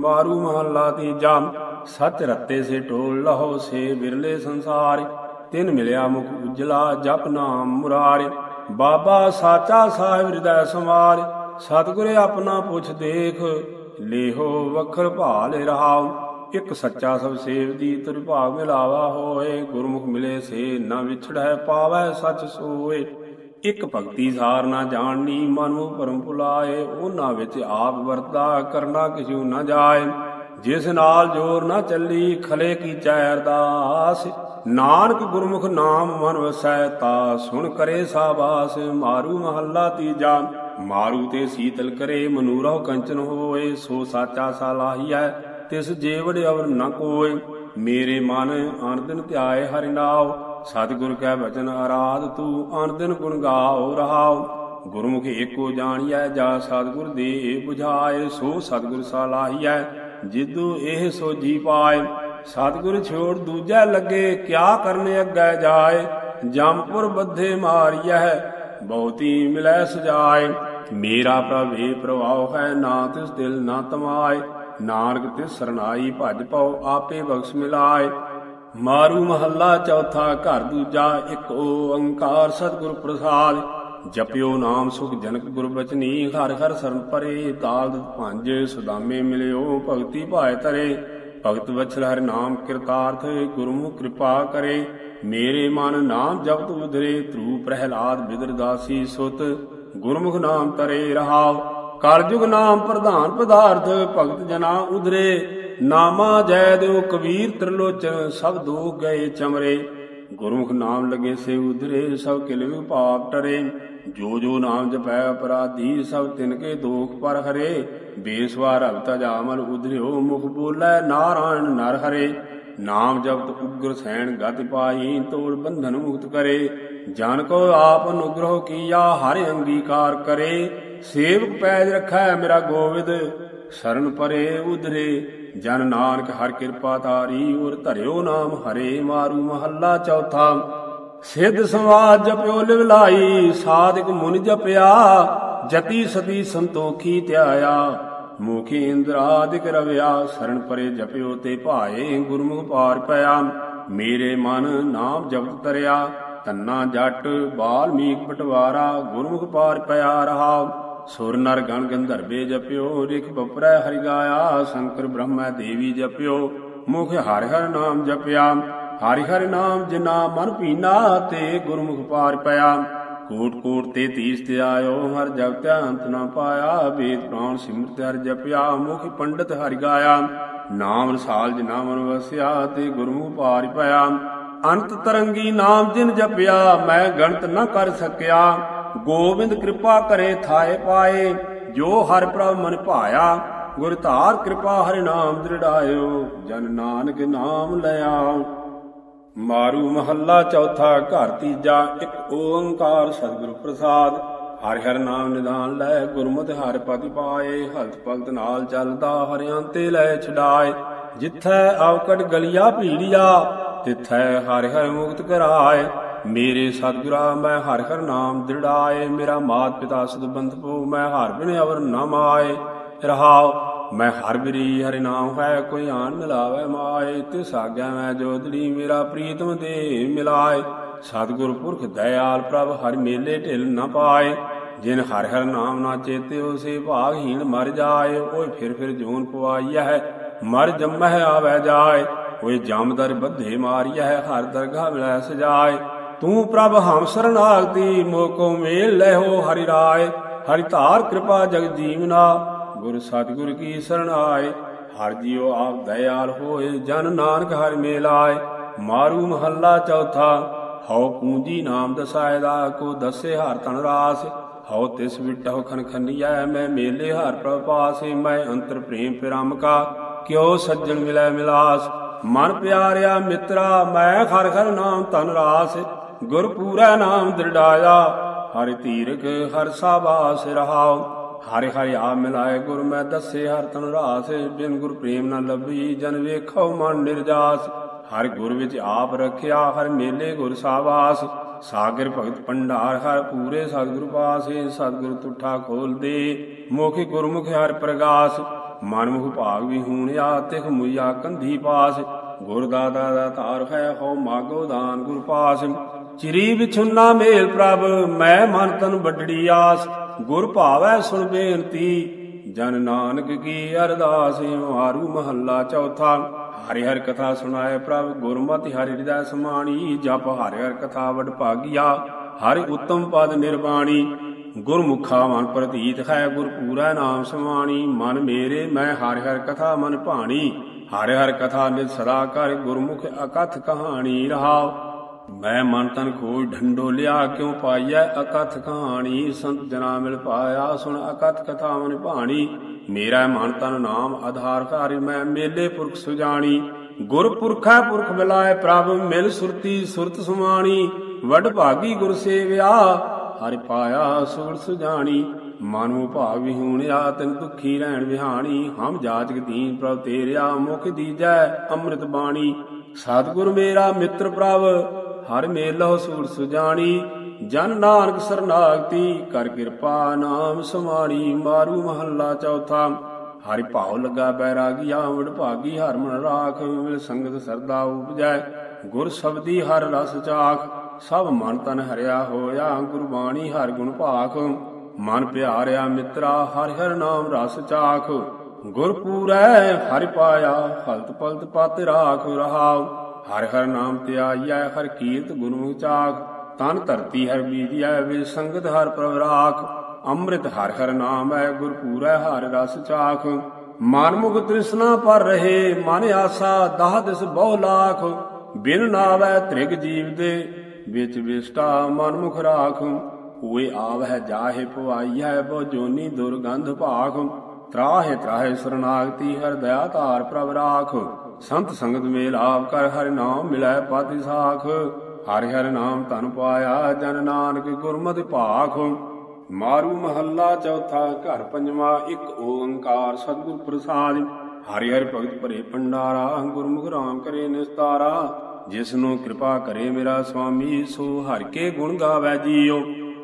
ਮਾਰੂ ਮਹੱਲਾ ਤੀਜਾ। ਸਚ ਰਤੇ ਸੇ ਟੋਲ ਲਹੋ ਸੇ ਬਿਰਲੇ ਸੰਸਾਰ। ਤਿਨ ਮਿਲਿਆ ਮੁਖ ਉਜਲਾ ਜਪ ਨਾਮ ਮੁਰਾਰੇ। ਬਾਬਾ ਸਾਚਾ ਸਾਹਿਬ ਹਿਰਦੈ ਸਮਾਰ ਸਤਿਗੁਰੇ ਆਪਣਾ ਪੁੱਛ ਦੇਖ, ਲੇਹੋ ਵਖਰ ਭਾਲ ਰਹਾਉ। ਇਕ ਸੱਚਾ ਸਭ ਸੇਵ ਦੀ ਤੁਰ ਭਾਗ ਮਿਲਾਵਾ ਹੋਏ। ਗੁਰਮੁਖ ਮਿਲੇ ਸੇ ਨਾ ਵਿਛੜੈ ਪਾਵੈ ਸਚ ਸੋਏ। ਇਕ ਭਗਤੀ ਸਾਰ ਨਾ ਜਾਣਨੀ, ਮਨ ਨੂੰ ਪਰਮ ਭੁਲਾਏ, ਉਹਨਾਂ ਵਿੱਚ ਆਪ ਵਰਤਾ ਕਰਨਾ ਕਿਛੂ ਨਾ ਜਾਏ। ਜਿਸ ਨਾਲ ਜੋਰ ਨਾ ਚੱਲੀ, ਖਲੇ ਕੀ ਚੈ ਅਰਦਾਸ। ਨਾਨਕ ਗੁਰਮੁਖ ਨਾਮ ਮਨ ਵਸੈ ਤਾ ਸੁਣ ਕਰੇ ਸਾਬਾਸ। ਮਾਰੂ ਮਹੱਲਾ ਤੀਜਾ, ਮਾਰੂ ਤੇ ਸੀਤਲ ਕਰੇ, ਮਨੂਰਹੁ ਕੰਚਨ ਹੋਏ, ਸੋ ਸਾਚਾ ਸਾਲਾਹੀਐ ਤਿਸ ਜੀਵੜ ਅਵਰ ਨ ਕੋਇ ਮੇਰੇ ਮਨ ਅਨ ਦਿਨ ਧਿਆਏ ਹਰਿ ਨਾਮ ਸਤਿਗੁਰ ਕੈ ਬਚਨ ਆਰਾਧ, ਤੂੰ ਅਨ ਗੁਣ ਗਾਓ ਰਹਾਉ ਗੁਰਮੁਖ ਏਕੋ ਜਾਣੀਐ, ਜਾ ਸਤਿਗੁਰ ਦੇ 부ਝਾਏ ਸੋ ਸਤਿਗੁਰ ਸਾਲਾਹੀਐ ਜਿਦੂ ਇਹ ਸੋਜੀ ਪਾਏ। ਸਤਿਗੁਰ ਛੋੜ ਦੂਜੈ ਲੱਗੇ, ਕਿਆ ਕਰਨੇ ਅੱਗੇ ਜਾਏ? ਜੰਪੁਰ ਬੱਧੇ ਮਾਰੀਐ, ਬਹੁਤੀ ਮਿਲੈ ਸਜਾਏ। ਮੇਰਾ ਪ੍ਰਭੇ ਪ੍ਰਵਾਹ ਹੈ, ਨਾ ਤਿਸ ਦਿਲ ਨਾ ਤਮਾਏ। ਨਾਨਕ ਤਿਸ ਸਰਨਾਈ ਭਜ ਪਾਉ ਆਪੇ ਬਖਸ਼ ਮਿਲਾਏ। ਮਾਰੂ ਮਹੱਲਾ ਚੌਥਾ ਘਰ ਦੂਜਾ ਇੱਕ ਓੰਕਾਰ ਸਤਿਗੁਰ ਪ੍ਰਸਾਦ। ਜਪਿਓ ਨਾਮ ਸੁਖ ਜਨਕ ਗੁਰ ਬਚਨੀ, ਹਰ ਹਰ ਸਰਨ ਪਰੇ, ਤਾਲ ਭੰਜ, ਸੁਦਾਮੇ ਮਿਲਿਓ, ਭਗਤੀ ਭਾਇ ਤਰੇ। ਭਗਤ ਵਛਲ ਹਰਿ ਨਾਮ ਕਿਰਤਾਰਥ, ਗੁਰਮੁਖ ਕਿਰਪਾ ਕਰੇ। ਮੇਰੇ ਮਨ ਨਾਮ ਜਪਤ ਉਧਰੇ, ਧਰੂ ਪ੍ਰਹਿਲਾਦ ਬਿਦਰ ਦਾਸੀ ਸੁਤ। ਗੁਰਮੁਖ ਨਾਮ ਤਰੇ ਰਹਾਵ ਕਲਯੁਗ ਨਾਮ ਪ੍ਰਧਾਨ ਪਦਾਰਥ, ਭਗਤ ਜਨਾ ਉਧਰੇ। ਨਾਮਾ ਜੈ ਦਿਓ ਕਬੀਰ ਤ੍ਰਿਲੋਚਨ, ਸਭ ਦੋਖ ਗਏ ਚਮਰੇ। ਗੁਰਮੁਖ ਨਾਮ ਲਗੇ ਸੇ ਉਧਰੇ, ਸਭ ਕਿਲ ਵਿਭਾਗ ਟਰੇ। ਜੋ ਜੋ ਨਾਮ ਜਪੈ ਅਪਰਾਧੀ, ਸਭ ਤਿਨ ਕੇ ਦੋਖ ਪਰ ਹਰੇ। ਬੇਸਵਾਰ ਭਗਤ ਜਾਮਲ ਉਧਰਿਓ, ਮੁਖ ਬੋਲੇ ਨਾਰਾਇਣ ਨਰ ਹਰੇ। ਨਾਮ ਜਪਤ ਉਗਰ ਸੈਣ ਗਤ ਪਾਈ ਤੋੜ ਬੰਧਨ ਮੁਕਤ ਕਰੇ। ਜਨ ਕੋ ਆਪ ਅਨੁਗ੍ਰਹ ਕੀਆ, ਹਰਿ ਅੰਗੀਕਾਰ ਕਰੇ। ਸੇਵਕ ਪੈਜ ਰਖੈ ਮੇਰਾ ਗੋਵਿੰਦ, ਸ਼ਰਨ ਪਰੇ ਉਧਰੇ। ਜਨ ਨਾਨਕ ਹਰ ਕਿਰਪਾ ਤਾਰੀ ਔਰ ਧਰਿਓ ਨਾਮ ਹਰੇ ਮਾਰੂ ਮਹੱਲਾ ਚੌਥਾ। ਸਿੱਧ ਸਮਾਜ ਜਪਿਓ ਲਿਵਲਾਈ, ਸਾਧਕ ਮੁਨ ਜਪਿਆ, ਜਤੀ ਸਤੀ ਸੰਤੋਖੀ ਧਿਆਇਆ। ਮੁਖੀ ਇੰਦਰਾਦਿਕ ਰਵਿਆ, ਸ਼ਰਨ ਪਰੇ ਜਪਿਓ ਤੇ ਭਾਏ ਗੁਰਮੁਖ ਪਾਰ ਪਿਆ। ਮੇਰੇ ਮਨ ਨਾਮ ਜਪਤ ਤਰਿਆ ਤੰਨਾ ਜੱਟ ਬਾਲਮੀਕ ਪਟਵਾਰਾ, ਗੁਰਮੁਖ ਪਾਰ ਪਿਆ ਰਹਾ। ਸੁਰ ਨਰ ਗਣ ਗੰਧਰਵੇ ਜਪਿਓ ਰਿਖ ਬਪਰੈ ਹਰਿ ਗਾਇਆ, ਸ਼ੰਕਰ ਬ੍ਰਹਮਾ ਦੇਵੀ ਜਪਿਓ। ਮੁਖ ਹਰਿ ਹਰਿ ਨਾਮ ਜਪਿਆ, ਹਰਿ ਹਰਿ ਨਾਮ ਜਿਨਾ ਮਨ ਪੀਨਾ, ਤੇ ਗੁਰਮੁਖ ਪਾਰ ਪਿਆ। ਕੋਟ ਕੋਟ ਤੇ ਤੀਸ ਤੇ ਆਇਓ, ਹਰ ਜਗਤਿ ਅੰਤ ਨਾ ਪਾਇਆ, ਵੇਦ ਪ੍ਰਾਣ ਸਿਮਰਤ ਹਰਿ ਜਪਿਆ, ਮੁਖ ਪੰਡਤ ਹਰਿ ਗਾਇਆ। ਨਾਮ ਰਸਾਲ ਜਿਨਾ ਮਨ ਵਸਿਆ, ਤੇ ਗੁਰਮੁਖ ਪਾਰ ਪਿਆ। ਅੰਤ ਤਰੰਗੀ ਨਾਮ ਜਿਨ ਜਪਿਆ, ਮੈਂ ਗਣਤ ਨਾ ਕਰ ਸਕਿਆ। ਗੋਬਿੰਦ ਕਿਰਪਾ ਕਰੇ ਥਾਏ ਪਾਏ, ਜੋ ਹਰ ਪ੍ਰਭ ਮਨ ਭਾਇਆ ਗੁਰ ਧਾਰ ਕਿਰਪਾ ਹਰਿ ਨਾਮ ਦ੍ਰਿੜਾਇਓ, ਜਨ ਨਾਨਕ ਨਾਮ ਲਿਆ ਮਾਰੂ ਮਹੱਲਾ ਚੌਥਾ ਘਰ ਤੀਜਾ, ਇੱਕ ਓੰਕਾਰ ਸਤਿਗੁਰ ਪ੍ਰਸਾਦ। ਹਰਿ ਹਰਿ ਨਾਮ ਨਿਦਾਨ ਲੈ, ਗੁਰਮਤਿ ਹਰਿ ਪਤਿ ਪਾਏ, ਹਲਤ ਭਗਤ ਨਾਲ ਚੱਲਦਾ, ਹਰਿਆਂ ਤੇ ਲੈ ਛਡਾਏ। ਜਿੱਥੈ ਆਵਕਟ ਗਲਿਆ ਭੀੜਿਆ, ਤਿਥੈ ਹਰਿ ਹਰਿ ਮੁਕਤ ਕਰਾਏ। ਮੇਰੇ ਸਤਿਗੁਰਾ, ਮੈਂ ਹਰਿ ਹਰਿ ਨਾਮ ਦ੍ਰਿੜਾਏ, ਮੇਰਾ ਮਾਤ ਪਿਤਾ ਸਦ ਬੰਧਪੋ ਮੈਂ ਹਰ ਬਿਨ ਅਵਰ ਨ ਮਾਏ ਰਹਾਉ, ਮੈਂ ਹਰ ਬਿਰੀ ਹਰਿ ਨਾਮ ਹੈ, ਕੋਈ ਆਣ ਮਿਲਾਵੇ ਮਾਏ। ਤਿਸ ਆਗਿਆ ਮੈਂ ਜੋਦੜੀ ਮੇਰਾ ਪ੍ਰੀਤਮ ਦੇ ਮਿਲਾਏ। ਸਤਿਗੁਰ ਪੁਰਖ ਦਇਆਲ ਪ੍ਰਭ, ਹਰ ਮੇਲੇ ਢਿਲ ਨ ਪਾਏ। ਜਿਨ ਹਰ ਹਰ ਨਾਮ ਨਾ ਚੇਤਿਓ, ਸੇ ਭਾਗਹੀਣ ਮਰ ਜਾਏ। ਓਏ ਫਿਰ ਫਿਰ ਜੂਨ ਪਵਾਈਆ ਹੈ ਮਰ ਜੰਮਹਿ ਆਵੇ ਜਾਏ। ਓਏ ਜਮਦਰ ਬੱਧੇ ਮਾਰੀਆ ਹੈ ਹਰ ਦਰਗਾਹ ਮਿਲੈ ਸਜਾਏ। ਤੂੰ ਪ੍ਰਭ ਹਮ ਸਰਨਾਗਤੀ ਮੋਕੋ ਮੇਲ ਲੈਹੋ ਹਰਿ ਰਾਏ, ਹਰਿ ਧਾਰ ਕਿਰਪਾ ਜਗ ਜੀਵਨਾ ਗੁਰ ਸਤਿਗੁਰ ਕੀ ਸਰਣ ਆਏ, ਹਰ ਜੀਉ ਆਪ ਦਇਆਲ ਹੋਏ, ਜਨ ਨਾਨਕ ਹਰਿ ਮੇਲ ਆਏ ਮਾਰੂ ਮਹੱਲਾ ਚੌਥਾ, ਹਉ ਪੂੰਜੀ ਨਾਮ ਦਸਾਇ ਦਾ, ਕੋ ਦਸੇ ਹਰ ਤਨ ਰਾਸ। ਹਉ ਤਿਸ ਵਿਟਹੁ ਖਨ ਖੰਡੀਐ ਮੈਂ ਮੇਲੇ ਹਰ ਪ੍ਰਭ ਪਾਸੇ, ਮੈਂ ਅੰਤਰ ਪ੍ਰੇਮ ਪਿਰਮ ਕਾ। ਕਿਉ ਸੱਜਣ ਮਿਲੈ ਮਿਲਾਸ, ਮਨ ਪਿਆਰਿਆ ਮਿੱਤਰਾ, ਮੈਂ ਹਰ ਹਰ ਨਾਮ ਤਨ ਰਾਸ। ਗੁਰ ਪੂਰਾ ਨਾਮ ਦ੍ਰਿੜਾਇਆ, ਹਰਿ ਧੀਰਖ ਹਰ ਸਾਬਾਸ ਰਹਾਉ। ਹਰਿ ਹਰਿ ਆ ਮਿਲਾਏ ਗੁਰ, ਮੈਂ ਦੱਸੇ ਹਰ ਤਨ ਰਾਸ। ਬਿਨ ਗੁਰ ਪ੍ਰੇਮ ਨ ਲੱਭੀ, ਜਨ ਵੇਖੋ ਮਨ ਨਿਰਜਾਸ। ਹਰ ਗੁਰ ਵਿੱਚ ਆਪ ਰੱਖਿਆ, ਹਰ ਮੇਲੇ ਗੁਰ ਸਾਬਾਸ। ਸਾਗਰ ਭਗਤ ਪੰਡਾਰ ਹਰ ਪੂਰੇ ਸਤਿਗੁਰ ਪਾਸੇ, ਸਤਿਗੁਰ ਤੁਠਾ ਖੋਲ ਦੇ ਮੁਖ ਗੁਰਮੁਖ ਹਰ ਪ੍ਰਗਾਸ। ਮਨਮੁਖ ਭਾਗ ਵੀ ਹੂਣਿਆ, ਤਿਖ ਮੁਈਆ ਕੰਧੀ ਪਾਸ। ਗੁਰ ਦਾਦਾ ਦਾ ਧਾਰ ਹੈ ਹੋ ਮਾਗੋ ਦਾਨ ਗੁਰ ਪਾਸ। ਚਿਰੀ ਵਿਛੁੰਨਾ ਮੇਲ ਪ੍ਰਭ, ਮੈਂ ਮਨ ਤਨ ਵੱਡੜੀ ਆਸ। ਗੁਰ ਭਾਵੈ ਸੁਣ ਬੇਨਤੀ, ਜਨ ਨਾਨਕ ਕੀ ਅਰਦਾਸ ਮਾਰੂ ਮਹੱਲਾ ਚੌਥਾ। ਹਰਿ ਹਰਿ ਕਥਾ ਸੁਣਾਏ ਪ੍ਰਭ, ਗੁਰਮਤਿ ਹਰਿ ਹਿਰਦੈ ਸਮਾਣੀ, ਜਪ ਹਰਿ ਹਰਿ ਕਥਾ ਵਡ ਭਾਗਿਆ। ਹਰਿ ਉਤਮ ਪਦ ਨਿਰਵਾਣੀ ਗੁਰਮੁਖਾ ਮਨ ਪ੍ਰਤੀਤ ਹੈ ਗੁਰ ਪੂਰਾ ਨਾਮ ਸਮਾਣੀ। ਮਨ ਮੇਰੇ, ਮੈਂ ਹਰਿ ਹਰਿ ਕਥਾ ਮਨ ਭਾਣੀ। ਹਰਿ ਹਰਿ ਕਥਾ ਨਿਤ ਸਦਾ ਕਰ, ਗੁਰਮੁਖ ਅਕਥ ਕਹਾਣੀ ਰਹਾਉ। ਮੈਂ ਮਨ ਤਨ ਖੋਜ ਢੰਡੋ ਲਿਆ, ਕਿਉ ਪਾਈਐ ਅਕਥ ਕਹਾਣੀ? ਸੰਤ ਜਨਾ ਮਿਲ ਪਾਇਆ, ਸੁਣ ਅਕਥ ਕਥਾਵਨ ਭਾਣੀ। ਮੇਰਾ ਮਨ ਤਨ ਨਾਮ ਆਧਾਰ ਕਾਰਿ ਮੈਂ ਮੇਲੇ ਪੁਰਖ ਸੁਜਾਣੀ। ਗੁਰ ਪੁਰਖੈ ਪੁਰਖ ਬਿਲਾਏ ਪ੍ਰਭ, ਮਿਲ ਸੁਰਤੀ ਸੁਰਤ ਸੁਮਾਣੀ। ਵਡ ਭਾਗੀ ਗੁਰ ਸੇਵਿਆ, ਹਰਿ ਪਾਇਆ ਸੁਰ ਸੁਜਾਣੀ। ਮਨ ਭਾਵ ਵਿਹੂਣਿਆ, ਤਨ ਦੁਖੀ ਰਹਿਣ ਵਿਹਾਣੀ। ਹਮ ਜਾਜਕ ਦੀਨ ਪ੍ਰਭ ਤੇਰਿਆ, ਮੁਖ ਦੀਜੈ ਅੰਮ੍ਰਿਤ ਬਾਣੀ। ਸਤਿਗੁਰ ਮੇਰਾ ਮਿੱਤਰ ਪ੍ਰਭ ਹਰ ਮੇਲਹੁ ਸੂਰ ਸੁਜਾਣੀ, ਜਨ ਨਾਨਕ ਸਰਨਾਗਤੀ, ਕਰ ਕਿਰਪਾ ਨਾਮ ਸਮਾਣੀ, ਮਾਰੂ ਮਹੱਲਾ ਚੌਥਾ। ਹਰਿ ਭਾਉ ਲਗਾ ਬੈਰਾਗੀ ਵਡ ਭਾਗੀ, ਹਰ ਮਨ ਰਾਖ, ਮਿਲ ਸੰਗਤ ਸਰਦਾ ਉਪਜੈ। ਗੁਰ ਸ਼ਬਦੀ ਹਰ ਰਸ ਚਾਖ, ਸਭ ਮਨ ਤਨ ਹਰਿਆ ਹੋਇਆ, ਗੁਰਬਾਣੀ ਹਰ ਗੁਣ ਭਾਖ। ਮਨ ਪਿਆਰਿਆ ਮਿੱਤਰਾ, ਹਰਿ ਹਰ ਨਾਮ ਰਸ ਚਾਖ। ਗੁਰ ਪੂਰੈ, ਹਰਿ ਪਾਇਆ ਹਲਤ ਪਲਤ ਪਤ ਰਾਖ ਰਹਾਉ। ਹਰ ਹਰ ਨਾਮ ਧਿਆਈਐ ਹਰ ਕੀਰਤ ਗੁਰਮੁਖ ਚਾਖ। ਤਨ ਧਰਤੀ ਹਰ ਬੀਜੀਐ ਵੇ ਸੰਗਤ ਹਰ ਪ੍ਰਭ ਰਾਖ। ਅੰਮ੍ਰਿਤ ਹਰ ਹਰ ਨਾਮ ਹੈ, ਗੁਰ ਪੂਰੈ ਹਰਿ ਰਸ ਚਾਖ। ਮਨ ਮੁਖ ਤ੍ਰਿਸ਼ਨਾ ਪਰ ਰਹੇ, ਮਨ ਆਸਾ ਦਹ ਦਿਸ ਬਹੁ ਲਾਖ। ਬਿਨ ਨਾਵੈ ਤ੍ਰਿਗ ਜੀਵ ਦੇ, ਵਿੱਚ ਵਿਸਟਾ ਮਨ ਮੁਖ ਰਾਖ। ਹੋਏ ਆਵਹਿ ਜਾਹੇ ਪਵਾਈਐ ਬਹੁ ਜੋਨੀ ਦੁਰਗੰਧ ਭਾਖ। ਤਰਾਹੇ ਤਰਾਹੇ ਸਰਨਾਗਤੀ ਹਰ ਦਇਆ ਧਾਰ ਪ੍ਰਭ ਰਾਖ। ਸੰਤ ਸੰਗਤ ਮੇਲ ਆਪ ਕਰ ਹਰਿ ਨਾਮ ਮਿਲੈ ਪਾਤੀ ਸਾਖ। ਹਰਿ ਹਰਿ ਨਾਮ ਤਨ ਪਾਇਆ ਜਨ ਨਾਨਕ ਗੁਰਮਤਿ ਭਾਖ। ਮਾਰੂ ਮਹੱਲਾ ਚੌਥਾ ਘਰ ਪੰਜਵਾ ਇੱਕ ਓੰਕਾਰ ਸਤਿਗੁਰ ਪ੍ਰਸਾਦ। ਹਰਿ ਹਰਿ ਭਗਤ ਭਰੇ ਭੰਡਾਰਾ ਗੁਰਮੁਖ ਰਾਮ ਕਰੇ ਨਿਸਤਾਰਾ। ਜਿਸ ਨੂੰ ਕਿਰਪਾ ਕਰੇ ਮੇਰਾ ਸੁਆਮੀ ਸੋ ਹਰਿ ਕੇ ਗੁਣ ਗਾਵੇ ਜੀਓ।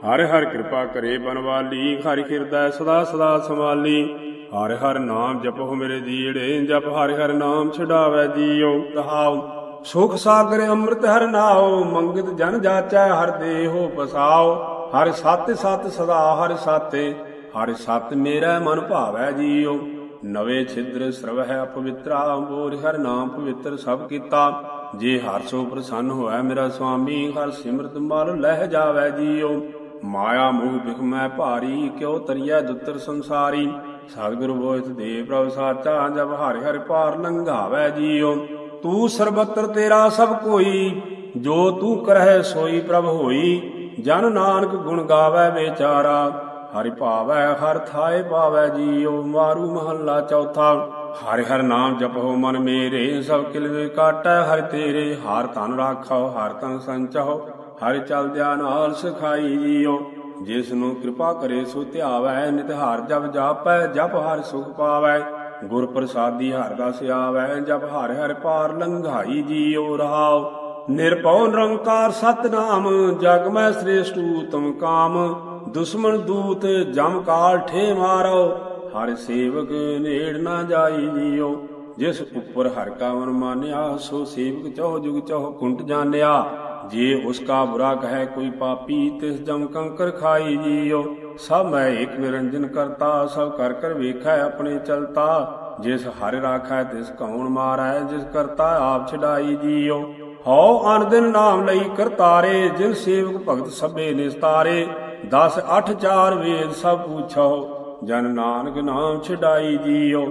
ਹਰਿ ਹਰਿ ਕਿਰਪਾ ਕਰੇ ਬਨਵਾਲੀ, ਹਰਿ ਹਿਰਦੈ ਸਦਾ ਸਦਾ ਸਮਾਲੀ ਹਰ ਹਰ ਨਾਮ ਜਪੋ ਮੇਰੇ ਜੀੜੇ ਜਪ ਹਰ ਹਰ ਨਾਮ ਛਡਾਵੇ ਜੀਓ ਰਹਾਉ ਸੁਖ ਸਾਗਰ ਅੰਮ੍ਰਿਤ ਹਰ ਨਾਉ ਮੰਗਤ ਜਨ ਜਾਚੈ ਹਰ ਦੇਹੋ ਪਸਾਓ। ਹਰਿ ਸਤਿ ਸਤਿ ਸਦਾ ਹਰਿ ਸਾਤੇ, ਹਰਿ ਸਤ ਮੇਰਾ ਮਨ ਭਾਵੈ ਜੀਓ। ਨਵੇਂ ਛਿਦਰ ਸਰਵਹਿ ਅਪਵਿੱਤਰਾ ਬੋਰ ਹਰ ਨਾਮ ਪਵਿੱਤਰ ਸਭ ਕੀਤਾ। ਜੇ ਹਰ ਸੋ ਪ੍ਰਸੰਨ ਹੋਇ ਮੇਰਾ ਸੁਆਮੀ ਹਰ ਸਿਮਰਤ ਮਲ ਲਹਿ ਜਾਵੈ ਜੀਓ। ਮਾਇਆ ਮੋਹ ਬਿਖ ਮੈਂ ਭਾਰੀ, ਕਿਉ ਤਰੀਐ ਦੁੱਤਰ ਸੰਸਾਰੀ। ਸਤਿਗੁਰ ਬੋਇਤ ਦੇ ਪ੍ਰਭ ਸਾਚਾ, ਜਬ ਹਰਿ ਹਰਿ ਪਾਰ ਲੰਘਾਵੈ ਜੀਓ ਤੂੰ ਸਰਬਤਰ ਤੇਰਾ ਸਭ ਕੋਈ, ਜੋ ਤੂੰ ਕਰਹਿ ਸੋਈ ਪ੍ਰਭ ਹੋਈ। ਜਨ ਨਾਨਕ ਗੁਣ ਗਾਵੇ ਵਿਚਾਰਾ, ਹਰਿ ਭਾਵੈ ਹਰ ਥਾਏ ਪਾਵੈ ਜੀਉ। ਮਾਰੂ ਮਹੱਲਾ ਚੌਥਾ, ਹਰਿ ਹਰ ਨਾਮ ਜਪੋ ਮਨ ਮੇਰੇ, ਸਭ ਕਿਲਵੇ ਕਾਟੈ ਹਰਿ ਤੇਰੇ। ਹਰ ਤਨ ਰਾਖੋ ਹਰ ਤਨ ਸੰਚਾਓ ਹਰਿ ਚਲਦਿਆ ਨਾਲ ਸਖਾਈ ਜੀਉ। ਜਿਸ ਨੂੰ ਕਿਰਪਾ ਕਰੇ ਸੋ ਧਿਆਵੈ, ਨਿਤ ਹਰ ਜਪ ਜਾਪੈ, ਜਪ ਹਰ ਸੁਖ ਪਾਵੈ। ਗੁਰ ਪ੍ਰਸਾਦੀ ਹਰ ਰਸ ਆਵੈ ਜਪ ਹਰ ਹਰ ਪਾਰ ਲੰਘਾਈ ਜੀਉ ਰਹਾਉ। ਨਿਰਭਉ ਨਿਰੰਕਾਰ ਸਤਨਾਮ, ਜਗ ਮੈਂ ਸ੍ਰੇਸ਼ਟ ਉਤਮ ਕਾਮ। ਦੁਸ਼ਮਨ ਦੂਤ ਜਮ ਕਾਲ ਠੇ ਮਾਰੋ, ਹਰ ਸੇਵਕ ਨੇੜ ਨਾ ਜਾਈ ਜੀਓ ਜਿਸ ਉਪਰ ਹਰ ਕਾ ਮਨ ਮਾਨਿਆ, ਸੋ ਸੇਵਕ ਚਹੁ ਜੁਗ ਚਹੁ ਕੁੰਟ ਜਾਣਿਆ। ਜੇ ਉਸ ਕਾ ਬੁਰਾ ਕਹੈ ਕੋਈ ਪਾਪੀ, ਤਿਸ ਜਮ ਕੰਕਰ ਖਾਈ ਜੀਓ। ਸਭ ਮੈਂ ਇੱਕ ਨਿਰੰਜਨ ਕਰਤਾ, ਸਭ ਕਰ ਕਰ ਵੇਖੈ ਆਪਣੇ ਚਲਤਾ। ਜਿਸ ਹਰਿ ਰਾਖੈ, ਤਿਸ ਕੌਣ ਮਾਰੈ, ਜਿਸ ਕਰਤਾ ਆਪ ਛਡਾਈ ਜੀਓ। ਹਉ ਅਨ ਦਿਨ ਨਾਮ ਲਈ ਕਰਤਾਰੇ, ਜਿਨ ਸੇਵਕ ਭਗਤ ਸਭੇ ਨਿਸਤਾਰੇ। 10 8 4 ਵੇਦ ਸਭ ਪੁੱਛੋ, ਜਨ ਨਾਨਕ ਨਾਮ ਛਡਾਈ ਜੀਓ।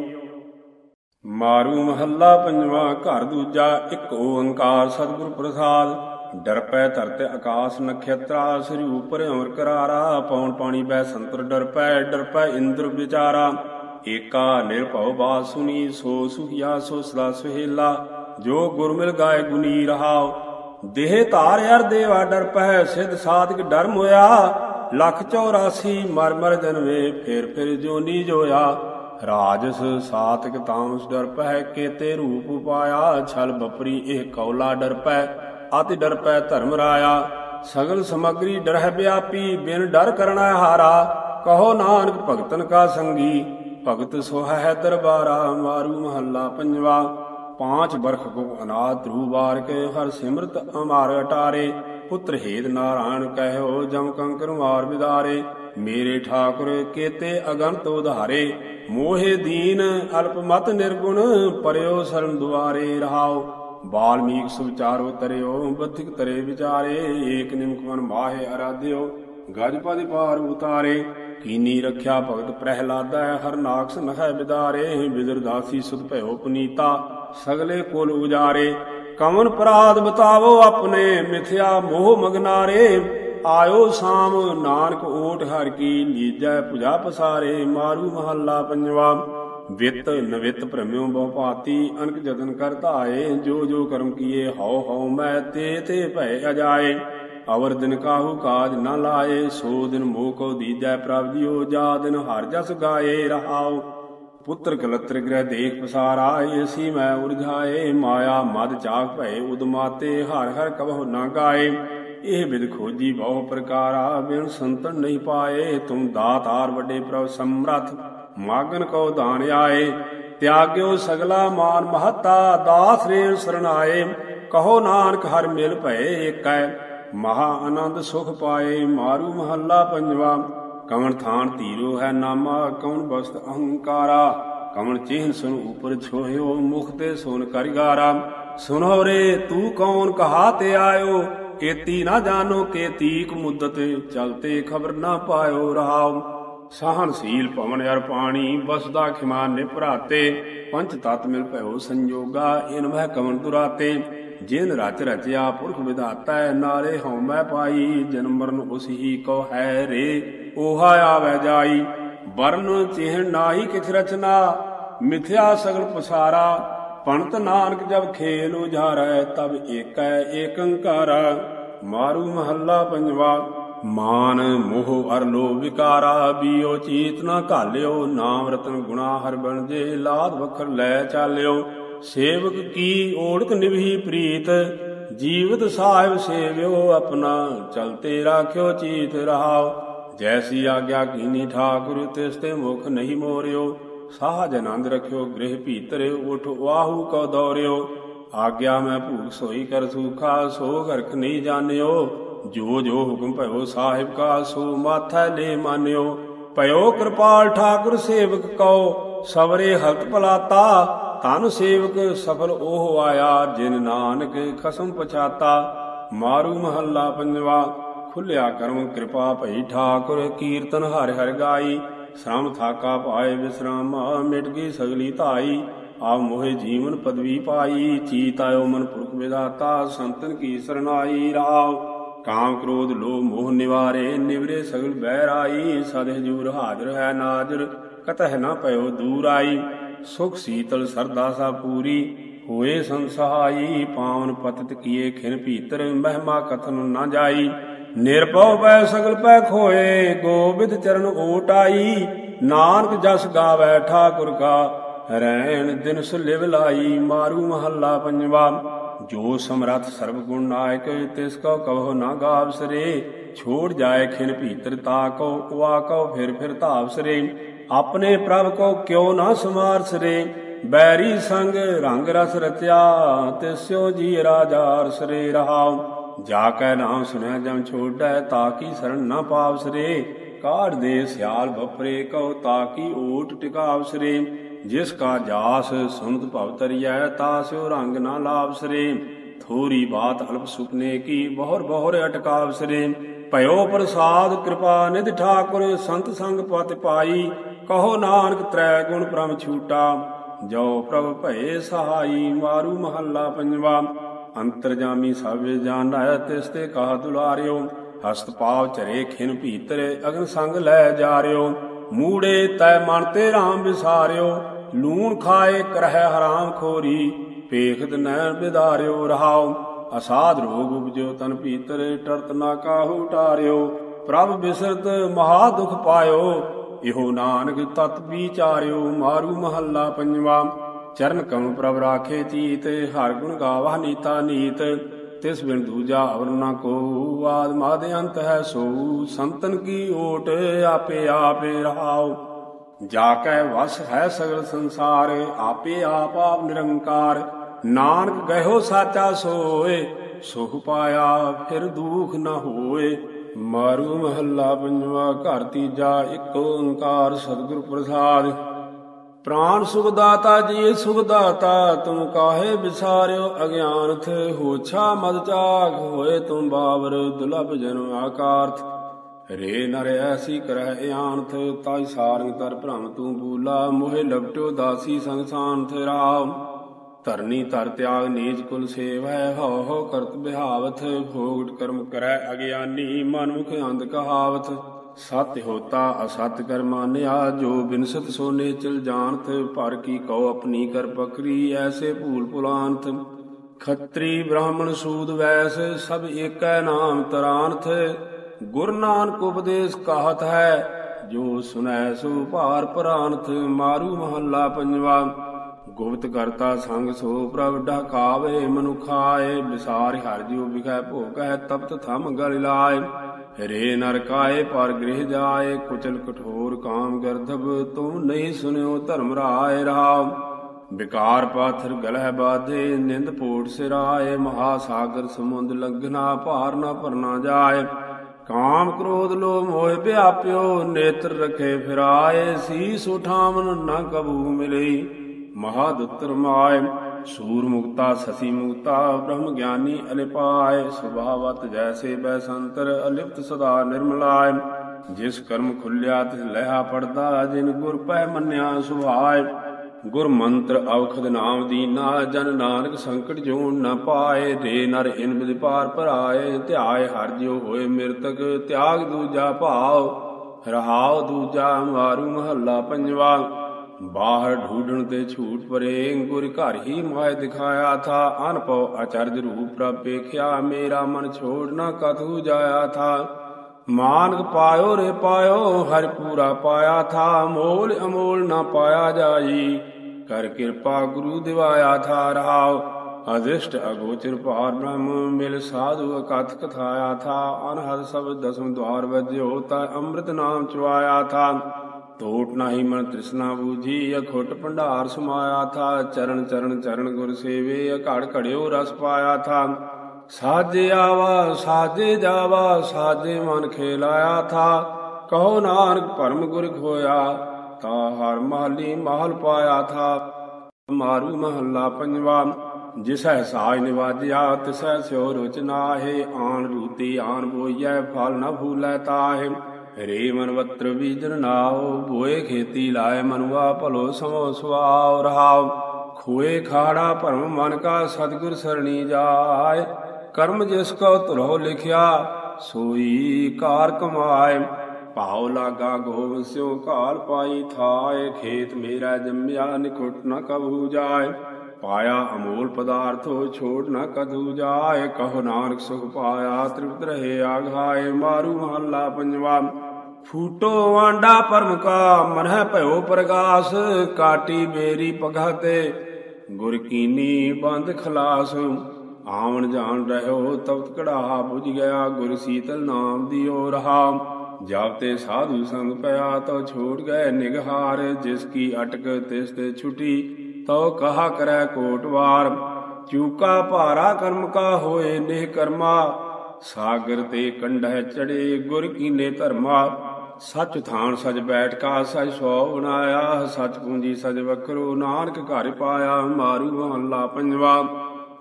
ਮਾਰੂ ਮਹੱਲਾ ਪੰਜਵਾ, ਘਰ ਦੂਜਾ, ਇੱਕ ਓੰਕਾਰ ਸਤਿਗੁਰ ਪ੍ਰਸਾਦ। ਡਰਪੈ ਧਰਤ ਆਕਾਸ਼ ਨਖੇਤਰਾ ਸ੍ਰੀ ਉਪਰ ਕਰਾਰਾ, ਪੌਣ ਪਾਣੀ ਬੈ ਸੰਤਰ ਡਰਪੈ ਡਰਪੈ ਇੰਦਰ ਵਿਚਾਰਾ। ਏਕਾ ਨਿਰਭਉ ਬਾਤ ਸੋ ਸੁਖਿਆ ਸੋ ਸਦਾ ਸੁਹੇਲਾ। ਜੋ ਗੁਰ ਮਿਲ ਗਾਏ ਗੁਨੀ ਰਹਾਉ। ਦੇਹ ਧਾਰ ਅਰ ਦੇਵਾ ਡਰ ਪਹਿ ਸਿਧ ਸਾਧਕ ਡਰ ਮੋਇਆ। ਲੱਖ 84 ਮਰ ਮਰ ਜਨਵੇ ਫੇਰ ਫਿਰ ਜੋਨੀ ਜੋਇਆ। ਰਾਜਸ ਸਾਤਕ ਤਾਮਸ ਡਰ ਪਹਿ ਕੇਤੇ ਰੂਪ ਪਾਇਆ, ਛਲ ਬਪਰੀ ਇਹ ਕੌਲਾ ਡਰ ਪੈ। ਅਤਿ ਡਰ ਪੈ ਧਰਮ ਰਾਇਆ। ਸਗਲ ਸਮਗਰੀ ਡਰਹਿ ਵਿਆਪੀ ਬਿਨ ਡਰ ਕਰਨਾ ਹਾਰਾ। ਕਹੋ ਨਾਨਕ ਭਗਤਨ ਕਾ ਸੰਗੀ, ਭਗਤ ਸੁਹੈ ਦਰਬਾਰਾ, ਮਾਰੂ ਮਹੱਲਾ ਪੰਜਵਾ। ਪਾਂਚ ਬਰਖ ਕੋ ਅਨਾਥ ਧਰੂ ਬਾਰ ਕੇ, ਹਰ ਸਿਮਰਤ ਅਮਾਰ ਅਟਾਰੇ। ਪੁੱਤਰ ਹੇਦ ਨਾਰਾਇਣ ਕਹਿਓ, ਜਮ ਕੰਕਰ ਮਾਰ ਵਿਦਾਰੇ ਮੇਰੇ ਠਾਕੁਰ ਕੇਤੇ ਅਗੰਤ ਉਧਾਰੇ। ਮੋਹੇ ਦੀਨ ਅਲਪ ਮਤ ਨਿਰਗੁਣ, ਪਰਿਓ ਸਰਨ ਦੁਆਰੇ ਰਹਾਓ। ਬਾਲਮੀਕ ਸੁਚਾਰੋ ਤਰਿਓ, ਬਧਿਕ ਤਰੇ ਵਿਚਾਰੇ, ਏਕ ਨਿਮਕ ਮਾਹੇ ਅਰਾਧਿਓ ਗਜਪਦ ਪਾਰ ਉਤਾਰੇ, ਕੀਨੀ ਰੱਖਿਆ ਭਗਤ ਪ੍ਰਹਿਲਾਦਾ, ਹਰ ਨਾਕਸ ਨਖੈ ਬਿਦਾਰੇ, ਬਿਦਰ ਸੁਧ ਭਇਓ ਪੁਨੀਤਾ, ਸਗਲੇ ਕੁਲ ਉਜਾਰੇ ਕਮਨ ਪ੍ਰਾਦ ਬਤਾਵੋ ਆਪਣੇ, ਮਿਥਿਆ ਮੋਹ ਮਗਨਾਰੇ, ਆਇਓ ਸਾਮ ਨਾਨਕ ਓਟ ਹਰ ਕੀ ਲੀਜੈ ਪੁਜਾ ਪਸਾਰੇ, ਮਾਰੂ ਮਹੱਲਾ ਪੰਜਵਾ। ਵਿਤ ਨਵਿਤ ਭ੍ਰਮਿਓ ਬਹੁ ਭਾਤੀ ਅਨਕ ਜਤਨ ਕਰ ਧਾਏ, ਜੋ ਜੋ ਕਰਮ ਕੀਏ, ਹਉ ਹਉ ਮੈਂ ਤੇ ਤੇ ਭੈ ਅਜਾਏ। ਅਵਰ ਦਿਨ ਕਾਹੂ ਕਾਜ ਨਾ ਲਾਏ, ਸੋ ਦਿਨ ਮੋਹ ਕੋ ਦੀਜੈ ਪ੍ਰਭ ਜੀਓ ਜਾ ਦਿਨ ਹਰ ਜਸ ਗਾਏ ਰਹਾਉ। ਪੁੱਤਰ ਕਲਤਰ ਗ੍ਰਹਿ ਦੇਖ ਪਸਾਰਾ ਏਸੀ ਮੈਂ ਉਰਝਾਏ, ਮਾਇਆ ਮਦ ਚਾਕ ਭੈ ਉਦਮਾਤੇ, ਹਰ ਹਰ ਕਬਹੁ ਨਾ ਗਾਏ। ਇਹ ਵਿਦ ਖੋਜੀ ਬਹੁ ਪ੍ਰਕਾਰਾ, ਬਿਨ ਸੰਤਨ ਨਹੀਂ ਪਾਏ, ਤੁਮ ਦਾਤਾਰ ਵੱਡੇ ਪ੍ਰਭ ਸਮਰਥ। ਮਾਗਨ ਕੋ ਦਾਨ ਆਏ, ਤਿਆਗਿਓ ਸਗਲਾ ਮਾਨ ਮਹਤਾ, ਦਾਸ ਰੇ ਸਰਣਾਏ ਕਹੋ ਨਾਨਕ ਹਰ ਮਿਲ ਭਏ ਏਕੈ, ਮਹਾ ਆਨੰਦ ਸੁਖ ਪਾਏ, ਮਾਰੂ ਮਹੱਲਾ ਪੰਜਵਾ। ਕਵਣ ਥਾਨ ਧੀਰੋ ਹੈ ਨਾਮਾ ਕੌਣ ਬਸਤ ਅਹੰਕਾਰਾ। ਕਵਣ ਚਿਹਨ ਸੁਨ ਉਪਰ ਛੋਹਿਓ, ਮੁਖ ਤੇ ਸੁਨ ਕਰਿਗਾਰਾ ਸੁਨੋ ਰੇ, ਤੂੰ ਕੌਣ ਕਹਾ ਤੇ ਆਇਓ? ਕੇਤੀ ਨਾ ਜਾਣੋ ਕੇਤੀਕ ਮੁੱਦਤ ਚਲਤੇ ਖਬਰ ਨਾ ਪਾਇਓ ਰਹਾਉ ਸਹਨਸ਼ੀਲ ਪਵਨ ਅਰ ਪਾਣੀ, ਵਸਦਾ ਖਿਮਾਨ ਨਿਭਰਾਤੇ ਪੰਚ ਤਤ ਮਿਲ ਭਇਓ ਸੰਜੋਗਾ, ਇਨ ਮਹਿ ਕਵਨ ਦੁਰਾਤੇ ਜਿਨ ਰਚ ਰਚਿਆ ਪੁਰਖ ਵਿਧਾਤਾ, ਨਾਲੇ ਹਉ ਪਾਈ, ਜਨਮ ਮਰਨ ਉਸ ਹੀ ਕੋ ਹੈ ਰੇ। ਓਹਾ ਆਵੈ ਜਾਈ, ਵਰਨ ਚਿਹਨ ਨਾਹੀ ਕਿਛ ਰਚਨਾ। ਮਿਥਿਆ ਸਗਲ ਪਸਾਰਾ ਪੰਤ ਨਾਨਕ ਜਬ ਖੇਲ ਉਝਾਰੈ ਤਬ ਏਕੈ ਏਕੰਕਾਰ। ਮਾਰੂ ਮਹੱਲਾ ਪੰਜਵਾ ਮਾਨ ਮੋਹ ਅਰ ਲੋ ਵਿਕਾਰਾ, ਬੀਓ ਚੀਤ ਨਾ ਘਾਲਿਓ, ਨਾਮ ਰਤਨ ਗੁਣਾ ਹਰ ਬਣ ਜੇ, ਲਾਦ ਵਖਰ ਲੈ ਚਾਲਿਓ। ਸੇਵਕ ਕੀ ਓੜਕ ਨਿਭੀ ਪ੍ਰੀਤ, ਜੀਵਤ ਸਾਹਿਬ ਸੇਵਿਓ ਆਪਣਾ ਚਲਤੇ ਰਾਖਿਓ ਚੀਤ ਰਹਾਓ। ਜੈਸੀ ਆਗਿਆ ਕੀਨੀ ਠਾਕੁਰ, ਤਿਸ ਤੇ ਮੁਖ ਨਹੀਂ ਮੋਰਿਓ। ਸਾਹਜ ਆਨੰਦ ਰਖਿਓ, ਗ੍ਰਹਿ ਭੀਤਰ ਉਠ ਵਾਹੂ ਕੋ ਦੌਰਿਓ। ਆਗਿਆ ਮੈਂ ਭੂਖ ਸੋਈ ਕਰ ਸੂਖਾ ਸੋ ਗਰਖ ਨਹੀਂ ਜਾਣਿਓ। ਜੋ ਜੋ ਹੁਕਮ ਭਇਓ ਸਾਹਿਬ ਕਾ ਸੋ ਮਾਥੈ ਲੈ ਮਾਨਿਓ। ਭਇਓ ਕਿਰਪਾਲ ਠਾਕੁਰ ਸੇਵਕ ਕਉ, ਸਵਰੇ ਹਲਤ ਭਲਾਤਾ ਤਨ ਸੇਵਕ ਸਫਲ ਉਹ ਆਇਆ ਜਿਨ ਨਾਨਕ ਖਸਮ ਪਛਾਤਾ। ਮਾਰੂ ਮਹੱਲਾ ਪੰਜਵਾ, ਖੁੱਲਿਆ ਕਰਮ ਕਿਰਪਾ ਭਈ ਠਾਕੁਰ, ਕੀਰਤਨ ਹਰਿ ਹਰਿ ਗਾਈ। ਸ਼ਰਮ ਥਾਕਾ ਪਾਏ ਵਿਸਰਾਮ, ਮਿਟ ਗਈ ਸਗਲੀ ਧਾਈ। ਆ ਮੋਹਿ ਜੀਵਨ ਪਦਵੀ ਪਾਈ, ਚੀਤ ਆਇਓ ਮਨ ਪੁਰਖ ਵਿਦਾਤਾ ਸੰਤਨ ਕੀ ਸਰਨਾਈ ਰਾਵ। ਕਾਮ ਕ੍ਰੋਧ ਲੋਭ ਮੋਹ ਨਿਵਾਰੇ, ਨਿਵਰੇ ਸਗਲ ਬਹਿ ਰਾਈ ਸਦ ਹਜੂਰ ਹਾਜ਼ਰ ਹੈ ਨਾਜ਼ਰ, ਕਤਹਿ ਨਾ ਪਇਓ ਦੂਰ ਆਈ, ਸੁਖ ਸੀਤਲ ਸਰਦਾ ਸਾ ਪੂਰੀ, ਹੋਏ ਸੰਸਹਾਈ ਪਾਵਨ ਪਤਿਤ ਕੀਏ ਖਿਨ ਭੀਤਰ, ਮਹਿਮਾ ਕਥਨ ਨਾ ਜਾਈ, ਨਿਰਭਉ ਪੈ ਸਗਲ ਪੈ ਖੋਏ, ਗੋਬਿੰਦ ਚਰਨ ਓਟ ਆਈ, ਨਾਨਕ ਜਸ ਗਾਵੇ ਠਾਕੁਰ ਕਾ, ਰੈਣ ਦਿਨ ਸੁਲਿਵ ਲਾਈ, ਮਾਰੂ ਮਹੱਲਾ ਪੰਜਵਾ। ਜੋ ਸਮਰਥ ਸਰਬ ਗੁਣ ਨਾਇਕ, ਤਿਸ ਕੋ ਕਹੋ ਨਾ ਗਾਵ ਛੋੜ ਜਾਏ ਖਿਨ ਭੀਤਰ ਤਾ ਕੋ ਵਾ ਕੋ ਫਿਰ ਫਿਰ ਧਾਵ ਆਪਣੇ ਪ੍ਰਭ ਕੋ ਕਿਉ ਨਾ ਸਮਾਰ ਬੈਰੀ ਸੰਗ ਰੰਗ ਰਸ ਰਚਿਆ, ਤਿਸਿਓ ਜੀ ਰਾਜਾਰ ਸਰੇ ਰਹਾਉ। ਜਾ ਕੈ ਨਾਮ ਸੁਣਿਆ ਜਮ ਛੋੜੈ, ਤਾ ਕੀ ਸਰਣ ਨਾ ਪਾਵਸਰੇ ਕਾੜ ਦੇ ਸਿਆਲ ਬਪਰੇ ਕਉ, ਤਾ ਕੀ ਓਟ ਟਿਕਾਵਸਰੇ ਜਿਸ ਕਾ ਜਾਸ ਸੁਨਤ ਭਵ ਤਰੀਐ ਤਾ ਸਿਉ ਰੰਗ ਨਾ ਲਾਭ ਸਰੇ। ਥੋਰੀ ਬਾਤ ਅਲਪ ਸੁਪਨੇ ਕੀ, ਬਹੁਰ ਬਹੁਰ ਅਟਕਾਵਸਰੇ ਭਇਓ ਪ੍ਰਸਾਦ ਕਿਰਪਾ ਨਿਧ ਠਾਕੁਰ, ਸੰਤ ਸੰਗ ਪਤ ਪਾਈ। ਕਹੋ ਨਾਨਕ ਤ੍ਰੈ ਗੁਣ ਪ੍ਰਮ ਛੂਟਾ। ਜੋ ਪ੍ਰਭ ਭਏ ਸਹਾਈ, ਮਾਰੂ ਮਹੱਲਾ ਪੰਜਵਾ। ਅੰਤਰਜਾਮੀ ਸਭ ਜਾਣੈ, ਤਿਸ ਤੇ ਕਹਾ ਦੁਲਾਰਿਓ। ਹਸਤ ਪਾਵ ਚਰੇ ਖਿਨ ਭੀਤਰ, ਅਗਨ ਸੰਗ ਲੈ ਜਾ ਰਿਓ ਮੂੜੇ ਤੈ ਮਨ ਤੇ ਰਾਮ ਵਿਸਾਰਿਓ। ਲੂਣ ਖਾਏ ਕਰਹਿ ਹਰਾਮ ਖੋਰੀ ਪੇਖਦ ਨੈਣ ਬਿਦਾਰਿਓ ਰਹਾਉ। ਅਸਾਧ ਰੋਗ ਉਪਜਿਓ ਤਨ ਭੀਤਰ, ਟਰਤ ਨਾ ਕਾਹੂ ਟਾਰਿਓ। ਪ੍ਰਭ ਬਿਸਰਤ ਮਹਾ ਦੁਖ ਪਾਇਓ, ਇਹੋ ਨਾਨਕ ਤਤ ਵਿਚਾਰਿਓ। ਮਾਰੂ ਮਹੱਲਾ ਪੰਜਵਾ, ਚਰਨ ਕਮ ਪ੍ਰਭ ਰਾਖੇ ਚੀਤ, ਹਰ ਗੁਣ ਗਾਵਾ ਨੀਤਾ ਨੀਤ। ਤਿਸ ਬਿਨ ਦੂਜਾ ਅਵਰ ਨਾ ਕੋ ਆਦ ਮਾਦ ਅੰਤ ਹੈ ਸੋ ਸੰਤਨ ਕੀ ਓਟ ਆਪੇ ਆਪੇ ਰਹਾਓ ਜਾ ਕੈ ਵਸ ਹੈ ਸਗਲ ਸੰਸਾਰ, ਆਪੇ ਆਪ ਆਪ ਨਿਰੰਕਾਰ। ਨਾਨਕ ਗਇਓ ਸਾਚਾ ਸੋਏ, ਸੁਖ ਪਾਇਆ ਫਿਰ ਦੁਖ ਨਾ ਹੋਏ। ਮਾਰੂ ਮਹੱਲਾ ਪੰਜਵਾ ਘਰ ਤੀਜਾ, ਇੱਕ ਓੰਕਾਰ ਸਤਿਗੁਰ ਪ੍ਰਸਾਦ। ਪ੍ਰਾਨ ਸੁਖ ਦਾਤਾ ਜੀ ਸੁਖ ਦਾਤਾ ਤੁਮ ਕਾਹੇ ਵਿਸਾਰਿਓ, ਅਗਿਆਨਥ ਹੋਛਾ ਮਦ ਚਾਗ ਹੋਏ ਤੁਮ ਬਾਵਰ ਦੁਲਭ ਜਨਮ ਆਕਾਰਥ। ਰੇ ਨਰ ਐਸੀ ਕਰਹਿ ਆਨਥ ਤਾਈ ਸਾਰੰਗ ਤਰ ਭ੍ਰਮ ਤੂੰ ਬੂਲਾ, ਮੋਹਿ ਲਪਟਿਓ ਦਾਸੀ ਸੰਗ ਰਾਮ ਧਰਨੀ ਧਰ ਤਿਆਗ ਨੀਜ ਕੁਲ ਸੇਵ ਹਉ ਹਉ ਕਰਤ ਬਿਹਾਵਥ, ਭੋਗਟ ਕਰਮ ਕਰੈ ਅਗਿਆਨੀ, ਮਨ ਮੁਖ ਅੰਧ ਕਹਾਵਤ ਸਤਿ ਹੋਤਾ ਅਸਤ ਕਰਮਾਨਿਆ ਜੋ ਬਿਨਸਤ ਸੋਨੇ ਚਲ ਜਾਣਤ ਪਰ ਕੀ ਕਉ ਆਪਣੀ ਕਰ ਪਕਰੀ ਐਸੇ ਭੂਲ ਭੁਲਾਨਤ ਖੱਤਰੀ ਬ੍ਰਾਹਮਣ ਸੂਦ ਵੈਸ, ਸਭ ਏਕੈ ਨਾਮ ਤਰਾਨਥ। ਗੁਰ ਨਾਨਕ ਉਪਦੇਸ਼ ਕਾਹਤ ਹੈ, ਜੋ ਸੁਨੈ ਸੋ ਭਾਰ ਪ੍ਰਾਨਥ ਮਾਰੂ ਮਹੱਲਾ ਪੰਜਵਾ। ਗੁਪਤ ਕਰਤਾ ਸੰਗ ਸੋ ਪ੍ਰਭ ਢਕਾਵੇ ਮਨੁਖਾਏ ਵਿਸਾਰ ਹਰ ਜਿਉ ਵਿਖੈ ਭੋਗੈ, ਤਪਤ ਥਮ ਗਲ ਲਾਏ। ਰੇ ਨਰ ਕਾਏ ਪਰ ਗ੍ਰਹਿ ਜਾਏ, ਕੁਚਲ ਕਠੋਰ ਕਾਮ ਗਰਧਬ ਤੂੰ ਨਹੀਂ ਸੁਨਿਓ ਧਰਮ ਰਾਏ ਰਾਮ ਵਿਕਾਰ ਪਾਥਰ ਗਲਹਿ ਬਾਧੇ, ਨਿੰਦ ਪੋਟ ਸਿਰਾਏ ਮਹਾ ਸਾਗਰ ਸਮੁੰਦ ਲੰਘਨਾ ਭਾਰ ਨਾ ਭਰਨਾ ਜਾਏ। ਕਾਮ ਕ੍ਰੋਧ ਲੋ ਮੋਹ ਵਿਆਪਿਓ ਨੇਤਰ ਰਖੇ ਫਿਰਾਏ, ਸੀਸ ਉਠਾਵਨ ਨਾ ਕਬੂ ਮਿਲੇ ਮਹਾਦੁੱਤਰ ਮਾਏ ਸੂਰ ਮੁਕਤਾ ਸਸੀ ਮੁਕਤਾ, ਬ੍ਰਹਮ ਗਿਆਨੀ ਅਲਿਪਾਏ, ਸੁਭਾਵਤ ਜੈਸੇ ਬੈਸੰਤਰ ਅਲਿਪਤ ਸਦਾ ਨਿਰਮਲਾਇ ਜਿਸ ਕਰਮ ਖੁੱਲਿਆ ਤਿਸ ਲਹਾ ਪੜਦਾ, ਜਿਨ ਗੁਰ ਪੈ ਮੰਨਿਆ ਸੁਭਾਏ। ਗੁਰ ਮੰਤਰ ਔਖਦ ਨਾਮ ਦੀਨਾ ਜਨ ਨਾਨਕ ਸੰਕਟ ਜੋਨ ਨਾ ਪਾਏ, ਦੇ ਨਰ ਇਨ ਬਿਦ ਪਾਰ ਭਰਾਏ, ਧਿਆਏ ਹਰ ਜਿਉ ਹੋਏ ਮਿਰਤਕ, ਤਿਆਗ ਦੂਜਾ ਭਾਵ ਰਹਾਉ ਦੂਜਾ ਮਾਰੂ ਮਹੱਲਾ ਪੰਜਵਾ, ਬਾਹਰ ਢੂਢਣ ਤੇ ਝੂਠ ਪਰੇ, ਗੁਰ ਘਰ ਹੀ ਮਾਇ ਦਿਖਾਇਆ ਥਾ, ਅਨਪਉ ਅਚਰਜ ਰੂਪ ਪ੍ਰਭ ਮੇਰਾ ਮਨ ਛੋੜ ਨਾ ਕਥੂ ਜਾਇਆ ਥਾ। ਮਾਨਕ ਪਾਇਓ ਰੇ ਪਾਇਓ, ਹਰਿ ਪੂਰਾ ਪਾਇਆ ਥਾ, ਮੋਲ ਅਮੋਲ ਨਾ ਪਾਇਆ ਜਾਈ। ਕਰ ਕਿਰਪਾ ਗੁਰੂ ਦਿਵਾਇਆ ਥਾ ਰਹਾਉ ਅਦਿਸ਼ਟ ਅਗੋਚਰ ਭਾਰ ਬ੍ਰਹਮ, ਮਿਲ ਸਾਧੂ ਅਕਥ ਕਥਾਇਆ ਥਾ। ਅਨਹਦ ਸਭ ਦਸਮ ਦਵਾਰ ਵਜਿਓ, ਤਾ ਅੰਮ੍ਰਿਤ ਨਾਮ ਚਵਾਇਆ ਥਾ। ਟੋਟ ਨਾਹੀ ਮਨ ਤ੍ਰਿਸ਼ਨਾ ਬੂਝੀ, ਅਖੁੱਟ ਭੰਡਾਰ ਸਮਾਇਆ ਥਾ। ਚਰਨ ਚਰਨ ਚਰਨ ਗੁਰ ਸੇਵੇ, ਅਘੜ ਘੜਿਓ ਰਸ ਪਾਇਆ ਥਾ। ਸਾਜੇ ਆਵਾ, ਸਾਜੇ ਜਾਵਾ, ਸਾਜੇ ਮਨ ਖੇਲਾਇਆ ਥਾ। ਕਹੋ ਨਾਨਕ ਪਰਮ ਗੁਰ ਖੋਇਆ। ਤਾ ਹਰ ਮਹਲੀ ਮਹਲ ਪਾਇਆ ਥਾ ਮਾਰੂ ਮਹੱਲਾ ਪੰਜਵਾ ਜਿਸੈ ਸਾਜ ਨਿਵਾਜਿਆ ਤਿਸੈ ਸਿਓ ਰੁਚ ਨਾਹੇ ਆਣ ਰੂਤੀ ਆਣ ਬੋਈਐ ਫਲ ਨ ਫੂਲੈ ਤਾਹੇ ਰੇ ਮਨਵਤਰ ਬੀਜਨ ਨਾਉ ਬੋਏ ਖੇਤੀ ਲਾਏ ਮਨੁਆ ਭਲੋ ਸਮੋ ਸੁਆਉ ਰਹਾਉ ਖੋਏ ਖਾੜਾ ਭਰਮ ਮਨ ਕਾ ਸਤਿਗੁਰ ਸਰਣੀ ਜਾਏ ਕਰਮ ਜਿਸ ਕੋ ਤੁਰੋ ਲਿਖਿਆ ਸੋਈ ਕਾਰ ਕਮਾਏ ਭਾਉ ਲਾਗਾ ਗੋਵ ਸਿਉ ਘਾਲ ਪਾਈ ਥਾਏ, ਖੇਤ ਮੇਰਾ ਜੰਮਿਆ ਨਿਕਟ ਨਾ ਕਬੂ ਜਾਏ। ਪਾਇਆ ਅਮੋਲ ਪਦਾਰਥੋ ਛੋੜ ਨ ਕਦੂ ਜਾਏ। ਕਹੋ ਨਾਨਕ ਸੁਖ ਪਾਇਆ, ਤ੍ਰਿਪਤ ਰਹੇ ਆਘਾਏ ਮਾਰੂ ਮਹੱਲਾ ਪੰਜਵਾ। ਫੂਟੋ ਆਂਡਾ ਪਰਮ ਕਾ, ਮਨਹਿ ਭਇਓ ਪ੍ਰਗਾਸ। ਕਾਟੀ ਮੇਰੀ ਪਗਹ ਤੇ, ਗੁਰ ਕੀਨੀ ਬੰਦ ਖਲਾਸ। ਆਵਣ ਜਾਣ ਰਹਿਓ ਤਪਤ ਕੜਾ 부ਝ ਗਿਆ ਗੁਰ ਸੀਤਲ ਨਾਮ ਦੀ ਓ ਰਹਾ। ਜਬ ਤੇ ਸਾਧੂ ਸੰਗ ਪਿਆ ਤੋ ਛੋੜ ਗਏ ਨਿਗਹਾਰ, ਜਿਸ ਕੀ ਅਟਕ ਤਿਸ ਤੇ ਛੁਟੀ ਤੋ ਕਹਾ ਕਰੈ ਕੋਟਵਾਰ ਚੂਕਾ ਭਾਰਾ ਕਰਮ ਕਾ ਹੋਏ ਨਿਹ ਕਰਮਾ, ਸਾਗਰ ਤੇ ਕੰਢੈ ਚੜੇ ਗੁਰ ਕੀਨੇ ਧਰਮਾ। ਸਚ ਥਾਨ ਸਜ ਬੈਠ ਕਾ ਸਜ ਸੋ ਬਣਾਇਆ ਸਚ ਪੂੰਜੀ ਸਜ ਵਕਰੋ ਨਾਨਕ ਘਰ ਪਾਇਆ, ਮਾਰੂ ਮਹੱਲਾ ਪੰਜਵਾ।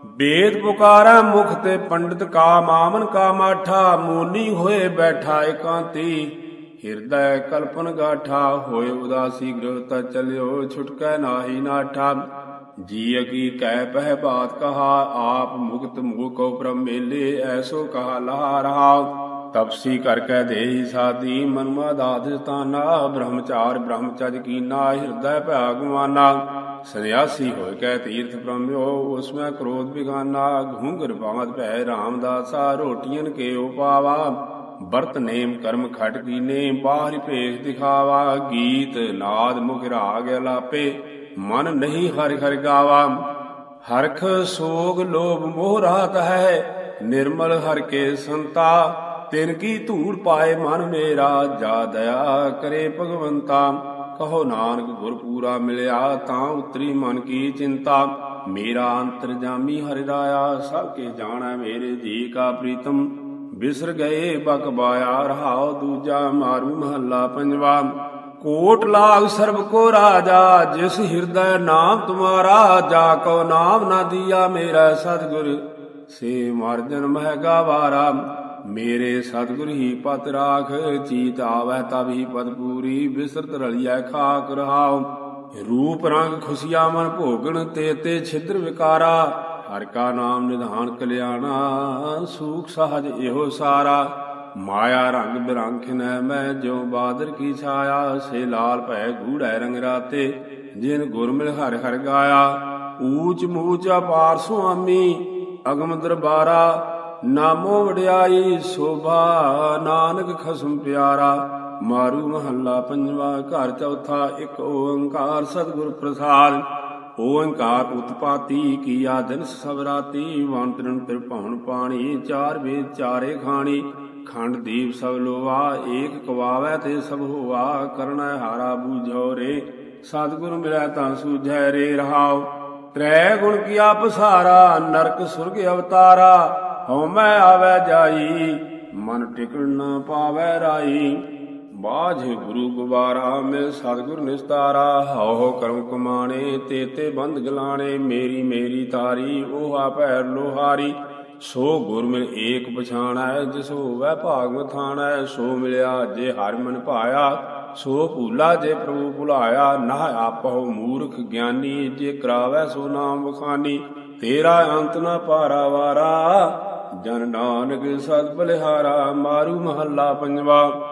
ਵੇਦ ਪੁਕਾਰਾ ਮੁਖ ਤੇ ਪੰਡਿਤ ਕਾ ਮਾਮਨ ਕਾ ਮਾਠਾ ਮੂਨੀ ਹੋਏ ਬੈਠਾ ਇਕਾਂਤੀ ਹਿਰਦੈ ਕਲਪਨ ਗਾਠਾ ਹੋਏ ਉਦਾਸੀ ਗ੍ਰਹ ਤ ਚਲਿਓ ਛੁਟਕੈ ਨਾਹੀ ਨਾਠਾ ਜੀ ਕੀ ਕਹਿ ਪਹਿ ਬਾਤ ਕਹਾ ਆਪ ਮੁਕਤ ਮੁਖ ਕੋ ਪ੍ਰਮ ਮੇਲੇ ਐਸੋ ਕਹਾ ਲਹਾ ਰਹਾ ਤਪਸੀ ਕਰ ਕੈ ਦੇਹੀ ਸਾਦੀ ਮਨਮਾ ਦਾਦ ਤਾਨਾ ਬ੍ਰਹਮਚਾਰ ਬ੍ਰਹਮਚਜ ਕੀਨਾ ਹਿਰਦੈ ਹੋਇ ਕੈ ਤੀਰਥ ਬ੍ਰਹਮਿਓ ਉਸਮੈ ਕ੍ਰੋਧ ਬਿਗਾਨਾ ਘੂੰਗਰ ਬਾਦ ਭੈ ਰਾਮਦਾਸਾ, ਰੋਟੀਆਂ ਕੇ ਉਪਾਵਾ ਬਰਤ ਨੇਮ, ਕਰਮ ਖਟ ਕੀਨੇ, ਬਾਹਰ ਭੇਖ ਦਿਖਾਵਾ। ਗੀਤ ਨਾਦ ਮੁਖ ਰਾਗ ਅਲਾਪੇ, ਮਨ ਨਹੀਂ ਹਰਿ ਹਰਿ ਗਾਵਾ। ਹਰਖ ਸੋਗ ਲੋਭ ਮੋਹ ਰਾਤ ਹੈ, ਨਿਰਮਲ ਹਰ ਕੇ ਸੰਤਾ। ਤਿਨ ਕੀ ਧੂੜ ਪਾਏ ਮਨ ਮੇਰਾ, ਜਾ ਦਇਆ ਕਰੇ ਭਗਵੰਤਾ। ਕਹੋ ਨਾਨਕ ਗੁਰ ਪੂਰਾ ਮਿਲਿਆ ਤਾਂ ਉਤਰੀ ਮਨ ਕੀ ਚਿੰਤਾ। ਮੇਰਾ ਅੰਤਰ ਹਰਿ ਰਾਇਆ ਸਭ ਕੇ ਜਾਣੈ ਮੇਰੇ ਜੀ ਕਾ ਪ੍ਰੀਤਮ। ਬਿਸਰ ਗਏ ਬਕ ਬਾਇਆ, ਰਹਾਉ ਦੂਜਾ ਮਾਰੂ ਮਹੱਲਾ ਪੰਜਵਾ। ਕੋਟ ਲਾਗ ਸਰਬ ਕੋ ਰਾਜਾ, ਜਿਸ ਹਿਰਦੈ ਨਾਮ ਤੁਮਾਰਾ, ਜਾ ਕੋ ਨਾਮ ਨਾ ਦਿਆ ਮੇਰਾ ਸਤਿਗੁਰ। ਸੇ ਮਰ ਜਨਮ ਹੈ ਗਾਵਾਰਾ ਮੇਰੇ ਸਤਿਗੁਰ ਹੀ ਪਤ ਰਾਖ, ਚੀਤ ਆਵੈ ਤਬ ਹੀ ਪਦ ਪੂਰੀ, ਬਿਸਰਤ ਰਲਿਐ ਖਾਕ ਰਹਾਉ। ਰੂਪ ਰੰਗ ਖੁਸ਼ੀਆ ਮਨ ਭੋਗਣ, ਤੇ ਤੇ ਛਿਦਰ ਵਿਕਾਰਾ। ਹਰ ਕਾ ਨਾਮ ਨਿਧਾਨ ਕਲਿਆਣਾ, ਸੂਖ ਸਹਜ ਇਹੋ ਸਾਰਾ। ਮਾਇਆ ਰੰਗ ਬਿਰੰਗ ਮੈਂ ਜਿਉ ਬਾਦਰ ਕੀ ਛਾਇਆ। ਸੇ ਲਾਲ ਭੈ ਗੂੜੈ ਰੰਗ ਰਾਤੇ, ਜਿਨ ਗੁਰ ਮਿਲ ਹਰ ਹਰਿ ਗਾਇਆ। ਊਚ ਮੂਚ ਅਪਾਰ ਸੁਆਮੀ, ਅਗਮ ਦਰਬਾਰਾ। ਨਾਮੋ ਵਡਿਆਈ ਸੋਭਾ, ਨਾਨਕ ਖਸਮ ਪਿਆਰਾ, ਮਾਰੂ ਮਹੱਲਾ ਪੰਜਵਾ, ਘਰ ਚੌਥਾ, ਇੱਕ ਓੰਕਾਰ ਸਤਿਗੁਰ ਪ੍ਰਸਾਦ। ਓੰਕਾਰ ਉਤਪਾਤੀ ਕੀਆ ਦਿਨ ਸਭ ਰਾਤੀ ਵੰਤਰਨ ਪਾਣੀ, ਚਾਰ ਵੇਦ ਚਾਰੇ ਖਾਣੀ। ਖੰਡ ਦੀਪ ਸਭ ਲੋਵਾ ਏਕ ਕਵਾਵੈ ਤੇ ਸਭ ਹੋਵਾ ਕਰਨਾ ਹਾਰਾ ਬੂਝੋ ਰੇ। ਸਤਿਗੁਰ ਮਿਲੈ ਤਾਂ ਸੂਝੈ ਰੇ ਰਹਾਉ। ਤ੍ਰੈ ਗੁਣ ਕੀ ਪਸਾਰਾ, ਨਰਕ ਸੁਰਗ ਅਵਤਾਰਾ। ਹਉ ਮੈਂ ਆਵੈ ਜਾਈ, ਮਨ ਟਿਕਣ ਨਾ ਪਾਵੈ ਰਾਈ। ਬਾਝ ਗੁਰੂ ਗੁਬਾਰਾ, ਮਿਲ ਸਤਿਗੁਰ ਨਿਸਤਾਰਾ। ਹਉ ਕਰਮ ਕਮਾਣੇ, ਤੇ ਤੇ ਬੰਦ ਗਲਾਣੇ। ਮੇਰੀ ਮੇਰੀ ਤਾਰੀ, ਉਹ ਆਪੈ ਲੋਹਾਰੀ। ਸੋ ਗੁਰ ਮਿਲ ਏਕ ਪਛਾਣੈ, ਜਿਸ ਹੋਵੈ ਭਾਗ ਮਥਾਣੈ ਸੋ ਮਿਲਿਆ ਜੇ ਹਰਿ ਮਨ ਭਾਇਆ, ਸੋ ਭੂਲਾ ਜੇ ਪ੍ਰਭੂ ਭੁਲਾਇਆ। ਨਾ ਆਪਹੁ ਮੂਰਖ ਗਿਆਨੀ, ਜੇ ਕਰਾਵੈ ਸੋ ਨਾਮ ਵਖਾਨੀ। ਤੇਰਾ ਅੰਤ ਨਾ ਪਾਰਾਵਾਰਾ ਜਨ ਨਾਨਕ ਸਤ ਬਲਿਹਾਰਾ, ਮਾਰੂ ਮਹੱਲਾ ਪੰਜਵਾ।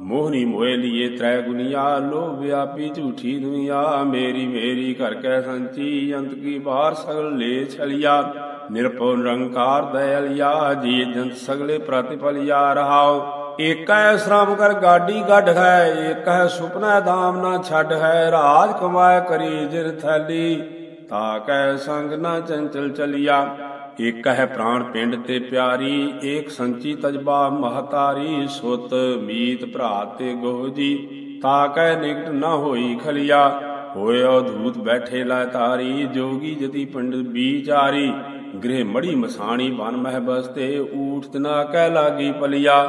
ਮੋਹਨੀ ਮੋਏ ਲੀਏ ਤ੍ਰੈ ਗੁਨੀਆ, ਲੋਭ ਵਿਆਪੀ ਝੂਠੀ ਦੁਨੀਆ। ਮੇਰੀ ਮੇਰੀ ਕਰ ਕੈ ਸੰਚੀ, ਅੰਤ ਕੀ ਬਾਹਰ ਸਗਲ ਲੈ ਛਲਿਆ। ਨਿਰਭਉ ਨਿਰੰਕਾਰ ਦਇਲਿਆ ਜੀ ਜੰਤ ਸਗਲੇ ਪ੍ਰਤਿਪਲਿਆ ਰਹਾਉ। ਏਕੈ ਸ਼ਰਮ ਕਰ ਗਾਡੀ ਗੱਡ ਹੈ, ਏਕੈ ਸੁਪਨਾ ਦਾਮ ਨਾ ਛੱਡ ਹੈ। ਰਾਜ ਕਮਾਇ ਕਰੀ ਜਿਰ ਥੈਲੀ, ਤਾ ਕੈ ਸੰਗ ਨਾ ਚੰਚਲ ਚਲਿਆ। ਇਕ ਹੈ ਪ੍ਰਾਣ ਪਿੰਡ ਤੇ ਪਿਆਰੀ, ਏਕ ਸੰਚੀ ਤਜਬਾ ਮਹਤਾਰੀ, ਸੁਤ ਮੀਤ ਭਰਾ ਤੇ ਗੋਹ ਜੀ। ਤਾ ਕੈ ਨਿਕਟ ਨਾ ਹੋਈ ਖਲਿਆ ਹੋਏ ਅਧੂਤ ਬੈਠੇ ਲੈ ਤਾਰੀ ਜੋਗੀ ਜਤੀ ਪੰਡਿਤ ਵਿਚਾਰੀ ਗ੍ਰਹਿ ਮੜੀ ਮਸਾਣੀ ਬਨ ਮਹਿ ਬਸਤੇ, ਊਠ ਨਾ ਕਹਿ ਲਾਗੀ ਪਲਿਆ।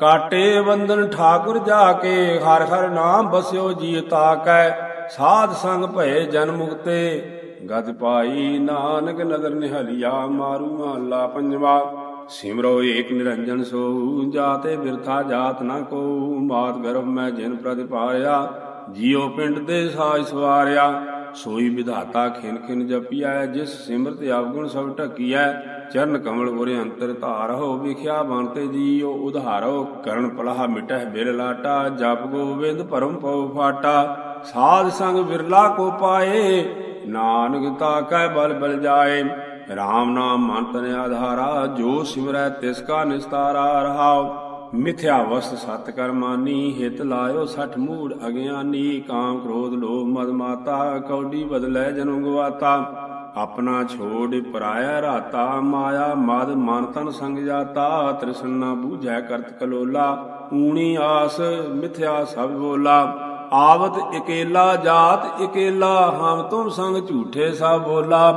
ਕਾਟੇ ਬੰਦਨ ਠਾਕੁਰ ਜਾ ਕੇ, ਹਰ ਹਰ ਨਾਮ ਬਸਿਓ ਜੀ ਤਾ ਕੈ ਸਾਧ ਸੰਗ ਭਏ ਜਨ ਮੁਕਤੇ ਗਤ ਪਾਈ ਨਾਨਕ ਨਦਰ ਨਿਹਲਿਆ ਮਾਰੂ ਮਹੱਲਾ ਪੰਜਵਾ। ਸਿਮਰੋ ਏਕ ਨਿਰੰਜਨ ਸੋ, ਜਾਤੇ ਬਿਰਥਾ ਜਾਤ ਨਾ ਕੋ। ਮਾਤ ਗਰਭ ਮੈਂ ਜਿਨ ਪ੍ਰਤਿਪਾਇਆ ਜੀਉ ਪਿੰਡ ਦੇ ਸਾਜ ਸਵਾਰਿਆ। ਸੋਈ ਵਿਧਾਤਾ ਖਿਨ ਖਿਨ ਜਪੀਐ ਜਿਸ ਸਿਮਰਤ ਆਵਗੁਣ ਸਭ ਢਕੀਐ। ਚਰਨ ਕਮਲ ਉਰੇ ਅੰਤਰ ਧਾਰੋ ਵਿਖਿਆ ਬਣਤੇ ਜੀਉ ਉਧਾਰੋ। ਕਰਨ ਪਲਹਾ ਮਿਟਹਿ ਬਿਰ ਲਾਟਾ, ਜਪ ਗੋਬਿੰਦ ਪਰਮ ਪਉ ਫਾਟਾ। ਸਾਧ ਸੰਗ ਵਿਰਲਾ ਕੋ ਪਾਏ ਨਾਨਕ ਤਾ ਕੈ ਬਲ ਬਲ ਜਾਏ। RAM ਨਾਮ ਮਨ ਤਨ ਆਧਾਰਾ, ਜੋ ਸਿਮਰੈ ਤਿਸ ਕਾ ਨਿਸਤਾਰਾ ਰਹਾਉ। ਮਿਥਿਆ ਵਸਤ ਸਤ ਕਰ ਮਾਨੀ ਹਿਤ ਲਾਇਓ ਸਠ ਮੂੜ ਅਗਿਆਨੀ। ਕਾਮ ਕ੍ਰੋਧ ਲੋਭ ਮਦ ਮਾਤਾ, ਕੌਡੀ ਬਦਲੇ ਜਨਮ ਗਵਾਤਾ। ਆਪਣਾ ਛੋੜ ਪਰਾਇਆ ਰਾਤਾ, ਮਾਇਆ ਮਦ ਮਨ ਤਨ ਸੰਗ ਜਾਤਾ। ਤ੍ਰਿਸ਼ਨਾ ਬੂਝੈ ਕਰਤ ਕਲੋਲਾ, ਊਣੀ ਆਸ ਮਿਥਿਆ ਸਭ ਬੋਲਾ। ਆਵਤ ਇਕੇਲਾ ਜਾਤ ਇਕੇਲਾ, ਹਮ ਤੁਮ ਸੰਗ ਝੂਠੇ ਸਭ ਬੋਲਾ।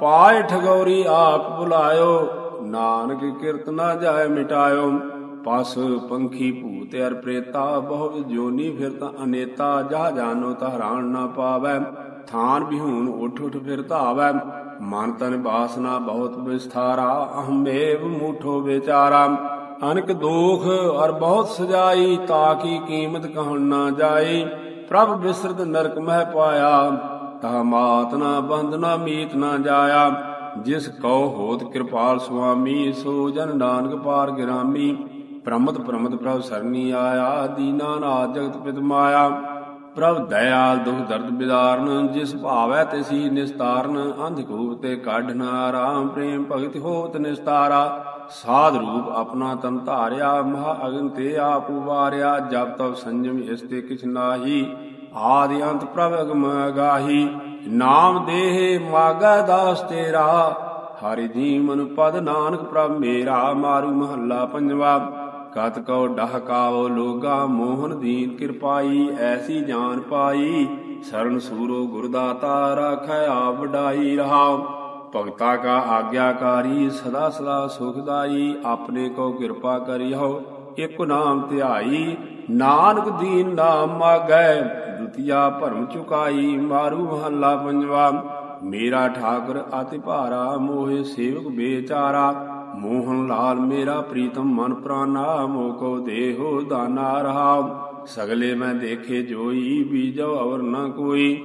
ਪਾਇ ਠਗੌਰੀ ਆਪ ਬੁਲਾਇਓ, ਨਾਨਕ ਕਿਰਤ ਨਾ ਜਾਏ ਮਿਟਾਇਓ। ਪਸ ਪੰਖੀ ਭੂਤ ਅਰ ਪ੍ਰੇਤਾ, ਬਹੁ ਜੋਨੀ ਫਿਰ ਅਨੇਤਾ। ਜਾ ਜਾਨੋ ਤਹਰਾਣ ਨਾ ਪਾਵੈ, ਥਾਨ ਬਿਹੂਨ ਉਠ ਉਠ ਫਿਰ ਧਾਵੈ। ਮਨ ਤਨ ਬਾਸਨਾ ਬਹੁਤ ਵਿਸਥਾਰਾ, ਅਹਮੇਵ ਮੂਠੋ ਵਿਚਾਰਾ। ਅਨਕ ਦੋਖ ਅਰ ਬਹੁਤ ਸਜਾਈ ਤਾ ਕੀ ਕੀਮਤ ਕਹਣ ਨਾ ਜਾਈ ਪ੍ਰਭ ਬਿਸਰਤ ਨਰਕ ਮਹਿ ਪਾਇਆ, ਤਾ ਮਾਤ ਨਾ ਬੰਧ ਨਾ ਮੀਤ ਨਾ ਜਾਇਆ। ਜਿਸ ਕਉ ਹੋਤ ਕਿਰਪਾਲ ਸੁਆਮੀ, ਸੋ ਜਨ ਨਾਨਕ ਪਾਰ ਗਿਰਾਮੀ। ਪ੍ਰਮਤ ਪ੍ਰਮਤ ਪ੍ਰਭ ਸਰਨੀ ਆਇਆ, ਦੀਨਾ ਨਾਥ ਜਗਤ ਪਿਤ ਮਾਇਆ। ਪ੍ਰਭ ਦਇਆਲ ਦੁਖ ਦਰਦ ਬਿਦਾਰਨ, ਜਿਸ ਭਾਵੈ ਤਿਸੀ ਨਿਸਤਾਰਨ। ਅੰਧਕੂਪ ਤੇ ਕਾਢਨਾ ਰਾਮ ਪ੍ਰੇਮ ਭਗਤ ਹੋਤ ਨਿਸਤਾਰਾ। ਸਾਧ ਰੂਪ ਆਪਣਾ ਤਨ ਧਾਰਿਆ, ਮਹਾ ਅਗਨ ਤੇ ਆਪ ਉਵਾਰਿਆ ਜਬ ਤਬ ਸੰਜਮ ਇਸ ਤੇ ਕਿਛ ਨਾਹੀ, ਆਦਿ ਅੰਤ ਪ੍ਰਭ ਅਗਮ ਗਾਹੀ ਨਾਮ ਦੇਹ ਮਾਗਾ ਦਾਸ ਤੇਰਾ, ਹਰਿ ਜੀਵਨ ਪਦ ਨਾਨਕ ਪ੍ਰਭ ਮੇਰਾ, ਮਾਰੂ ਮਹੱਲਾ ਪੰਜਵਾ। ਕਤ ਕਉ ਡਹਕਾਵ ਲੋਗਾ ਮੋਹਨ ਦੀਨ ਕਿਰਪਾਈ, ਐਸੀ ਜਾਨ ਪਾਈ, ਸਰਨ ਸੂਰੋ ਗੁਰਦਾਤਾ ਰਾਖੈ ਆਪ ਵਡਾਈ ਰਹਾਉ। ਭਗਤਾ ਕਾ ਆਗਿਆਕਾਰੀ, ਸਦਾ ਸਦਾ ਸੁਖਦਾਈ, ਆਪਣੇ ਕੋ ਕਿਰਪਾ ਕਰਿਓ, ਇਕ ਨਾਮ ਧਿਆਈ, ਨਾਨਕ ਦੀਨ ਨਾਮ ਮਾਗੈ, ਦੁਤੀਆ ਭਰਮ ਚੁਕਾਈ, ਮਾਰੂ ਮਹੱਲਾ ਪੰਜਵਾ, ਮੇਰਾ ਠਾਕਰ ਅਤਿ ਭਾਰਾ, ਮੋਹਿ ਸੇਵਕ ਬੇਚਾਰਾ, ਮੋਹਨ ਲਾਲ ਮੇਰਾ ਪ੍ਰੀਤਮ ਮਨ ਪ੍ਰਾਨਾ ਮੋਕੋ ਦੇਹੋ ਦਾਨਾ ਰਹਾ, ਸਗਲੇ ਮੈਂ ਦੇਖੇ ਜੋਈ, ਬੀਜੋ ਅਵਰ ਨ ਕੋਈ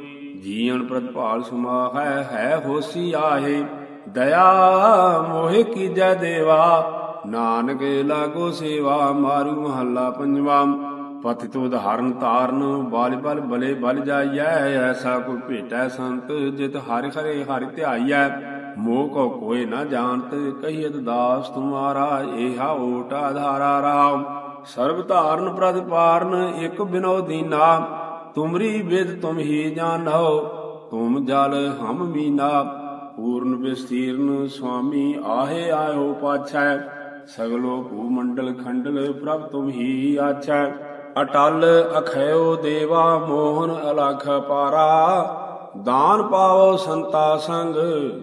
ਜੀਵਨ ਪ੍ਰਤਪਾਲ ਸੁਮਾ ਹੈ ਹੋਸੀ ਆਹੇ। ਦਇਆ ਮੋਹਿ ਕੀਜੈ ਦੇਵਾ। ਨਾਨਕ ਲਾਗੋ ਸੇਵਾ, ਮਾਰੂ ਮਹੱਲਾ ਪੰਜਵਾ। ਪਤਿਤ ਉਧਾਰਨ ਤਾਰਨ, ਬਾਲ ਬਲ ਬਲੇ ਬਲ ਜਾਈਐ, ਐਸਾ ਕੋਈ ਭੇਟੈ ਸੰਤ, ਜਿਤ ਹਰਿ ਹਰੇ ਹਰਿ ਧਿਆਈਐ। ਮੋਹ ਕੋ ਕੋਏ ਨਾ ਜਾਣਤ ਕਹੀਤ ਦਾਸ ਤੁਮਾਰਾ, ਏਹਾ ਓਟ ਆਧਾਰਾ ਰਾਮ ਸਰਬ ਧਾਰਨ ਪ੍ਰਤਿਪਾਰਨ, ਇਕ ਬਿਨੋ ਦੀਨਾ ਤੁਮਰੀ ਵਿਦ ਤੁਮ ਹੀ ਜਾਣੋ, ਤੁਮ ਜਲ ਹਮ ਮੀਨਾ। ਪੂਰਨ ਵਿਸਤੀਰਨ ਸੁਆਮੀ ਆਹੇ ਆਇਓ ਪਾਛੈ, ਸਗਲੋ ਭੂ ਮੰਡਲ ਖੰਡਲ ਪ੍ਰਭ ਤੁਮ ਹੀ ਆਛੈ। ਅਟਲ ਅਖਿਓ ਦੇਵਾ ਮੋਹਨ ਅਲਖ ਪਾਰਾ, ਦਾਨ ਪਾਵੋ ਸੰਤਾ ਸੰਗ,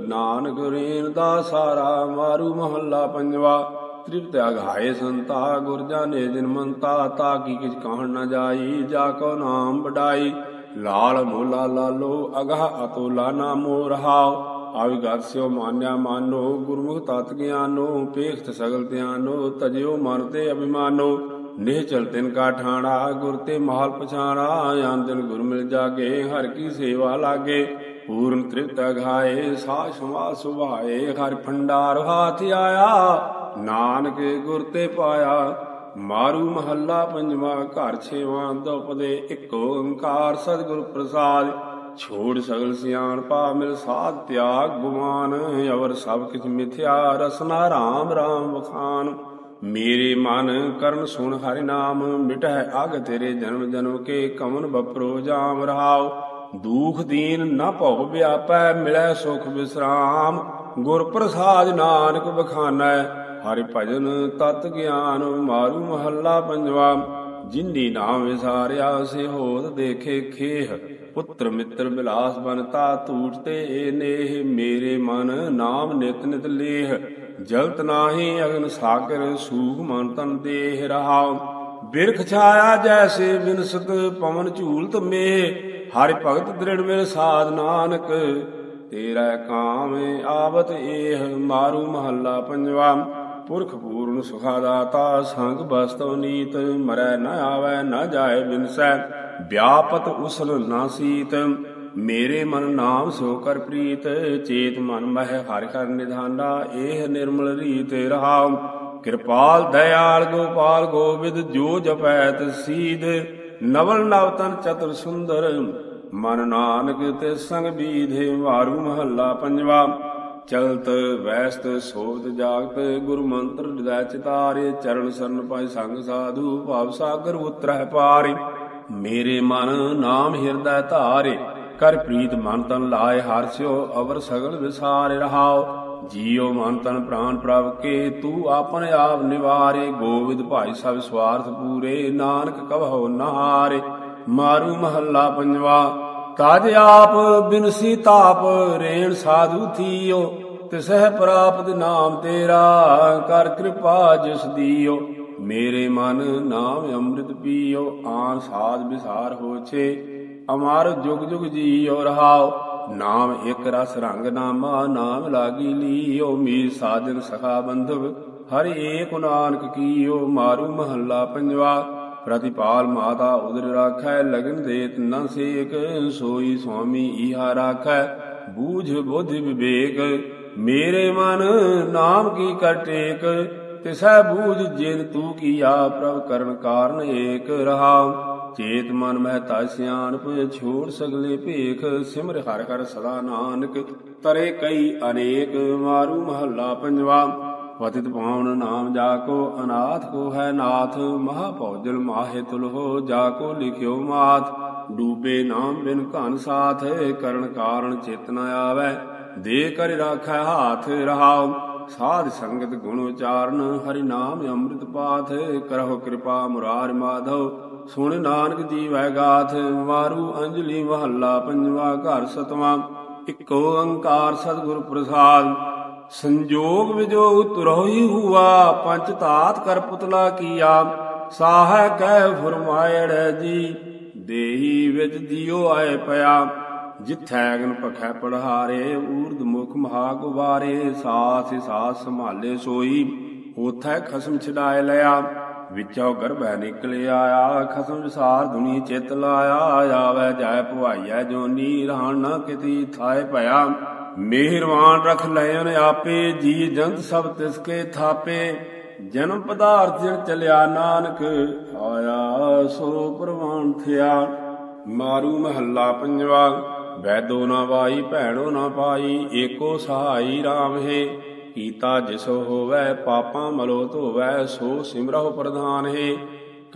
ਨਾਨਕ ਰੇਨ ਦਾ ਸਾਰਾ, ਮਾਰੂ ਮਹੱਲਾ ਪੰਜਵਾ। ਤ੍ਰਿਪਤ ਅਘਾਏ ਸੰਤਾ, ਗੁਰ ਜਾਣੇ ਜਿਨ ਮੰਤਾ, ਤਾ ਕੀ ਕਿਛ ਕਹਣ ਨ ਜਾਈ, ਜਾ ਕੋ ਨਾਮ ਵਡਾਈ। ਲਾਲ ਮੋਲਾ ਲਾਲੋ, ਅਗਹ ਅਤੋਲਾ ਨਾਮੋ ਰਹਾਉ ਆਵਿਗਤ ਸਿਓ ਮਾਨਿਆ ਮਾਨੋ, ਗੁਰਮੁਖ ਤਤ ਗਿਆਨੋ ਪੇਖਤ ਸਗਲ ਧਿਆਨੋ, ਤਜਿਓ ਮਨ ਤੇ ਅਭਿਮਾਨੋ। ਨਿਹਚਲ ਤਿਨ ਕਾ ਠਾਣਾ, ਗੁਰ ਤੇ ਮਹਾਲ ਪਛਾਣਾ, ਆਨ ਦਿਨ ਗੁਰ ਮਿਲ ਜਾਗੇ, ਹਰ ਕੀ ਸੇਵਾ ਲਾਗੇ। ਪੂਰਨ ਤ੍ਰਿਪਤ ਅਘਾਏ ਸਾਹ ਸਮਾ ਸੁਭਾਏ, ਹਰ ਭੰਡਾਰ ਹਾਥ ਆਇਆ। ਨਾਨਕ ਗੁਰ ਤੇ ਪਾਇਆ, ਮਾਰੂ ਮਹੱਲਾ ਪੰਜਵਾ, ਘਰ ਛੇਵਾਂ ਦੁਪਦੇ ਇੱਕ ਓੰਕਾਰ ਸਤਿਗੁਰ ਪ੍ਰਸਾਦ, ਛੋੜ ਸਗਲ ਸਿਆਣ ਪਾ ਮਿਲ ਸਾਧ ਤਿਆਗ, ਗੁਮਾਨ ਅਵਰ ਸਭ ਕਿਛ ਮਿਥਿਆ, ਰਸਨਾ RAM RAM ਵਖਾਨ। ਮੇਰੇ ਮਨ ਕਰਨ ਸੁਣ ਹਰਿ ਨਾਮ, ਮਿਟਹਿ ਅਗ ਤੇਰੇ ਜਨਮ ਜਨਮ ਕੇ ਕਮਨ ਬਪਰੋ ਜਾਮ ਰਹਾਉ। ਦੂਖ ਦੀਨ ਨ ਭਉ ਵਿਆਪੈ, ਮਿਲੈ ਸੁਖ ਵਿਸਰਾਮ। ਗੁਰ ਪ੍ਰਸਾਦ ਨਾਨਕ ਬਖਾਨੈ ਹਰਿ ਭਜਨ ਤਤ ਗਿਆਨ ਮਾਰੂ ਮਹੱਲਾ ਪੰਜਵਾ, ਜਿਨੀ ਨਾਮ ਵਿਸਾਰਿਆ ਸੇ ਹੋਤ ਦੇਖੇ ਖੇਹ, ਪੁੱਤਰ ਮਿੱਤਰ ਬਿਲਾਸ ਬਨਤਾ ਤੂਟ ਤੇ ਏ ਨੇਹ, ਮੇਰੇ ਮਨ ਨਾਮ ਨਿਤ ਨਿਤ ਲੇਹ ਜਲਤ ਨਾਹੀ ਅਗਨ ਸਾਗਰ ਸੂਖ ਮਨ ਤਨ ਦੇਹ ਰਹਾਉ, ਬਿਰਖ ਛਾਇਆ ਜੈਸੇ ਬਿਨਸਤ ਪਵਨ ਝੂਲਤ ਮੇ ਹਰਿ ਭਗਤ ਦ੍ਰਿੜ ਮੇਰੇ ਸਾਧ ਨਾਨਕ, ਤੇਰਾ ਕਾਮ ਆਵਤ ਏਹ, ਮਾਰੂ ਮਹੱਲਾ ਪੰਜਵਾ। ਪੁਰਖ ਪੂਰਨ ਸੁਖਾ ਦਾਤਾ ਸੰਗ ਬਸਤੋ ਨੀਤ, ਮਰੈ ਨ ਆਵੈ, ਨ ਜਾਏ ਬਿਨਸੈ, ਵਿਆਪਤ ਉਸਲ ਨਾ ਸੀਤ। ਮੇਰੇ ਮਨ ਨਾਮ ਸੋ ਕਰ ਪ੍ਰੀਤ, ਚੇਤ ਮਨ ਮਹਿ ਹਰਿ ਹਰ ਨਿਧਾਨਾ ਇਹ ਨਿਰਮਲ ਰੀਤ ਰਹਾਉ ਕਿਰਪਾਲ ਦਇਆਲ ਗੋਪਾਲ ਗੋਬਿੰਦ, ਜੋ ਜਪੈ ਤਸੀਦ ਨਵਲ ਨਵਤਨ ਚਤੁਰ ਸੁੰਦਰ, ਮਨ ਨਾਨਕ ਤੇ ਸੰਗ ਬੀਧੇ ਮਾਰੂ ਮਹੱਲਾ ਪੰਜਵਾ। ਚਲਤ ਵੈਸਤ ਸੋਭਤ ਜਾਗਤ, ਗੁਰ ਮੰਤਰ ਹਿਰਦੈ ਚਿਤਾਰੇ ਚਰਨ ਸਰਨ ਪਾਈ ਸੰਗ ਸਾਧੂ, ਭਾਵ ਸਾਗਰ ਉਤਰਹਿ ਪਾਰੇ। ਮੇਰੇ ਮਨ ਨਾਮ ਹਿਰਦੈ ਧਾਰੇ, ਕਰ ਪ੍ਰੀਤ ਮਨ ਤਨ ਲਾਏ ਹਰਸਿਓ ਅਵਰ ਸਗਲ ਵਿਸਾਰੇ ਰਹਾਓ ਜੀਉ ਮਨ ਤਨ ਪ੍ਰਾਨ ਪ੍ਰਭ ਕੇ ਤੂੰ ਆਪਨ ਆਪ ਨਿਵਾਰੇ। ਗੋਵਿੰਦ ਭਾਈ ਸਭ ਸਵਾਰਥ ਪੂਰੇ, ਨਾਨਕ ਕਵਹੁ ਨਹਾਰੇ। ਮਾਰੂ ਮਹੱਲਾ ਪੰਜਵਾ ਤਜ ਆਪ ਬਿਨਸੀ ਤਾਪ ਰੇਣ ਸਾਧੂ ਥੀਓ ਤਿਸਹਿ ਪ੍ਰਾਪਤ ਨਾਮ ਤੇਰਾ, ਕਰ ਕਿਰਪਾ ਜਿਸ ਦੀਓ। ਮੇਰੇ ਮਨ ਨਾਮ ਅੰਮ੍ਰਿਤ ਪੀਓ, ਆਨ ਸਾਧ ਵਿਸਾਰ ਹੋਛੇ, ਅਮਾਰ ਜੁਗ ਜੁਗ ਜੀਓ ਰਹਾਓ। ਨਾਮ ਇਕ ਰਸ ਰੰਗ ਨਾਮਾ, ਨਾਮ ਲਾਗੀ ਲੀਓ। ਮੀਰ ਸਾਜਨ ਸਖਾ ਬੰਧਵ, ਹਰ ਏਕ ਨਾਨਕ ਕੀਓ, ਮਾਰੂ ਮਹੱਲਾ ਪੰਜਵਾ। ਪ੍ਰਤਿਪਾਲ ਮਾਤਾ ਉਦਰ ਰਾਖੈ, ਲਗਨ ਦੇਤ ਨ ਸੇਕ, ਸੋਈ ਸੁਆਮੀ ਈਹਾ ਰਾਖੈ। ਬੂਝ ਬੁੱਧ ਵਿਵੇਕ, ਮੇਰੇ ਮਨ ਨਾਮ ਕੀ ਕਟੇਕ ਤਿਸੈ ਬੂਝ ਜਿਨ ਤੂ ਕੀਆ, ਪ੍ਰਭ ਕਰਨ ਕਾਰਨ ਏਕ ਰਹਾ। ਚੇਤ ਮਨ ਮਹਿ ਤਾ ਸਿਆਣਪ, ਛੋੜ ਸਗਲੇ ਭੇਖ। ਸਿਮਰ ਹਰ ਹਰ ਸਦਾ ਨਾਨਕ, ਤਰੇ ਕਈ ਅਨੇਕ, ਮਾਰੂ ਮਹੱਲਾ ਪੰਜਵਾ। ਪਤਿਤ ਪਾਵਨ ਨਾਮ ਜਾ ਕੋ ਅਨਾਥ ਕੋ ਹੈ ਨਾਥ ਮਹਾ ਭੌਜਲ ਮਾਹੇ ਤੁਲਹੋ ਜਾ ਕੋ ਲਿਖਿਓ ਮਾਤ ਡੂਬੇ ਨਾਮ ਬਿਨ ਘਨ ਸਾਥ, ਕਰਨ ਕਾਰਨ ਚਿਤ ਨ ਆਵੈ। ਦੇ ਕਰ ਰਾਖੈ ਹਾਥ ਰਹਾਉ, ਸਾਧ ਸੰਗਤ ਗੁਣ ਉਚਾਰਨ, ਹਰੀ ਨਾਮ ਅੰਮ੍ਰਿਤ ਪਾਥ, ਕਰਹੁ ਕਿਰਪਾ ਮੁਰਾਰ ਮਾਧਵ। ਸੁਣ ਨਾਨਕ ਜੀਵੈ ਗਾਥ, ਮਾਰੂ ਅੰਜਲੀ ਮਹੱਲਾ ਪੰਜਵਾ ਘਰ ਸਤਵਾ। ਇਕੋ ਓੰਕਾਰ ਸਤਿਗੁਰ ਪ੍ਰਸਾਦ ਸੰਜੋਗ ਵਿਜੋਗ ਤੁਰੋਈ ਹੁਆ ਪੰਚ ਧਾਤ ਕਰ ਪੁਤਲਾ ਕੀਆ। ਸਾਹ ਕਹਿ ਫਰਮਾਇੜ ਜੀ, ਦੇਹੀ ਵਿੱਚ ਦਿਓ ਆਏ ਪਿਆ। ਜਿਥੈ ਅਗਨ ਪਖੈ ਪੜਹਾਰੇ ਊਰਦ ਮੁਖ ਮਹਾ ਗੁਬਾਰੇ ਸਾਸ ਸਾਥ ਸੰਭਾਲੇ ਸੋਈ। ਉਥੈ ਖਸਮ ਛਡਾਏ ਲਿਆ, ਵਿੱਚੋਂ ਗਰਭੈ ਨਿਕਲ ਆਇਆ ਖਸਮ ਵਿਸਾਰ ਦੁਨੀ ਚਿਤ ਲਾਇਆ, ਆਵੇ ਜਾਇ ਭਵਾਈਐ ਜੋਨੀ ਰਹਿਣ ਨ ਕਿਤੀ ਥਾਏ ਭਇਆ ਮਿਹਰਵਾਨ ਰਖ ਲੈਨ ਆਪੇ, ਜੀ ਜੰਤ ਸਭ ਤਿਸ ਕੇ ਥਾਪੇ। ਜਨਮ ਪਦਾਰਥ ਜਿਨ ਚਲਿਆ ਨਾਨਕ, ਆਇਆ ਸੋ ਪ੍ਰਵਾਨ ਥਿਆ। ਮਾਰੂ ਮਹੱਲਾ ਪੰਜਵਾ, ਵੈਦੋ ਨਾ ਵਾਈ, ਭੈਣੋ ਨਾ ਪਾਈ ਏਕੋ ਸਹਾਈ RAM ਹੈ। ਕੀਤਾ ਜਿਸੋ ਹੋਵੈ, ਪਾਪਾਂ ਮਲੋ ਧੋਵੈ, ਸੋ ਸਿਮਰਹੁ ਪ੍ਰਧਾਨ ਹੈ।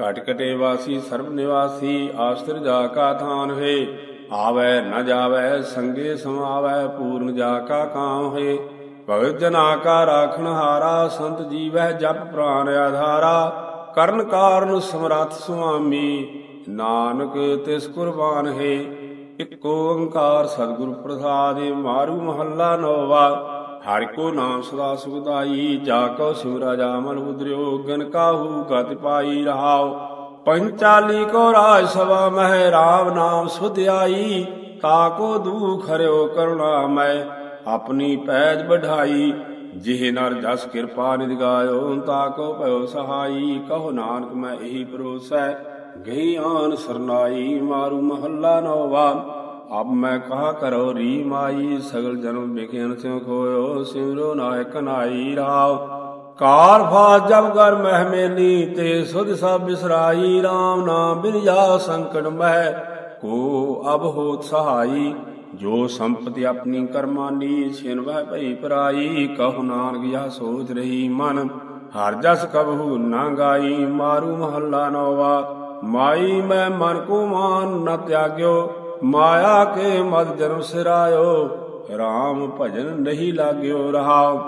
ਘਟ ਕਟੇ ਵਾਸੀ, ਸਰਬ ਨਿਵਾਸੀ, ਆਸਤਰ ਜਾ ਕਾ ਥਾਨ ਹੈ। ਆਵੈ ਨ ਜਾਵੈ, ਸੰਗੇ ਸਮਾਵੈ, ਪੂਰਨ ਜਾ ਕਾ ਕਾਮ ਹੈ ਭਗਤ ਜਨਾ ਕਾ ਰਾਖਣ ਹਾਰਾ, ਸੰਤ ਜੀਵੈ ਜਪ ਪ੍ਰਾਨ ਆਧਾਰਾ। ਕਰਨ ਕਾਰਨ ਸਮਰੱਥ ਸੁਆਮੀ, ਨਾਨਕ ਤਿਸ ਕੁਰਬਾਨ ਹੈ। ਇਕ ਓੰਕਾਰ ਸਤਿਗੁਰ ਪ੍ਰਸਾਦਿ ਮਾਰੂ ਮਹੱਲਾ ਨੋਵਾ। ਹਰਿ ਕੋ ਨਾਮ ਸਦਾ ਸੁਖਦਾਈ, ਜਾ ਕੋ ਸਿਮਰਾ ਜਾਮਲ ਉਦਰਿਓ ਗਨ ਕਾਹੂ ਗਤ ਪਾਈ ਰਹਾਓ ਪੰਚਾਲੀ ਕੋ ਰਾਜ ਸਭਾ ਮਹਿ, ਰਾਮ ਨਾਮ ਸੁਧ ਆਈ। ਤਾ ਕੋ ਦੂਖ ਹਰਿਓ ਕਰੁਣਾ ਮੈਂ ਆਪਣੀ ਪੈਜ ਬਢਾਈ ਜਿਹ ਨਰ ਜਸ ਕਿਰਪਾ ਨਿਦ ਗਾਇਓ, ਤਾ ਕੋ ਭਇਓ ਸਹਾਈ। ਕਹੋ ਨਾਨਕ, ਮੈਂ ਇਹੀ ਭਰੋਸੈ, ਗਈ ਆਨ ਸਰਨਾਈ। ਮਾਰੂ ਮਹੱਲਾ ਨੋਵਾ, ਅਬ ਮੈਂ ਕਹਾ ਕਰੋ ਰੀ ਮਾਈ ਸਗਲ ਜਨਮ ਵਿਖਿਆਨ ਸਿਉ ਖੋਇਓ, ਸਿਮਰੋ ਨਾਇਕ ਨਾਈ ਰਾਵ ਕਾਰ ਫਾਸ ਜਬ ਕਰ ਮਹਿ ਮੇਲੀ ਤੇ ਸੁਧ ਸਭ ਬਿਸਰਾਈ RAM ਨਾਮ ਬਿਨ ਸੰਕਟ ਮਹਿ। ਕੋ ਅਬ ਹੋਤ ਸਹਾਈ, ਜੋ ਸੰਪਤੀ ਆਪਣੀ ਕਰਮਾਨੀ ਛਿਨ ਵਹਿ ਭਈ ਪਰਾਈ। ਕਹു ਨਾਨਕ ਯਾ ਸੋਚ ਰਹੀ ਮਨ, ਹਰ ਜਸ ਕਬਹੂ ਨਾ ਗਾਈ। ਮਾਰੂ ਮਹੱਲਾ ਨੋਵਾ, ਮਾਈ ਮੈਂ ਮਨ ਕੋ ਮਾਨ ਨ ਤਿਆਗਿਓ। ਮਾਇਆ ਕੇ ਮਦ ਜਨਮ ਸਿਰਾਇਓ RAM ਭਜਨ ਨਹੀਂ ਲਾਗਿਓ ਰਹਾਉ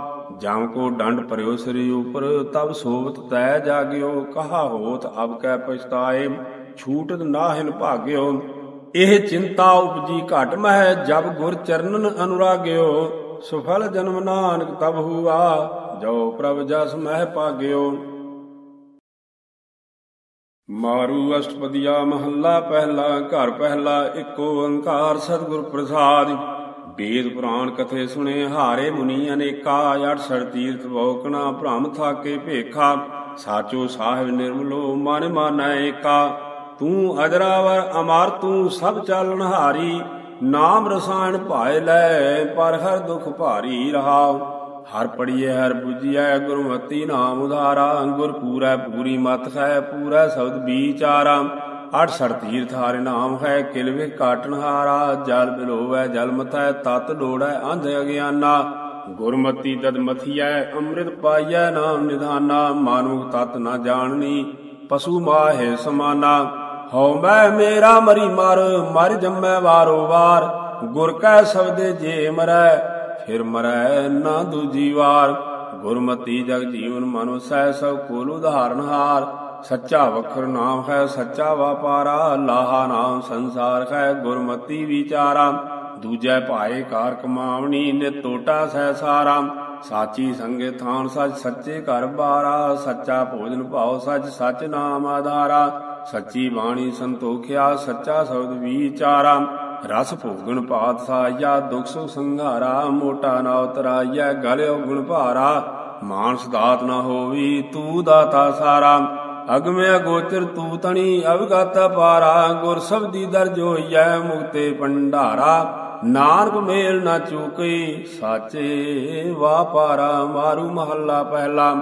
ਜਾਂ ਕੋ ਡੰਡ ਪਰਿਓ ਸ੍ਰੀ ਉਪਰ, ਤਬ ਸੋਵਤ ਤੈ ਜਾਗਿਓ, ਕਹਾ ਹੋਤ ਅਬ ਕੈ ਪਛਤਾਏ, ਛੂਟਤ ਨਾਹਿਨ ਭਾਗਿਓ। ਇਹ ਚਿੰਤਾ ਉਪਜੀ ਘਟ ਮਹਿ, ਜਬ ਗੁਰ ਚਰਨਨ ਅਨੁਰਾਗਿਓ। ਸੁਫਲ ਜਨਮ ਨਾਨਕ ਤਬ ਹੁਆ, ਜੋ ਪ੍ਰਭ ਜਸ ਮਹਿ ਪਾਗਿਓ। ਮਾਰੂ ਅਸ਼ਟਪਦੀਆ ਮਹੱਲਾ ਪਹਿਲਾ, ਘਰ ਪਹਿਲਾ, ਇੱਕ ਓੰਕਾਰ ਸਤਿਗੁਰ ਪ੍ਰਸਾਦਿ। ਵੇਦ ਪੁਰਾਣ ਕਥੇ ਸੁਣੇ, ਹਾਰੇ ਮੁਨੀ ਅਨੇਕਾ 68 ਤੀਰਥ ਬੋਕਣਾ, ਭ੍ਰਮ ਥਾਕੇ ਭੇਖਾ, ਸਾਚੋ ਸਾਹਿਬ ਨਿਰਮਲੋ, ਮਨ ਮਾਨੈ ਏਕਾ। ਤੂੰ ਅਜਰਾਵਰ ਅਮਰ, ਤੂੰ ਸਭ ਚਾਲਣ ਹਾਰੀ, ਨਾਮ ਰਸਾਇਣ ਭਾਏ ਲੈ, ਪਰ ਹਰ ਦੁਖ ਭਾਰੀ ਰਹਾਉ ਹਰ ਪੜੀਏ ਹਰ 부ਜੀਐ ਗੁਰਮਤੀ ਨਾਮ ਉਧਾਰਾ ਗੁਰ ਪੂਰੈ ਪੂਰੀ ਮਤ ਹੈ, ਪੂਰਾ ਸ਼ਬਦ ਵਿਚਾਰਾ 68 ਤੀਰਥ ਹਾਰੇ ਨਾਮ ਹੈ, ਕਿਲ ਵੇ ਕਾਟਨ ਹਾਰਾ, ਜਲ ਬਿਲੋਵੈ ਜਲ ਮਥੈ, ਤਤ ਡੋੜੈ ਅੰਧ ਅਗਿਆਨਾ। ਗੁਰਮਤੀ ਤਦ ਮਥੀਐ, ਅੰਮ੍ਰਿਤ ਪਾਈਐ ਨਾਮ ਨਿਧਾਨਾ ਮਾਨੁਖ ਤਤ ਨਾ ਜਾਣਨੀ, ਪਸ਼ੂ ਮਾਹੇ ਸਮਾਨਾ। ਹਉ ਮੈਂ ਮੇਰਾ ਮਰੀ ਮਰ ਮਰ ਜੰਮੈ ਵਾਰੋ ਵਾਰ। ਗੁਰ ਕੈ ਸਬਦੇ ਜੇ ਮਰੈ, ਫਿਰ ਮਰੈ ਨਾ ਦੂਜੀ ਵਾਰ। ਗੁਰਮਤੀ ਜਗ ਜੀਵਨ ਮਨੁ ਸਹਿ ਸਭ ਕੋਲ ਉਧਾਰਨ ਹਾਰ। ਸੱਚਾ ਵਖਰ ਨਾਮ ਹੈ, ਸੱਚਾ ਵਾਪਾਰਾ, ਲਾਹਾ ਨਾਮ ਸੰਸਾਰ ਹੈ, ਗੁਰਮਤੀ ਵਿਚਾਰਾ। ਦੂਜੈ ਭਾਏ ਕਾਰ ਕਮਾਵਣੀ ਨੇ ਟੋਟਾ ਸਹਿ ਸਾਰਾ। ਸਾਚੀ ਸੰਗੇ ਥਾਨ ਸੱਚ, ਸੱਚੇ ਘਰ ਬਾਰਾ। ਸੱਚਾ ਭੋਜਨ ਭਾਉ ਸੱਚ ਸੱਚ ਨਾਮ ਆਧਾਰਾ। ਸੱਚੀ ਬਾਣੀ ਸੰਤੋਖਿਆ, ਸੱਚਾ ਸ਼ਬਦ ਵਿਚਾਰਾ। ਰਸ ਭੋਗਣ ਪਾਤ ਸਾਇਆ ਦੁਖ ਸੁਖ ਸੰਘਾਰਾ। ਮੋਟਾ ਨਾ ਉਤਰਾਈਐ, ਗਲਿਓ ਗੁਣ ਭਾਰਾ। ਮਾਨਸ ਦਾਤ ਨਾ ਹੋਵੀ, ਤੂੰ ਦਾਤਾ ਸਾਰਾ। ਅਗਮਿਆ ਗੋਚਰ ਤੂ ਤਣੀ ਅਵਗਤ ਪਾਰਾ, ਗੁਰ ਸਬਦੀ ਦਰਜ ਹੋਈਐ ਮੁਕਤੇ ਭੰਡਾਰਾ। ਨਾਨਕ ਮੇਲ ਨਾ ਚੂਕੀ ਸਾਚੇ ਵਾਪਾਰਾ, ਮਾਰੂ ਮਹੱਲਾ ਪਹਿਲਾ।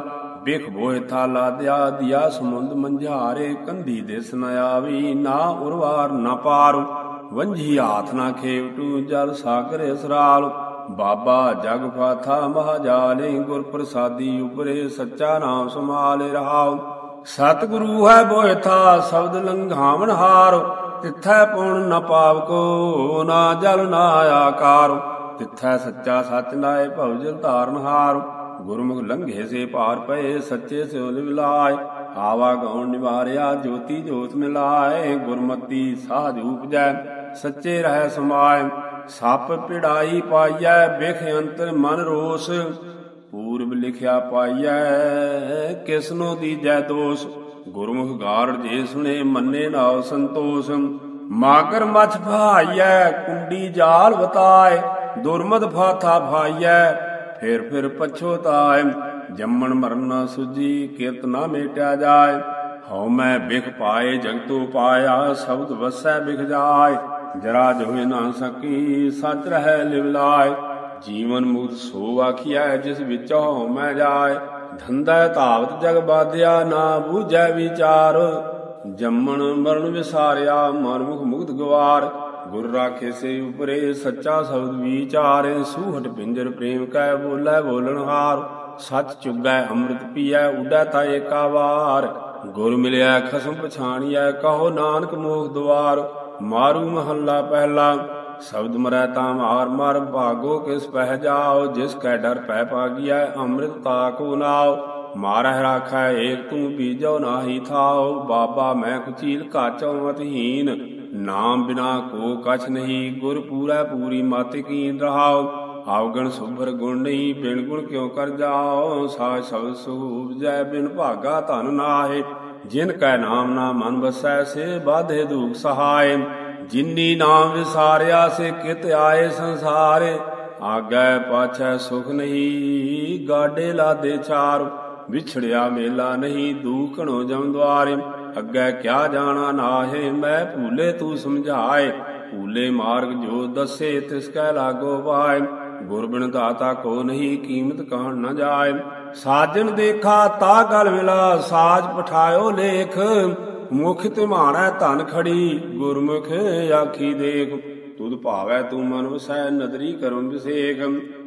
ਬਿਖ ਬੋਏ ਥਾਲਾ ਦਿਆ ਦਿਆ ਸਮੁੰਦ ਮੰਝਾਰੇ, ਕੰਧੀ ਦਿਸ ਨ ਆਵੀ, ਨਾ ਉਰਵਾਰ ਨਾ ਪਾਰ। ਵੰਝੀ ਹਾਥ ਨਾ ਖੇਵਟੂ ਜਲ ਸਾਗਰ ਇਸਰਾਲ। ਬਾਬਾ ਜਗ ਫਾਥਾ ਮਹਾਜਾਲੇ ਗੁਰ ਪ੍ਰਸਾਦੀ ਉਪਰੇ ਸੱਚਾ ਨਾਮ ਸਮਾਲੇ ਰਹਾਉ। ਸਤਿਗੁਰੂ ਹੈ ਬੋਇਥਾ ਸ਼ਬਦ ਲੰਘਾਵਨ ਹਾਰ। ਤਿੱਥੈ ਪੁਣ ਨ ਪਾਵ ਕੋ ਨਾ ਜਲ ਨਾ ਆਕਾਰ। ਤਿੱਥੈ ਸੱਚਾ ਸੱਚ ਨਾਏ ਭਉ ਧਾਰਨ ਹਾਰ। ਗੁਰਮੁਖ ਲੰਘੇ ਸੇ ਭਾਰ ਪਏ, ਸੱਚੇ ਸਿਉ ਲਿਵਲਾਏ ਆਵਾ ਗਉਣ ਨਿਵਾਰਿਆ, ਜੋਤੀ ਜੋਤ ਮਿਲਾਏ। ਗੁਰਮਤੀ ਸਾਧ ਉਪਜੈ, ਸੱਚੇ ਰਹਿ ਸਮਾਏ। ਸੱਪ ਪਿੜਾਈ ਪਾਈਐ ਬਿਖ ਅੰਤਰ ਮਨ ਰੋਸ। ਪੂਰਬ ਲਿਖਿਆ ਪਾਈਐ, ਕਿਸਨੋ ਦੀਜੈ ਦੋਸ? ਗੁਰਮੁਖ ਗਾਰੜ ਜੇ ਸੁਨੇ ਮੰਨੇ ਨਾਉ ਸੰਤੋষ ਮਾਗਰ ਮਛ ਭਾਈਐ, ਕੁੰਡੀ ਜਾਲ ਬਤਾਏ ਦੁਰਮਦ ਫਾਥਾ ਭਾਈਐ, ਫਿਰ ਫਿਰ ਪਛੋਤਾਏ ਜੰਮਣ ਮਰਨ ਨਾ ਸੁਜੀ ਕਿਰਤ ਨਾ ਮੇਟਿਆ ਜਾਏ। ਹਉ ਮੈਂ ਬਿਖ ਪਾਏ, ਜਗਤੋ ਪਾਇਆ, ਸ਼ਬਦ ਵਸੈ ਬਿਖ ਜਾਏ। ਜਰਾ ਜੋਇ ਨਾ ਸਕੀ, ਸਚ ਰਹਿ ਲਿਵ ਲਾਏ ਜੀਵਨ ਮੁਕਤ ਸੋ ਆਖਿਆ ਜਿਸ ਵਿੱਚ ਹਉ ਮੈਂ ਜਾਏ। ਧੰਦਾ ਧਾਵਤ ਜਗ ਬਾਧਿਆ, ਨਾ ਬੂਝੈ ਵਿਚਾਰ। ਜੰਮਣ ਮਰਨ ਵਿਸਾਰਿਆ ਮਨਮੁਖ ਮੁਕਤ ਗਵਾਰ। ਗੁਰ ਰਾਖੇ ਸੇ ਉਪਰੇ ਸੱਚਾ ਸ਼ਬਦ ਵਿਚਾਰੇ। ਸੂਹਟ ਪਿੰਜਰ ਪ੍ਰੇਮ ਕੈ ਬੋਲੇ ਬੋਲਣ ਹਾਰ। ਸੱਚ ਚੁਗੈ ਅੰਮ੍ਰਿਤ ਪੀਐ, ਉਡੈ ਤਾ ਏਕਾ ਵਾਰ। ਗੁਰ ਮਿਲਿਆ ਖਸਮ ਪਛਾਣੀਐ, ਕਹੋ ਨਾਨਕ ਮੋਖ ਦੁਆਰ। ਮਾਰੂ ਮਹੱਲਾ ਪਹਿਲਾ ਸ਼ਬਦ ਮਰੈ ਤਾਂ ਮਾਰ ਮਾਰ, ਭਾਗੋ ਕਿਸ ਪਹਿ ਜਾਓ, ਜਿਸ ਕੈ ਡਰ ਪੈ ਪਾਗੀਐ ਅੰਮ੍ਰਿਤ ਤਾਕੋ ਨਾਓ ਮਾਰਹਿ ਰਾਖੈ, ਏਕ ਤੂੰ ਬੀਜੋ ਨਾਹੀ ਥਾਓ ਬਾਬਾ ਮੈਂ ਕੁਚੀਲ ਕਾਚੋ ਮਤਹੀਨ ਨਾਮ ਬਿਨਾ ਕੋ ਕਛ ਨਹੀਂ, ਗੁਰ ਪੂਰਾ ਪੂਰੀ ਮਤ ਕੀਨ ਰਹਾਓ ਆਵਗਣ ਸੁਭਰ ਗੁਣ ਨਹੀਂ, ਬਿਨ ਗੁਣ ਕਿਉ ਕਰ ਜਾਓ ਸਾ ਸ਼ਬਦ ਸੂਬ ਜੈ ਬਿਨ ਭਾਗਾ ਧਨ ਨਾਹੇ। ਜਿਨ ਕੈ ਨਾਮ ਨਾ ਮਨ ਵਸੈ, ਸੇ ਬਾਧੇ ਦੁਖ ਸਹਾਏ। ਜਿਨੀ ਨਾਮ ਵਿਸਾਰਿਆ ਸੇ ਕਿਤ ਆਏ ਸੰਸਾਰੇ, ਆਗੈ ਪਾਛੈ ਸੁਖ ਨਹੀਂ। ਗਾਡੇ ਲਾਦੇ ਚਾਰ, ਵਿਛੜਿਆ ਮੇਲਾ ਨਹੀਂ, ਦੂਖਣੋ ਜਮ ਦਵਾਰੇ ਅੱਗੇ ਕਿਆ ਜਾਣਾ ਨਾਹੇ, ਮੈਂ ਭੂਲੇ ਤੂੰ ਸਮਝਾਏ। ਭੂਲੇ ਮਾਰਗ ਜੋ ਦੱਸੇ, ਤਿਸ ਕੈ ਲਾਗੋ ਪਾਏ ਗੁਰ ਬਿਨ ਦਾਤਾ ਕੋ ਨਹੀਂ, ਕੀਮਤ ਕਹਣ ਨਾ ਜਾਏ। ਸਾਜਣ ਦੇਖਾ, ਤਾ ਗਲ ਮਿਲਾ, ਸਾਜ ਪਠਾਇਓ ਲੇਖ। ਮੁਖ ਤਿਮਾਣਾ ਧਨ ਖੜੀ, ਗੁਰਮੁਖ ਆਖੀ ਦੇਖ। ਤੁਧ ਭਾਵੈ ਤੂੰ ਮਨ ਵਸੈ ਨਦਰੀ ਕਰਮ ਵਿਸੇਖ।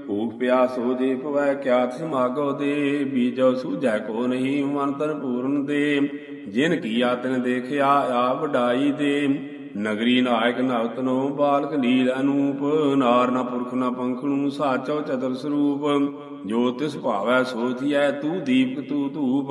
ਭੂਖ ਪਿਆਸ ਹੋ ਜੇ ਪਵੈ, ਕਿਆ ਤਿਸ ਦੇ। ਬੀਜੋ ਸੂਝੈ ਕੋ ਨਹੀਂ, ਮਨ ਤਨ ਪੂਰਨ ਦੇ। ਜਿਨ ਕੀ ਆਤਨ ਦੇਖਿਆ ਆ ਵਡਾਈ ਦੇ। ਨਗਰੀ ਨਾਇਕ ਨਵਤਨੋ ਬਾਲਕ ਲੀਲ ਅਨੂਪ। ਨਾਰ ਨਾ ਪੁਰਖ ਨਾ ਪੰਖ ਨੂੰ ਸਾਚੋ ਚਤੁਰ ਸਰੂਪ। ਜੋ ਤਿਸ ਭਾਵੈ ਸੋਚੀਐ ਤੂੰ ਦੀਪਕ, ਤੂੰ ਧੂਪ।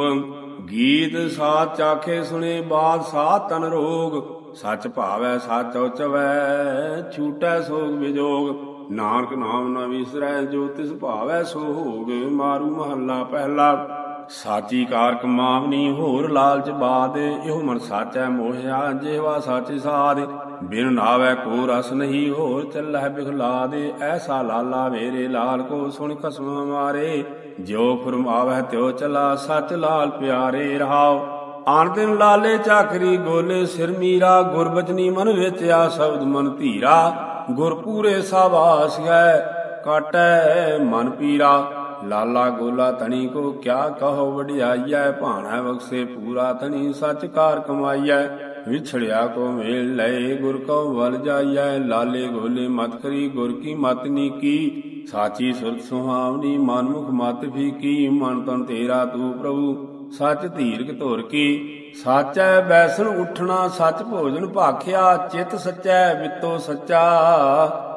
ਗੀਤ ਸਾਚ ਆਖੇ ਸੁਣੇ ਬਾਦ ਸਾਤ ਤਨ ਰੋਗ, ਸੱਚ ਭਾਵੈ, ਸਾਚੋ ਚਵੈ ਛੂਟੈ ਸੋਗ ਵਿਜੋਗ। ਨਾਨਕ ਨਾਮ ਨਾ ਵਿਸਰੈ, ਜੋ ਤਿਸ ਭਾਵੈ ਸੋ ਹੋਗ ਮਾਰੂ ਮਹੱਲਾ ਪਹਿਲਾ। ਸਾਚੀ ਕਾਰ ਕਮਾਵਨੀ ਹੋਰ ਲਾਲਚ ਬਾਦ, ਇਹੋ ਮਨ ਸਾਚੈ ਮੋਹਿਆ, ਜਿਹਵਾ ਸਾਚੇ ਸਾਧ। ਬਿਨ ਨਾਵੈ ਕੋ ਰਸ ਨਹੀਂ ਹੋਰ ਚੱਲੈ ਬਿਖਲਾ ਦੇ, ਐਸਾ ਲਾਲਾ ਮੇਰੇ ਲਾਲ ਕੋ ਸੁਣ ਖਸਮ ਮਾਰੇ। ਜਿਉ ਫਰਮਾਵੈ ਤਿਉ ਚਲਾ ਸਚ ਲਾਲ ਪਿਆਰੇ ਰਹਾਉ। ਆਣ ਦਿਨ ਲਾਲੇ ਚਾਕਰੀ ਗੋਲੇ ਸਿਰ ਮੀਰਾ, ਗੁਰਬਚਨੀ ਮਨ ਵਿੱਚ ਆ ਸ਼ਬਦ ਮਨ ਧੀਰਾ। ਗੁਰ ਪੂਰੇ ਸਾਬਾਸ ਹੈ, ਕਾਟੈ ਮਨ ਪੀਰਾ। ਲਾਲਾ ਗੋਲਾ ਤਣੀ ਕੋ ਕਿਆ ਕਹੋ, ਵਡਿਆਈਐ, ਭਾਣਾ ਬਖਸੇ ਪੂਰਾ ਤਣੀ ਸੱਚ ਕਾਰ ਕਮਾਈਐ। ਵਿਛੜਿਆ ਕੋ ਮੇਲ ਲਏ, ਗੁਰ ਕੋ ਵਲ ਜਾਈਐ, ਲਾਲੇ ਗੋਲੇ ਮਤ ਕਰੀ, ਗੁਰ ਕੀ ਮਤ ਨੀ ਕੀ? ਸਾਚੀ ਸੁਰਤ ਸੁਹਾਵਨੀ ਮਨਮੁਖ ਮਤ ਵੀ ਕੀ ਮਨ ਤਨ ਤੇਰਾ ਤੂੰ ਪ੍ਰਭੂ, ਸੱਚ ਧੀਰਕ ਧੁਰ ਕੀ? ਸਾਚੈ ਬੈਸਣ ਉਠਣਾ, ਸੱਚ ਭੋਜਨ ਭਾਖਿਆ, ਚਿਤ ਸੱਚੈ ਵਿਤੋ ਸੱਚਾ,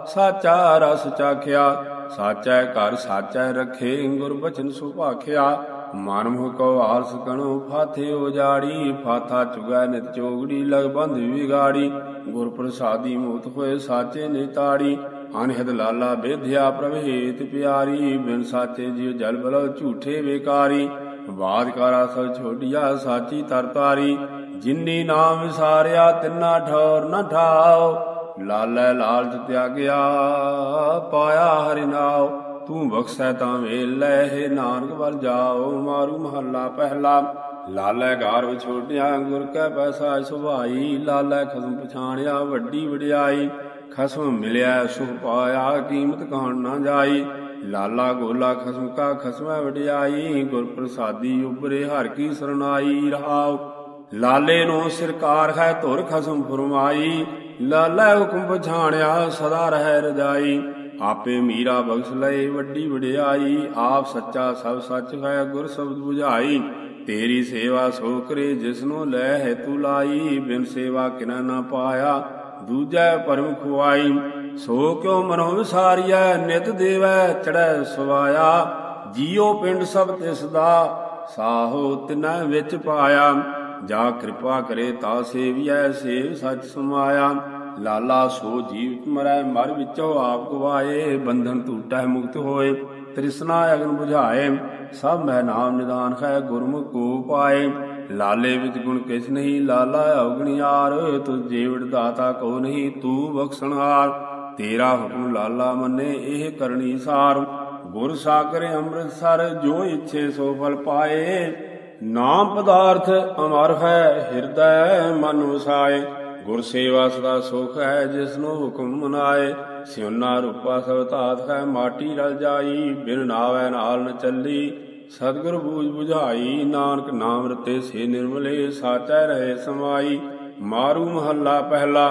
ਸਾਚਾ ਰਸ ਚਾਖਿਆ, ਸਾਚੈ ਘਰ ਸਾਚੈ ਰਖੇ, ਗੁਰ ਬਚਨ ਸੁਭਾਖਿਆ ਮਨ ਮੁਖ ਆਲਸ ਕਣੋ ਫਾਥੇ ਉਜਾੜੀ, ਫਾਥਾ ਚੁਗੈ ਨਿਤ ਚੋਗੜੀ ਲਗਬੰਧ ਵਿਗਾੜੀ। ਗੁਰ ਪ੍ਰਸਾਦੀ ਮੂਤ ਹੋਏ ਸਾਚੇ ਨੇ ਤਾੜੀ ਅਨਹਿਦ ਲਾਲਾ ਬੇਧਿਆ ਪ੍ਰਭੇਤ ਪਿਆਰੀ। ਬਿਨ ਸਾਚੇ ਜਿਉ ਜਲ ਬਲੋ ਝੂਠੇ ਵੇਕਾਰੀ। ਬਾਦ ਕਾਰਾ ਸਭ ਛੋਟਿਆ ਸਾਚੀ ਤਰਤਾਰੀ ਜਿਨਨੀ ਨਾਮ ਵਿਸਾਰਿਆ ਤਿੰਨਾ ਠੌਰ ਨ ਠਾਓ। ਲਾਲੈ ਲਾਲਚ ਤਿਆਗਿਆ, ਪਾਇਆ ਹਰਿ ਨਾਉ। ਤੂੰ ਬਖਸ਼ੈ ਤਾਂ ਵੇਲ ਲੈ ਹੈ ਨਾਨਕ ਵੱਲ ਜਾਓ, ਮਾਰੂ ਮਹੱਲਾ ਪਹਿਲਾ। ਲਾਲੈ ਗਾਰ ਵਿਛੋਟਿਆ, ਗੁਰ ਕੈ ਪੈਸਾ ਸੁਭਾਈ, ਲਾਲੈ ਖਸਮ ਪਛਾਣਿਆ, ਵੱਡੀ ਵਡਿਆਈ। ਖਸਮ ਮਿਲਿਆ, ਸੁਖ ਪਾਇਆ, ਕੀਮਤ ਕਹਣ ਨਾ ਜਾਈ। ਲਾਲਾ ਗੋਲਾ ਖਸਮ ਕਾ ਖਸਮੈ ਵਡਿਆਈ, ਗੁਰ ਪ੍ਰਸਾਦੀ ਉਬਰੇ ਹਰ ਕੀ ਸਰਨਾਈ, ਰਹਾਉ। ਲਾਲੇ ਨੂੰ ਸਿਰਕਾਰ ਹੈ ਧੁਰ ਖਸਮ ਫਰਮਾਈ, ਲਾਲਾ ਹੁਕਮ ਪਛਾਣਿਆ, ਸਦਾ ਰਹਿ ਰਜਾਈ। ਆਪੇ ਮੀਰਾ ਬਖਸ਼ ਲਏ, ਵੱਡੀ ਵਡਿਆਈ, ਆਪ ਸੱਚਾ ਸਭ ਸੱਚ ਹੈ, ਗੁਰ ਸ਼ਬਦ 부ਝਾਈ ਤੇਰੀ ਸੇਵਾ ਸੋ ਕਰੇ, ਜਿਸਨੂੰ ਲੈ ਹੈ ਤੂੰ ਲਾਈ। ਬਿਨ ਸੇਵਾ ਕਿਨਾ ਨਾ ਪਾਇਆ, ਦੂਜੈ ਪਰਮ ਖੁਆਈ। ਸੋ ਕਿਉ ਮਨੋ ਵਿਸਾਰੀਐ, ਨਿਤ ਦੇਵੈ ਚੜੈ ਸਵਾਇਆ। ਜੀਉ ਪਿੰਡ ਸਭ ਤਿਸ ਦਾ, ਸਾਹੋ ਤਿਨੈ ਵਿੱਚ ਪਾਇਆ। ਜਾ ਕਿਰਪਾ ਕਰੇ, ਤਾ ਸੇਵੀਐ, ਸੇਵ ਸਚ ਸਮਾਇਆ। ਲਾਲਾ ਸੋ ਜੀਵ ਮਰੈ, ਮਰ ਵਿੱਚੋ ਆਪ ਗਵਾਏ, ਬੰਧਨ ਟੂਟੈ, ਮੁਕਤ ਹੋਏ। ਤ੍ਰਿਸ਼ਨਾ ਅਗਨ 부ਝਾਏ ਸਭ ਮੈ ਨਾਮ ਨਿਦਾਨ ਹੈ ਗੁਰਮੁਖ ਕੋ ਪਾਏ। ਲਾਲੇ ਵਿੱਚ ਗੁਣ ਕਿਛ ਨਹੀਂ, ਲਾਲਾ ਅਵਗਣਿਆਰ ਤੁ ਜੀਵੜ ਦਾਤਾ ਕੋ ਨਹੀਂ, ਤੂੰ ਬਖਸ਼ਣਹਾਰ। ਤੇਰਾ ਹੁਕਮ ਲਾਲਾ ਮੰਨੇ, ਇਹ ਕਰਨੀ ਸਾਰ। ਗੁਰ ਸਾਗਰ ਅੰਮ੍ਰਿਤਸਰ, ਜੋ ਇੱਛੇ ਸੋ ਫਲ ਪਾਏ। ਨਾਮ ਪਦਾਰਥ ਅਮਰ ਹੈ, ਹਿਰਦੈ ਮਨ ਵਸਾਏ। ਗੁਰ ਸੇਵਾ ਸਦਾ ਸੁਖ ਹੈ ਜਿਸਨੂੰ ਹੁਕਮ ਮਨਾਏ। ਸਿਉਨਾ ਰੂਪਾ ਸਭ ਧਾਤ ਹੈ, ਮਾਟੀ ਰਲ ਜਾਈ, ਬਿਨ ਨਾਵੈ ਨਾਲ ਨ ਚੱਲੀ। ਸਤਿਗੁਰ ਬੂਝ 부ਝਾਈ ਨਾਨਕ ਨਾਮ ਰਤੇ ਸੇ ਨਿਰਮਲੇ, ਸਾਚੈ ਰਹੇ ਸਮਾਈ। ਮਾਰੂ ਮਹੱਲਾ ਪਹਿਲਾ,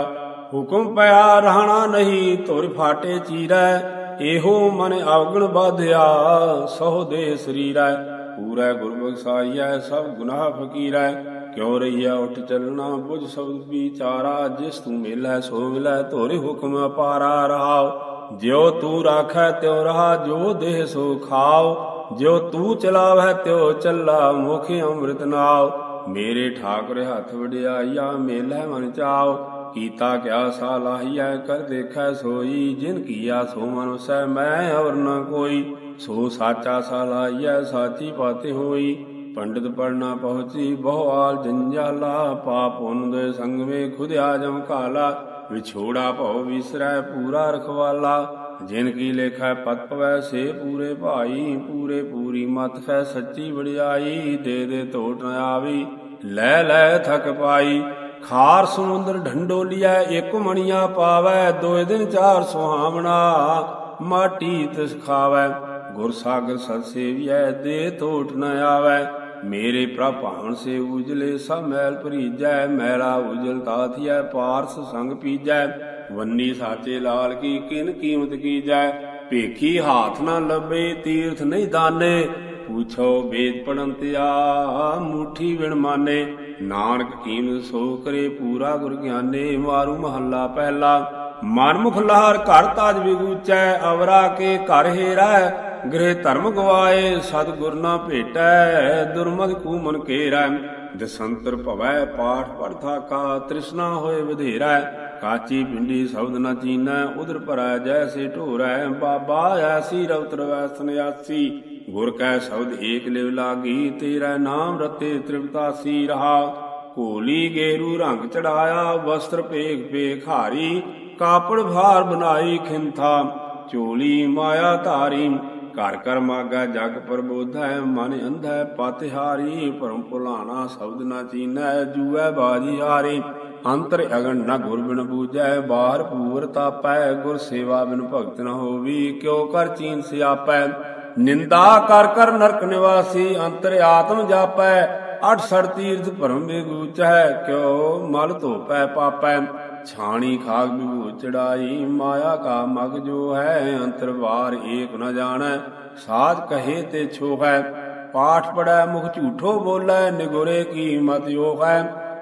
ਹੁਕਮ ਪਿਆ ਰਹਿਣਾ ਨਹੀਂ, ਧੁਰ ਫਾਟੇ ਚੀਰੈ। ਇਹੋ ਮਨ ਆਵਗਣ ਬਾਧਿਆ, ਸਹੁ ਦੇ ਸਰੀਰੈ। ਪੂਰਾ ਗੁਰਮੁਖ ਸਾਈਐ, ਸਭ ਗੁਨਾਹ ਫਕੀਰੈ। ਕਿਉ ਰਹੀਆ ਉਠ ਚੱਲਣਾ ਬੁਝ ਸਬਦ ਵਿਚਾਰਾ, ਜਿਸ ਤੂੰ ਮਿਲੈ ਸੋ ਮਿਲੈ ਧੋਰੇ ਹੁਕਮ ਅਪਾਰਾ ਰਹਾਉ ਜਿਉ ਤੂੰ ਰਾਖੈ ਤਿਉ ਰਹਾ, ਜੋ ਦੇਹ ਸੋ ਖਾਓ। ਜਿਉ ਤੂੰ ਚਲਾਵੈ ਤਿਉ ਚੱਲਾ, ਮੁਖ ਅੰਮ੍ਰਿਤ ਨਾਉ ਮੇਰੇ ਠਾਕੁਰ ਹੱਥ ਵਡਿਆਈਆ ਮੇਲੈ ਮਨ ਚਾਓ। ਕੀਤਾ ਕਿਆ ਸਾ ਲਾਹੀਐ ਕਰ ਦੇਖੈ ਸੋਈ। ਜਿਨ ਕੀਆ ਸੋ ਮਨੁਸੈ, ਮੈਂ ਔਰ ਨ ਕੋਈ। ਸੋ ਸਾਚਾ ਸਾ ਲਾਹੀਐ ਸਾਚੀ ਪਾਤੇ ਹੋਈ। ਪੰਡਿਤ ਪੜਨਾ ਪਹੁੰਚੀ ਬਹੁ ਆਲ ਜੰਜਾਲਾ, ਪਾਪ ਹੁਨ ਦੇ ਸੰਗ ਮੇ ਖੁਦ ਕਾਲਾ, ਵਿਛੋੜਾ ਭਉ ਵਿਸਰੈ ਪੂਰਾ ਰਖਵਾਲਾ। ਜਿਨ ਕੀ ਲੇਖੈ ਪਤ ਪਵੈ, ਸੇ ਪੂਰੇ ਭਾਈ, ਪੂਰੇ ਪੂਰੀ ਮਤ ਹੈ ਸੱਚੀ ਵਡਿਆਈ, ਦੇ ਦੇ ਟੋਟ ਨ ਆਵੀ, ਲੈ ਲੈ ਥਕ ਪਾਈ। ਖਾਰ ਸਮੁੰਦਰ ਢੰਡੋਲੀਐ ਇਕ ਮਣੀਆਂ ਪਾਵੈ, ਦੋਏ ਦਿਨ ਚਾਰ ਸੁਹਾਵਣਾ, ਮਾਟੀ ਤਿਸ ਖਾਵੈ। ਗੁਰ ਸਾਗਰ ਸਤ ਸੇਵੀਐ, ਦੇ ਟੋਟ ਨ ਆਵੈ। ਮੇਰੇ ਪ੍ਰਭਾਣ ਸੇ ਉਜਲੇ ਸਭ ਮੈਲ ਭਰੀਜੈ ਮੈਲਾ ਉਜਲ ਤਾਥੀਐ ਪਾਰਸ ਸੰਗ ਪੀਜੈ। ਵੰਨੀ ਸਾਚੇ ਲਾਲ ਕੀ ਕਿਨ ਕੀਮਤ ਕੀਜੈ। ਭੇਖੀ ਹਾਥ ਨਾ ਲੱਭੇ, ਤੀਰਥ ਨਹੀਂ ਦਾਨੇ। ਪੁੱਛੋ ਵੇਦ ਪੜਨ ਤਿਆ, ਮੁਠੀ ਵਿਣ ਮਾਨੇ। ਨਾਨਕ ਕੀਮਤ ਸੋ ਕਰੇ ਪੂਰਾ ਗੁਰ ਗਿਆਨੇ, ਮਾਰੂ ਮਹੱਲਾ ਪਹਿਲਾ। ਮਨਮੁਖ ਲਹਰ ਘਰ ਤਾਜ ਵਿਗੂਚੈ, ਅਵਰਾ ਕੇ ਘਰ ਹੀਰੈ ਗ੍ਰਹਿ ਧਰਮ ਗਵਾਏ, ਸਤਿਗੁਰ ਨਾ ਭੇਟੈ, ਦੁਰਮਦ ਕੂ ਮਨ ਕੇਰੈ। ਦਸੰਤਰ ਭਵੈ, ਪਾਠ ਪੜਥਾ ਕਾ, ਤ੍ਰਿਸ਼ਨਾ ਹੋਏ ਵਧੇਰਾ। ਕਾਚੀ ਪਿੰਡੀ ਸ਼ਬਦ ਨ ਚੀਨੈ ਉਦਰ ਭਰੈ ਜੈਸੇ ਢੋਰੈ। ਬਾਬਾ ਐਸੀ ਰਵਤ ਰਵੈ ਸੰਿਆਸੀ ਗੁਰ ਕੈ ਸ਼ਬਦ ਏਕ ਲਿਵ ਲਾਗੀ, ਤੇਰਾ ਨਾਮ ਰਤੇ ਤ੍ਰਿਪਤਾਸੀ ਰਹਾ। ਕੋਲੀ ਗੇਰੂ ਰੰਗ ਚੜਾਇਆ, ਵਸਤਰ ਪੇਖ ਪੇਖਾਰੀ ਕਾਪੜ ਭਾਰ ਬਣਾਈ ਖਿੰਥਾ। ਚੋਲੀ ਮਾਇਆ ਧਾਰੀ ਘਰ ਕਰ ਮਾਗਾ, ਜਗ ਪ੍ਰਬੋਧੈ, ਮਨ ਅੰਧੈ ਪਤਿਹਾਰੀ ਪਰਮ ਭੁਲਾਣਾ, ਸ਼ਬਦ ਨਾ ਚੀਨੈ, ਜੂਐ ਬਾਜੀ ਹਾਰੀ। ਅੰਤਰ ਅਗਨ ਨਾ ਗੁਰ ਬਿਨ ਬੂਜੈ ਬਾਹਰ ਪੂਰ ਤਾਪੈ, ਗੁਰ ਸੇਵਾ ਬਿਨ ਭਗਤ ਨ ਹੋਵੀ। ਕਿਉ ਕਰ ਚੀਨ ਸਿਆਪੈ? ਨਿੰਦਾ ਕਰ ਕਰ ਨਰਕ ਨਿਵਾਸੀ, ਅੰਤਰ ਆਤਮ ਜਾਪੈ। ਅਠ ਸੜ ਤੀਰਥ ਭਰਮ ਬੇਗੂਚੈ ਕਿਉ ਮਲ ਧੋਪੈ ਪਾਪੈ। ਛਾਣੀ ਖਾਗ ਬਿਭੂ ਚੜਾਈ ਮਾਇਆ ਕਾ ਮਗ ਜੋ ਹੈ, ਅੰਤਰਵਾਰ ਏਕ ਨ ਜਾਣੈ, ਸਾਧ ਕਹੇ ਤੇ ਛੋਹੈ। ਪਾਠ ਪੜੈ ਮੁਖ ਝੂਠੋ ਬੋਲੇ, ਨਿਗੁਰੇ ਕੀ ਮਤ ਯੋ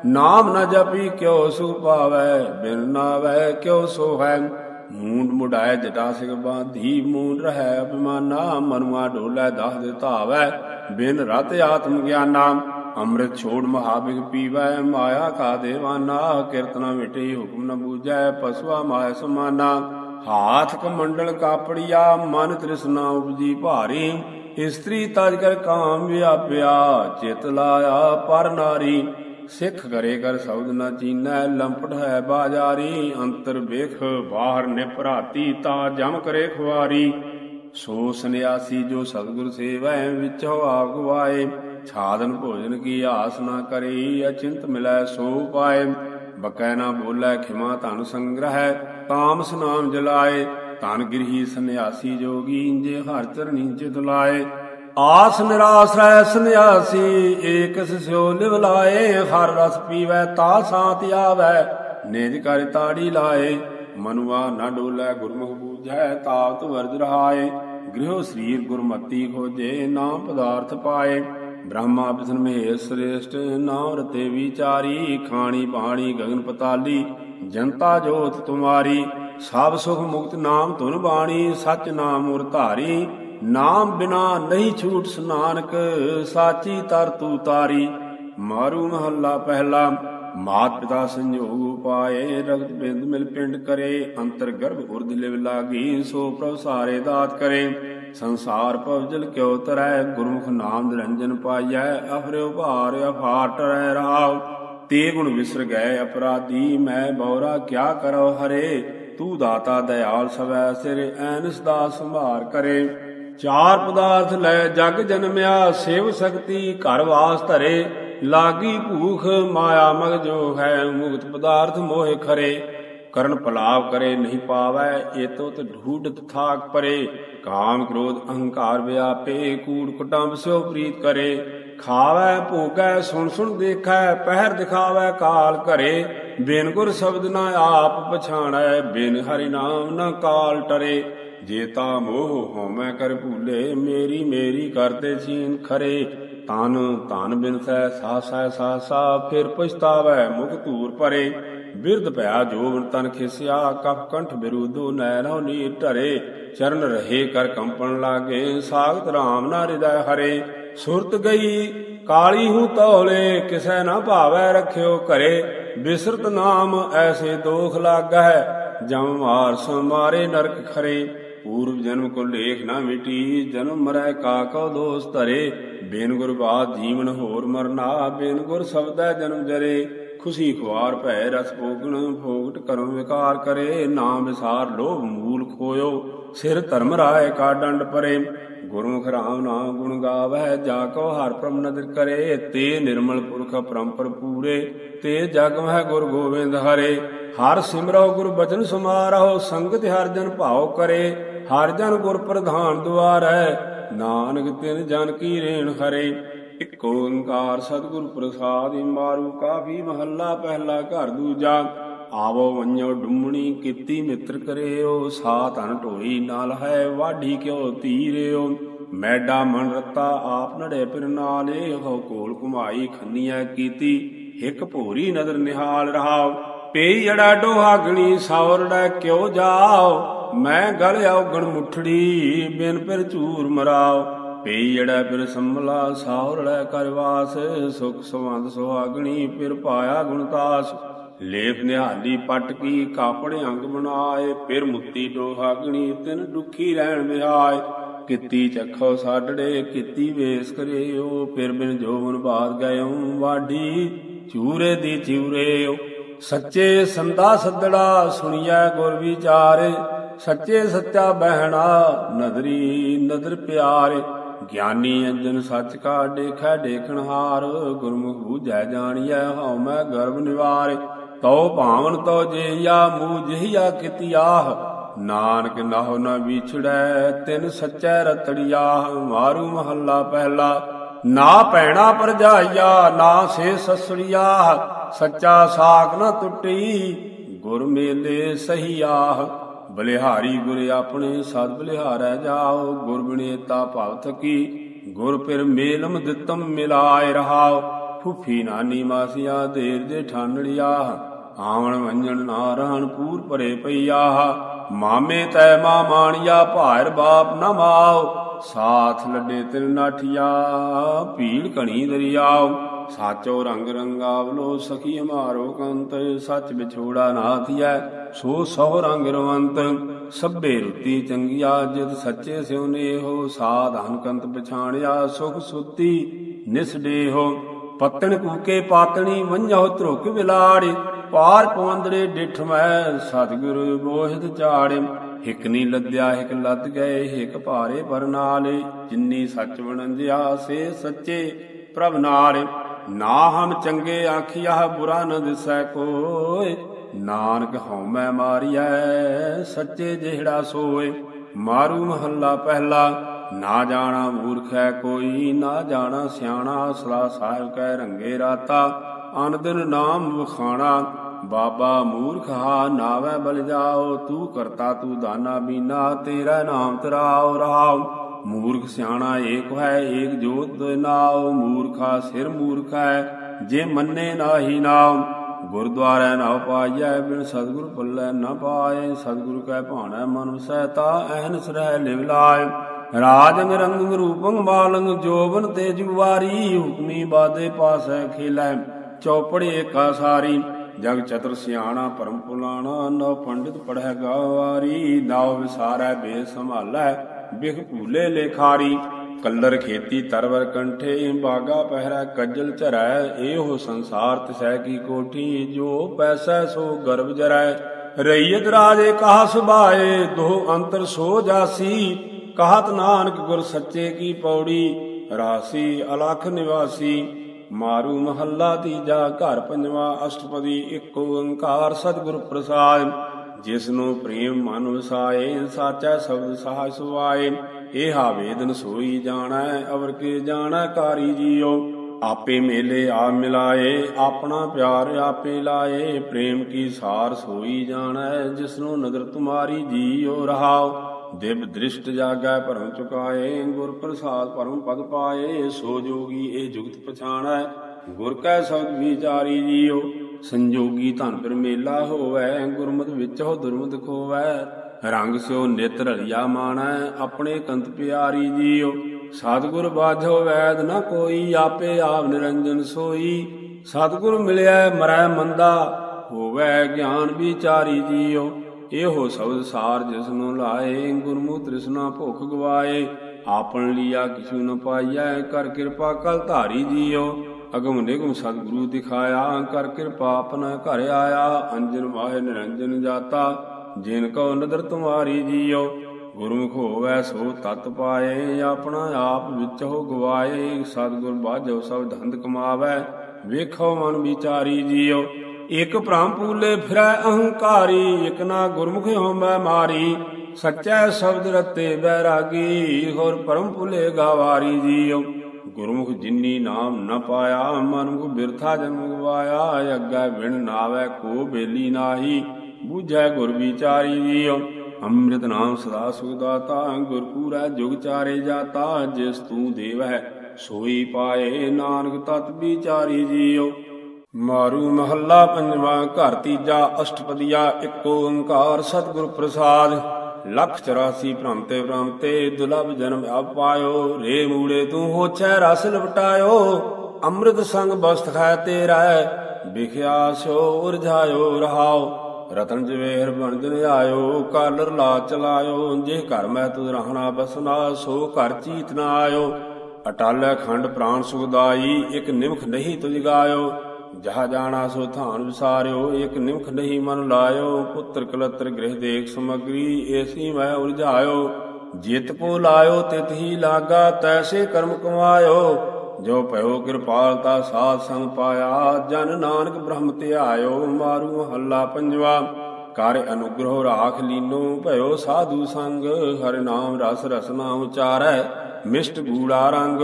ਨਾਮ ਨ ਜਪੀ ਕਿਉ ਸੁਖ ਪਾਵੈ, ਬਿਨ ਨਾਵੈ ਕਿਉ ਸੋਹੈ। ਮੂੰਡ ਮੁਡਾਇ ਜਟਾ ਸਿਕ ਬਾਂਧੀ, ਮੂੰਡ ਰਹਿ ਅਭਿਮਾਨਾ, ਮਨੁਆ ਢੋਲੇ ਦਸ ਦੇ ਧਾਵੈ। ਬਿਨ ਰਤ ਆਤਮ ਗਿਆਨਾ ਅੰਮ੍ਰਿਤ ਛੋੜ ਮਹਾਬਿਗ ਪੀਵੈ, ਮਾਇਆ ਕਾ ਦੇਵਾਨਾ, ਕੀਰਤਨਾ ਮਿਟੇ ਹੁਕਮ ਨ ਬੂਝੈ ਪਸਵਾ ਮਾਇ ਸਮਾਨਾ। ਹਾਥ ਕਮੰਡਲ ਕਾਪੜੀਆ, ਮਨ ਤ੍ਰਿਸ਼ਨਾ ਉਪਜੀ ਭਾਰੀ। ਇਸਤਰੀ ਤਜ ਕਰ ਕਾਮ ਵਿਆਪਿਆ, ਚਿਤ ਲਾਇਆ ਪਰ ਨਾਰੀ। ਸਿੱਖ ਕਰੇ ਕਰ ਸ਼ਬਦ ਨਾ ਚੀਨੈ, ਲੰਪਟ ਹੈ ਬਾਜਾਰੀ। ਅੰਤਰ ਵੇਖ, ਬਾਹਰ ਨਿਪਰਾਤੀ ਤਾ ਜਮ ਕਰੇ ਖੁਆਰੀ। ਸੋ ਸੰਿਆਸੀ ਜੋ ਸਤਿਗੁਰ ਸੇਵੈ, ਵਿਚੋ ਆਪ ਗਵਾਏ। ਛਾਦਨ ਭੋਜਨ ਕੀ ਆਸ ਨਾ ਕਰੀ, ਅਚਿੰਤ ਮਿਲੈ ਸੋ ਪਾਏ। ਬਕੈ ਨਾ ਬੋਲੇ ਖਿਮਾ ਧਨ ਸੰਗ੍ਰਹਿ ਤਾਮਸ ਨਾਮ ਜਲਾਏ। ਧਨ ਗਿਰਹੀ ਸੰਿਆਸੀ ਜੋਗੀ ਜੇ ਹਰ ਚਰਨੀ ਚਿਤ ਲਾਏ। ਆਸ ਨਿਰਾਸ ਰਹਿ ਸੰਿਆਸੀ ਏਕ ਸਿਓ ਲਿਵ ਲਾਏ। ਹਰ ਰਸ ਪੀਵੈ ਤਾ ਸਾਤ ਆਵੈ, ਨਿਜ ਕਰ ਤਾੜੀ ਲਾਏ। ਮਨੁਆ ਨਾ ਡੋਲੇ ਗੁਰਮੁਖ ਬੂਝੈ ਤਾਪਤ ਵਰਜ ਰਹਾਏ। ਗ੍ਰਹਿ ਸਰੀਰ ਗੁਰਮਤੀ ਖੋਜੇ, ਨਾਮ ਪਦਾਰਥ ਪਾਏ। ਬ੍ਰਹਮਾ ਵਿਸ਼ਨ ਮਹੇਸ਼ ਸ੍ਰੇਸ਼ਟ, ਨਾਮ ਰਤੇ ਵਿਚਾਰੀ, ਖਾਣੀ ਪਾਣੀ ਗਗਨ ਪਤਾਲੀ, ਜਨਤਾ ਜੋਤ ਤੁਮਾਰੀ, ਸਭ ਸੁਖ ਮੁਕਤ ਨਾਮ ਧੁਨ ਬਾਣੀ, ਸਚ ਨਾਮ ਉਰ ਧਾਰੀ, ਨਾਮ ਬਿਨਾ ਨਹੀਂ ਛੂਟ ਸਨਾਨਕ, ਸਾਚੀ ਤਰ ਤੂ ਤਾਰੀ। ਮਾਰੂ ਮਹੱਲਾ ਪਹਿਲਾ, ਮਾਤ ਪਿਤਾ ਸੰਜੋਗ ਉਪਾਏ, ਰਗਤ ਬਿੰਦ ਮਿਲ ਪਿੰਡ ਕਰੇ, ਅੰਤਰ ਗਰਭ ਉਰਦ ਲਿਵ ਲਾਗੀ, ਸੋ ਪ੍ਰਭ ਸਾਰੇ ਦਾਤ ਕਰੇ। ਸੰਸਾਰ ਭਵਜਲ ਕਿਉ ਤਰੈ, ਗੁਰਮੁਖ ਨਾਮ ਨਿਰੰਜਨ ਪਾਈਐ ਅਫਰਿਓ ਭਾਰ ਅਫਾਰ ਟਰੈ ਰਹਾਉ ਤੇ ਗੁਣ ਵਿਸਰ ਗਏ ਅਪਰਾਧੀ, ਮੈਂ ਬੌਰਾ ਕਿਆ ਕਰੋ ਹਰੇ? ਤੂੰ ਦਾਤਾ ਦਇਆਲ ਸਵੈ ਸਿਰ, ਐਨਸ ਦਾ ਸੰਭਾਰ ਕਰੇ। ਚਾਰ ਪਦਾਰਥ ਲੈ ਜਗ ਜਨਮਿਆ, ਸੇਵ ਸਕਤੀ ਘਰ ਵਾਸ ਧਰੇ। ਲਾਗੀ ਭੂਖ ਮਾਇਆ ਮਗ ਜੋ ਹੈ, ਮੁਕਤ ਪਦਾਰਥ ਮੋਹਿ ਖਰੇ। ਕਰਨ ਪਲਾਵ ਕਰੇ, ਨਹੀਂ ਪਾਵੈ, ਏਤੋ ਤ ਢੂਡਤ ਥਾਕ ਪਰੇ। ਕਾਮ ਕ੍ਰੋਧ ਅਹੰਕਾਰ ਵਿਆਪੇ, ਕੂੜ ਕੁਟੰਬ ਸਿਓ ਪ੍ਰੀਤ ਕਰੇ। ਖਾਵੈ, ਭੋਗੈ, ਸੁਣ ਸੁਣ ਦੇਖੈ, ਪਹਿਰ ਦਿਖਾਵੈ, ਕਾਲ ਘਰੇ। ਬਿਨ ਗੁਰ ਸ਼ਬਦ ਨਾ ਆਪ ਪਛਾਣੈ, ਬਿਨ ਹਰੀ ਨਾਮ ਨਾ ਕਾਲ ਟਰੇ। ਜੇਤਾ ਮੋਹ ਹਉਮੈ ਕਰ ਭੂਲੇ, ਮੇਰੀ ਮੇਰੀ ਕਰਦੇ ਚੀਨ ਖਰੇ। ਤਨ ਤਨ ਬਿਨ ਸੈ ਸਾ ਸਾਸਾ, ਫਿਰ ਪਛਤਾਵੈ ਮੁਖ ਧੂਰ ਪਰੇ। ਬਿਰਧ ਭਇਆ ਜੋਬਨ ਤਨ ਖਿਸਿਆ ਕਫ ਕੰਠ ਬਿਰੂਦੋ ਨੈਣੋ ਨੀਰ ਧਰੇ, ਚਰਨ ਰਹੇ ਕਰ ਕੰਪਣ ਲਾਗੇ ਸਾਗਤ ਰਾਮ ਨਾ ਹਿਰਦੈ ਹਰੇ। ਸੁਰਤ ਗਈ, ਕਾਲੀ ਹੂ ਤੌਲੇ, ਕਿਸੈ ਨਾ ਭਾਵੈ ਰਖਿਓ ਘਰੇ। ਬਿਸਰਤ ਨਾਮ ਐਸੇ ਦੋਖ ਲਾਗੈ, ਜਮ ਮਾਰ ਸਮਾਰੇ ਨਰਕ ਖਰੇ। ਪੂਰਵ ਜਨਮ ਕੋ ਲੇਖ ਨਾ ਮਿਟੀ, ਜਨਮ ਮਰੈ ਕਾ ਕਉ ਦੋਸ ਧਰੇ। ਬੇਨ ਗੁਰ ਬਾਦ ਜੀਵਨ ਹੋਰ ਮਰਨਾ, ਬੇਨ ਗੁਰ ਸਬਦੈ ਜਨਮ ਜਰੇ। ਖੁਸ਼ੀ ਖੁਆਰ ਭੈ ਰਸ ਭੋਗਣ, ਭੋਗਟ ਕਰਮ ਵਿਕਾਰ ਕਰੇ, ਨਾਮ ਵਿਸਾਰ ਲੋਭ ਮੂਲ ਖੋਇਓ। ਸਿਰ ਧਰਮ ਰਾਏ ਕਾ ਡੰਡ ਪਰੇ, ਗੁਰਮੁਖ ਰਾਮ ਨਾਮ ਗੁਣ ਗਾਵੈ ਜਾ ਕੋ ਹਰ ਪ੍ਰਮ ਨਦਰ ਕਰੇ, ਤੇ ਨਿਰਮਲ ਪੁਰਖ ਪਰੰਪਰ ਪੂਰੇ, ਤੇ ਜਗ ਮਹਿ ਗੁਰ ਗੋਬਿੰਦ ਹਰੇ। ਹਰ ਸਿਮਰੋ ਗੁਰ ਬਚਨ ਸਮਾਰੋ ਸੰਗਤ ਹਰ ਜਨ ਭਾਉ ਕਰੇ, ਹਰ ਜਨ ਗੁਰ ਪ੍ਰਧਾਨ ਦੁਆਰੈ ਨਾਨਕ ਤਿਨ ਜਨ ਕੀ ਰੇਣ ਹਰੇ। ਇਕ ਓੰਕਾਰ ਸਤਿਗੁਰ ਪ੍ਰਸਾਦਿ ਮਾਰੂ ਕਾਫੀ ਮਹੱਲਾ ਪਹਿਲਾ ਘਰ ਦੂਜਾ। ਆਵੋ ਵੰਜੋ ਡੁੰਮਣੀ ਕੀਤੀ ਮਿੱਤਰ ਕਰਿਓ ਸਾ ਧਨ ਢੋਈ ਨਾਲ ਹੈ ਵਾਢੀ ਕਿਉ ਧੀਰਿਓ ਮੈਡਾ ਮਨ ਰਤਾ ਆਪ ਨੜੇ ਪਿਰ ਨਾਲੇ ਹੋ ਕੋਲ ਘੁਮਾਈ ਖੰਨੀਆਂ ਕੀਤੀ, ਇੱਕ ਭੋਰੀ ਨਦਰ ਨਿਹਾਲ ਰਹਾਓ। ਪੇਈ ਜੜਾ ਡੋਹਾਗਣੀ ਸੌਰੜਾ ਕਿਉ ਜਾਓ, ਮੈਂ ਗਲ ਔਗਣ ਮੁਠੜੀ, ਬਿਨ ਫਿਰ ਚੂਰ ਮਰਾਓ। ਪੇਈ ਜੜਾ ਫਿਰ ਸੰਮਲਾ ਸੌਰੜਾ ਕਰਵਾਸ ਸੁਖ ਸਵੰਦ ਸੁਹਾਗਣੀ ਫਿਰ ਪਾਇਆ ਗੁਣਤਾਸ ਲੇਪ ਨਿਹਾਲੀ ਪਟ ਕੀ, ਕਾਪੜ ਅੰਗ ਬਣਾਏ, ਫਿਰ ਮੁੱਤੀ ਡੋਹਾਗਣੀ ਤਿਨ ਦੁਖੀ ਰਹਿਣ ਵਿਹਾਏ। ਕਿੱਤੀ ਚੱਖੋ ਸਾਡੜੇ, ਕਿੱਤੀ ਵੇਸ ਕਰਿਓ, ਫਿਰ ਬਿਨ ਜੋਵਨ ਬਾਦ ਗਇਓ ਵਾਢੀ। ਚੂਰੇ ਦੀ ਚੂਰੇਓ ਸੱਚੇ ਸੰਦਾ ਸੱਦੜਾ, ਸੁਣੀਐ ਗੁਰ ਵਿਚਾਰੇ। ਸੱਚੇ ਸੱਚਾ ਬਹਿਣਾ, ਨਦਰੀ ਨਦਰ ਪਿਆਰੇ। ਗਿਆਨੀ ਅੰਜਨ ਸੱਚ ਕਾ ਦੇਖੈ ਦੇਖਣ ਹਾਰ, ਗੁਰਮੁਖ ਬੂਝੈ ਜਾਣੀਐ ਹਉ ਮੈਂ ਗਰਭ ਨਿਵਾਰੇ। ਤਉ ਭਾਵਨ ਤਉ ਜੇਇਆ ਮੂਹ ਜਹੀਆ ਕਿਤਿਆਹ ਨਾਨਕ ਨਾਹੁ ਨ ਵਿਛੜੈ, ਤਿਨ ਸੱਚੈ ਰਤੜਿਆਹ ਮਾਰੂ ਮਹੱਲਾ ਪਹਿਲਾ। ਨਾ ਪੈਣਾ ਪਰਜਾਈਆ, ਨਾ ਸੇ ਸਸੜਿਆ। ਸੱਚਾ ਸਾਖ ਨ ਟੁੱਟੀ, ਗੁਰ ਮੇਲੇ ਸਹੀਆਹ ਬਲਿਹਾਰੀ ਗੁਰ ਆਪਣੇ ਸਦ ਬਲਿਹਾਰੈ ਜਾਓ, ਗੁਰ ਬਿਨੇਤਾ ਭਵ ਥਕੀ, ਗੁਰ ਪਿਰ ਮੇਲਮ ਦਿੱਤਮ ਮਿਲਾਇ ਰਹਾਓ। ਫੁਫੀ ਨਾਨੀ ਮਾਸੀਆ ਦੇਰ ਦੇ ਠਾਨੜਿਆ ਆਵਣ ਵੰਜਣ ਨਾ ਰਹਿਣ ਪੂਰ ਭਰੇ ਪਈਆਹ। ਮਾਮੇ ਤੈ ਮਾ ਮਾਣਿਆ, ਭਾਇਰ ਬਾਪ ਨ ਮਾਓ। ਸਾਥ ਲੱਡੇ ਤਿਨ ਨਾਠੀਆ ਭੀੜ ਕਣੀ ਦਰਿਆਉ ਸਾਚੋ ਰੰਗ ਰੰਗਾਵਲੋ ਸਖੀ ਹਮਾਰੋ ਕੰਤ, ਸੱਚ ਵਿਛੋੜਾ ਨਾਥੀਐ ਸੋ ਸਹੁ ਰੰਗ ਰਵੰਤ। ਸਭੇ ਰੁੱਤੀ ਚੰਗਿਆ, ਜਿਤ ਸੱਚੇ ਸਿਉ ਨੇਹੋ ਸਾਧਨ ਕੰਤ ਪਛਾਣਿਆ, ਸੁਖ ਸੁਤੀ ਨਿਸਡੇਹੋ ਪਤਣ ਕੂਕੇ ਪਾਤਣੀ ਵੰਝੋ ਧਰੁਕ ਵਿਲਾੜੇ, ਪਾਰ ਪਵੰਦੜੇ ਡਿਠ ਮੈਂ, ਸਤਿਗੁਰ ਬੋਹਿਤ ਚਾੜੇ ਹਿਕ ਨੀ ਲੱਦਿਆ, ਹਿਕ ਲੱਦ ਗਏ, ਹਿਕ ਭਾਰੇ ਪਰ ਜਿੰਨੀ ਸੱਚ ਵਣੰਜਿਆ, ਸੇ ਸੱਚੇ ਪ੍ਰਭ ਨਾਲੇ। ਨਾ ਹਮ ਚੰਗੇ ਆਖਿਆ ਬੁਰਾ ਨ ਦਿਸੈ ਕੋਏ ਨਾਨਕ ਹਉਮੈ ਮਾਰੀਐ, ਸੱਚੇ ਜਿਹੜਾ ਸੋਏ ਮਾਰੂ ਮਹੱਲਾ ਪਹਿਲਾ, ਨਾ ਜਾਣਾ ਮੂਰਖ ਹੈ ਕੋਈ, ਨਾ ਜਾਣਾ ਸਿਆਣਾ ਸਲਾ ਸਾਹਿਬ ਕੈ ਰੰਗੇ ਰਾਤਾ। ਅਨ ਦਿਨ ਨਾਮ ਵਖਾਣਾ, ਬਾਬਾ ਮੂਰਖ ਹਾ, ਨਾਵੇ ਬਲ ਜਾਓ, ਤੂੰ ਕਰਤਾ ਤੂੰ ਦਾਨਾ ਬੀਨਾ ਤੇਰਾ ਨਾਮ ਤਰਾਉ ਰਹਾਉ ਮੂਰਖ ਸਿਆਣਾ ਏਕ ਹੈ, ਏਕ ਜੋਤ ਨਾਉ, ਮੂਰਖਾ ਸਿਰ ਮੂਰਖ ਹੈ, ਜੇ ਮੰਨੇ ਨਾਹੀ ਨਾਮ ਗੁਰਦੁਆਰੇ ਨਾ ਪਾਈਐ ਬਿਨ ਸਤਿਗੁਰ ਪੱਲੇ ਨਾ ਪਾਏ, ਸਤਿਗੁਰ ਕੈ ਭਾਣੈ ਮਨ ਸਹਿਤਾ ਐਨਸ ਰਹਿ ਲਿਵ ਲਾਇ ਰਾਜੰਗ ਰੰਗ ਰੂਪੰ ਬਾਲੰ ਜੋਬਨ ਤੇ ਜੁਵਾਰੀ ਹੁਕਮੀ ਬਾਦੇ ਪਾਸੈ ਖੇਲੈ, ਚੌਪੜੇ ਏਕਾ ਸਾਰੀ। ਜਗ ਚਤਰ ਸਿਆਣਾ ਪਰਮ ਪੁਲਾਣਾ ਨੋ ਪੰਡਿਤ ਪੜ੍ਹੈ ਗਾਵਾਰੀ, ਨਾਉ ਵਿਸਾਰੈ ਬੇ ਸੰਭਾਲੈ ਬਿਖ ਭੂਲੇ ਲੇਖਾਰੀ ਕੱਲਰ ਖੇਤੀ ਤਰਵਰ ਕੰਠੇ, ਬਾਗਾ ਪਹਿਰਾ ਕੱਜਲ ਝਰੈ, ਇਹੋ ਸੰਸਾਰ ਤਿਸੈ ਕੀ ਕੋਠੀ, ਜੋ ਪੈਸੈ ਸੋ ਗਰਭ ਜਰੈ। ਰਈਤ ਰਾਜੇ ਕਹਾ ਸੁਭਾਏ ਦੋ ਅੰਤਰ ਸੋ ਜਾਸੀ, ਕਹਤ ਨਾਨਕ ਗੁਰ ਸੱਚੇ ਕੀ ਪੌੜੀ, ਰਾਸੀ ਅਲਖ ਨਿਵਾਸੀ। ਮਾਰੂ ਮਹੱਲਾ ਤੀਜਾ ਘਰ ਪੰਜਵਾ ਅਸ਼ਟਪਦੀ, ਇੱਕ ਓੰਕਾਰ ਸਤਿਗੁਰ ਪ੍ਰਸਾਦ। ਜਿਸ ਨੂੰ ਪ੍ਰੇਮ ਮਨ ਵਸਾਏ ਸਾਚਾ ਸ਼ਬਦ ਸਾਹ ਸੁਆਏ। ਇਹ ਵੇਦਨ ਸੋਈ ਜਾਣੈ, ਅਵਰ ਕੇ ਜਾਣੈ ਕਾਰੀ ਜੀਓ। ਆਪੇ ਮੇਲੇ ਆ ਮਿਲਾਏ, ਆਪਣਾ ਪਿਆਰ ਆਪੇ ਲਾਏ। ਪ੍ਰੇਮ ਕੀ ਸਾਰ ਸੋਈ ਜਾਣੈ, ਜਿਸਨੂੰ ਨਦਰ ਤੁਮਾਰੀ ਜੀਓ ਰਹਾਓ। ਦਿਵ ਦ੍ਰਿਸ਼ਟ ਜਾਗੈ ਭਰਮ ਚੁਕਾਏ, ਗੁਰ ਪ੍ਰਸਾਦ ਪਰਮ ਪਦ ਪਾਏ। ਸੋ ਜੋਗੀ ਇਹ ਜੁਗਤ ਪਛਾਣੈ, ਗੁਰ ਕੈ ਸ਼ਬਦ ਵਿਚਾਰੀ ਜੀਓ। ਸੰਜੋਗੀ ਧਨ ਪਰ ਮੇਲਾ ਹੋਵੈ, ਗੁਰਮਤ ਵਿੱਚ ਹੋ ਦੁਰਮਤਿ ਖੋਵੈ। ਰੰਗ ਸਿਓ ਨਿਤ ਰਲਿਆ ਮਾਣੈ, ਆਪਣੇ ਕੰਤ ਪਿਆਰੀ ਜੀਓ ਸਤਿਗੁਰ ਬਾਝੋ ਵੈਦ ਨਾ ਕੋਈ, ਆਪੇ ਆਪ ਨਿਰੰਜਨ ਸੋਈ। ਸਤਿਗੁਰ ਮਿਲਿਆ ਮਰੈ ਮੰਦਾ, ਹੋਵੇ ਗਿਆਨ ਵਿਚਾਰੀ ਜੀਓ ਇਹੋ ਸ਼ਬਦ ਸਾਰ ਜਿਸ ਨੂੰ ਲਾਏ ਗੁਰਮੁ ਤ੍ਰਿਸ਼ਨਾ ਭੁਖ ਗਵਾਏ। ਆਪਣ ਲੀਆ ਕਿਛੂ ਨ ਪਾਈਐ ਕਰ ਕਿਰਪਾ ਕਲ ਧਾਰੀ ਜੀਓ ਅਗਮ ਨਿਗਮ ਸਤਿਗੁਰੂ ਦਿਖਾਇਆ, ਕਰ ਕਿਰਪਾ ਆਪਣਾ ਘਰ ਆਇਆ, ਅੰਜਨ ਵਾਹਿ ਨਿਰੰਜਨ ਜਾਤਾ, ਜਿਨ ਕੋ ਨਦਰ ਤੁਮਾਰੀ ਜੀਓ, ਗੁਰਮੁਖ ਹੋਵੈ ਸੋ ਤਤ ਪਾਏ, ਆਪਣਾ ਆਪ ਵਿੱਚ ਗਵਾਏ, ਸਤਿਗੁਰ ਬਾਝੋ ਸਭ ਧੰਦ ਕਮਾਵੈ, ਵੇਖੋ ਮਨ ਵਿਚਾਰੀ ਜੀਓ ਇਕ ਭ੍ਰਮ ਪੂਲੇ ਫਿਰੈ ਅਹੰਕਾਰੀ, ਇਕ ਨਾ ਗੁਰਮੁਖ ਹੋਮੈ ਮਾਰੀ, ਸੱਚੈ ਸ਼ਬਦ ਰਤੇ ਬੈਰਾਗੀ ਹੋਰ ਪਰਮ ਭੁਲੇ ਗਾਵਾਰੀ ਜੀਓ। ਗੁਰਮੁਖ ਜਿਨੀ ਨਾਮ ਨ ਪਾਇਆ, ਮਨੁਖ ਬਿਰਥਾ ਜਨਮ ਗਵਾਇਆ, ਅੱਗੇ ਵਿਣ ਨਾਵੇ ਕੋ ਬੇਲੀ ਨਾਹੀ, ਬੂਝੈ ਗੁਰ ਵਿਚਾਰੀ ਜੀਓ ਅੰਮ੍ਰਿਤ ਨਾਮ ਸਦਾ ਸੁਖ ਦਾਤਾ ਗੁਰ ਪੂਰਾ ਜੁਗ ਚਾਰੇ ਜਾਤਾ, ਜਿਸ ਤੂੰ ਦੇਵ ਸੋਈ ਪਾਏ ਨਾਨਕ ਤਤ ਵਿਚਾਰੀ ਜੀਓ ਮਾਰੂ ਮਹੱਲਾ ਪੰਜਵਾਂ ਘਰ ਤੀਜਾ, ਅਸ਼ਟਪਦੀਆ, ਇੱਕ ਓੰਕਾਰ ਸਤਿਗੁਰ ਪ੍ਰਸਾਦ। ਲੱਖ 84 ਭ੍ਰਮ ਤੇ ਦੁਲਭ ਜਨਮ ਆਪ ਪਾਇਓ, ਰੇ ਮੂੜੇ ਤੂੰ ਹੋਛੈ, ਰਸ ਲਪਟਾਇਓ, ਅੰਮ੍ਰਿਤ ਸੰਗ ਬਸਤ ਹੈ ਤੇਰਾ ਵਿਖਿਆ ਸੋ ਉਰਝਾਇਓ ਰਹਾਓ, ਰਤਨ ਜਵੇਰ ਬਣ ਜਨ ਆਇਓ ਕਾਲਰ ਲਾ ਚਲਾਇਓ, ਜੇ ਘਰ ਮੈਂ ਤੁਧ ਰਹਣਾ ਬਸਨਾ, ਸੋ ਘਰ ਚੀਤ ਨਾ ਆਇਓ, ਅਟਲ ਖੰਡ ਪ੍ਰਾਨ ਸੁਖਦਾਈ ਇਕ ਨਿਮਖ ਨਹੀਂ ਤੁਝ ਗਾਇਓ ਜਹ ਜਾਣਾ ਸੋ ਥਾਨ ਵਿਸਾਰਿਓ ਇੱਕ ਨਿਮਖ ਨਹੀਂ ਮਨ ਲਾਇਓ, ਪੁੱਤਰ ਕਲਤਰ ਗ੍ਰਹਿ ਦੇਖ ਸਮਗਰੀ, ਏਸੀ ਮੈਂ ਉਲਝਾਇਓ। ਜਿਤ ਕੋ ਲਾਇਓ, ਤਿਤ ਹੀ ਲਾਗਾ, ਤੈਸੇ ਕਰਮ ਕਮਾਇਓ। ਜੋ ਭਇਓ ਕਿਰਪਾਲਤਾ ਸਾਧ ਸੰਗ ਪਾਇਆ, ਜਨ ਨਾਨਕ ਬ੍ਰਹਮ ਧਿਆਇਓ, ਮਾਰੂ ਹੱਲਾ ਪੰਜਵਾ। ਕਰ ਅਨੁਗ੍ਰਹ ਰਾਖ ਲੀਨੋ, ਭਇਓ ਸਾਧੂ ਸੰਗ, ਹਰਿ ਨਾਮ ਰਸ ਰਸਨਾ ਉਚਾਰੈ, ਮਿਸ਼ਟ ਗੂੜਾ ਰੰਗ।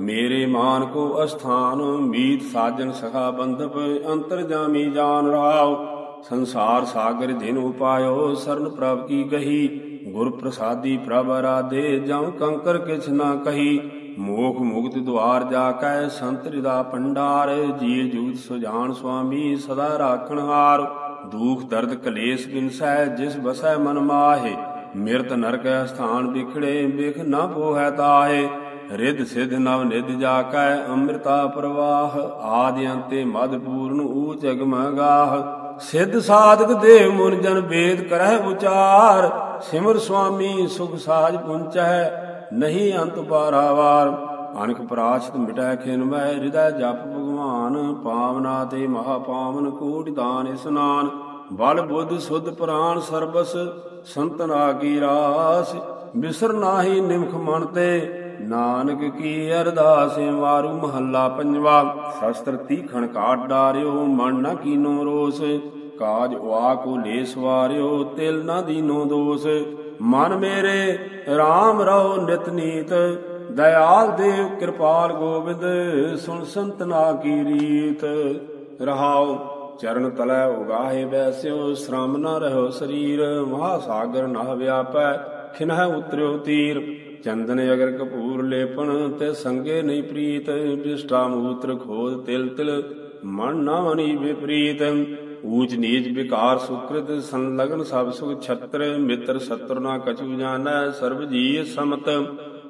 ਮੇਰੇ ਮਾਨ ਕੋ ਅਸਥਾਨ, ਮੀਤ ਸਾਜਨ ਸਖਾ ਬੰਧਪ, ਅੰਤਰ ਜਾਮੀ ਜਾਨ ਰਾਵ ਸੰਸਾਰ ਸਾਗਰ ਜਿਨ ਉਪਾਇਓ, ਸਰਨ ਪ੍ਰਭ ਕੀ ਗਹੀ ਗੁਰ ਪ੍ਰਸਾਦੀ ਪ੍ਰਭ ਰਾਧੇ, ਜਉ ਕੰਕਰ ਕਿਛ ਨਾ ਕਹੀ। ਮੋਖ ਮੁਕਤ ਦੁਆਰ ਜਾ ਕੈ, ਸੰਤ ਰਿਦਾ ਭੰਡਾਰ। ਜੀ ਜੂਤ ਸੁਜਾਨ ਸੁਆਮੀ, ਸਦਾ ਰਾਖਣ ਹਾਰ। ਦੁਖ ਦਰਦ ਕਲੇਸ਼ ਬਿਨਸੈ ਜਿਸ ਬਸੈ ਮਨ ਮਾਹੇ। ਮਿਰਤ ਨਰਕ ਸਥਾਨ ਵਿਖੜੇ, ਵਿਖ ਨਾ ਪੋਹੈ ਤਾਹੇ। ਰਿੱਧ ਸਿਧ ਨਵ ਨਿਧ ਜਾ ਕੈ ਅੰਮ੍ਰਿਤਾ ਪ੍ਰਵਾਹ ਆਦਿ ਅੰਤੇ ਮਦ ਪੂਰਨ ਊਚ ਅਗਮਗਾਹ ਸਿੱਧ ਸਾਧਕ ਦੇਵ ਮੁਨ ਜਨ ਵੇਦ ਕਰਹਿ ਉਚਾਰ, ਸਿਮਰ ਸੁਆਮੀ ਸੁਖ ਸਾਜ ਪੁੰਚੈ ਨਹੀਂ ਅੰਤ ਪਾਰਾਵਾਰ। ਅਨਕ ਪ੍ਰਾਸ਼ਤ ਮਿਟੈ ਖਿਨ ਮੈ ਹਿਰਦੈ ਜਪ ਭਗਵਾਨ, ਪਾਵਨਾ ਤੇ ਮਹਾ ਪਾਵਨ ਕੋਟਿ ਦਾਨ ਇਸਨਾਨ ਬਲ ਬੁੱਧ ਸੁਧ ਪ੍ਰਾਨ ਸਰਬਸ ਸੰਤਨਾ ਕੀ ਰਾਸ, ਬਿਸਰ ਨਾਹੀ ਨਿਮਖ ਮਨ ਤੇ। ਨਾਨਕ ਕੀ ਅਰਦਾਸ ਮਾਰੂ ਮਹੱਲਾ ਪੰਜਵਾ। ਸ਼ਸਤਰ ਤੀਖਣ ਕਾਟ ਡਾਰਿਓ, ਮਨ ਨ ਕੀਨੋ ਰੋਸ। ਕਾਜ ਉਆ ਕੋ ਲੈ ਸਵਾਰਿਓ, ਤਿਲ ਨਾ ਦੀਨੋ ਦੋਸ। ਮਨ ਮੇਰੇ RAM ਰਹੁ ਨਿਤ ਨੀਤ। ਦਇਆਲ ਦੇਵ ਕਿਰਪਾਲ ਗੋਬਿੰਦ, ਸੁਣ ਸੰਤਨਾ ਕੀ ਰੀਤ। ਰਹਾਓ, ਚਰਨ ਤਲੈ ਉਗਾਹੇ ਬੈਸਿਓ ਸ਼ਰਮ ਨਾ ਰਹੋ ਸਰੀਰ। ਮਹਾ ਸਾਗਰ ਨਹ ਵਿਆਪੈ, ਖਿਨਹ ਉਤਰਿਓ ਤੀਰ। ਚੰਦਨ ਅਗਰ ਕਪੂਰ ਲੇਪਣ ਤੇ ਸੰਗੇ ਨਹੀਂ ਪ੍ਰੀਤ, ਬਿਸ਼ਟਾ ਮੂਤਰ ਖੋਦ ਤਿਲ ਤਿਲ, ਮਨ ਨਾ ਮਨੀ ਵਿਪਰੀਤ। ਊਚ ਨੀਚ ਵਿਕਾਰ ਸੁਕ੍ਰਿਤ, ਸੰਲਗਨ ਸਭ ਸੁਖ ਛਤਰ, ਮਿੱਤਰ ਸਤਰ ਨਾ ਕਛੂ ਜਾਣੈ, ਸਰਬ ਜੀ ਸਮਤ।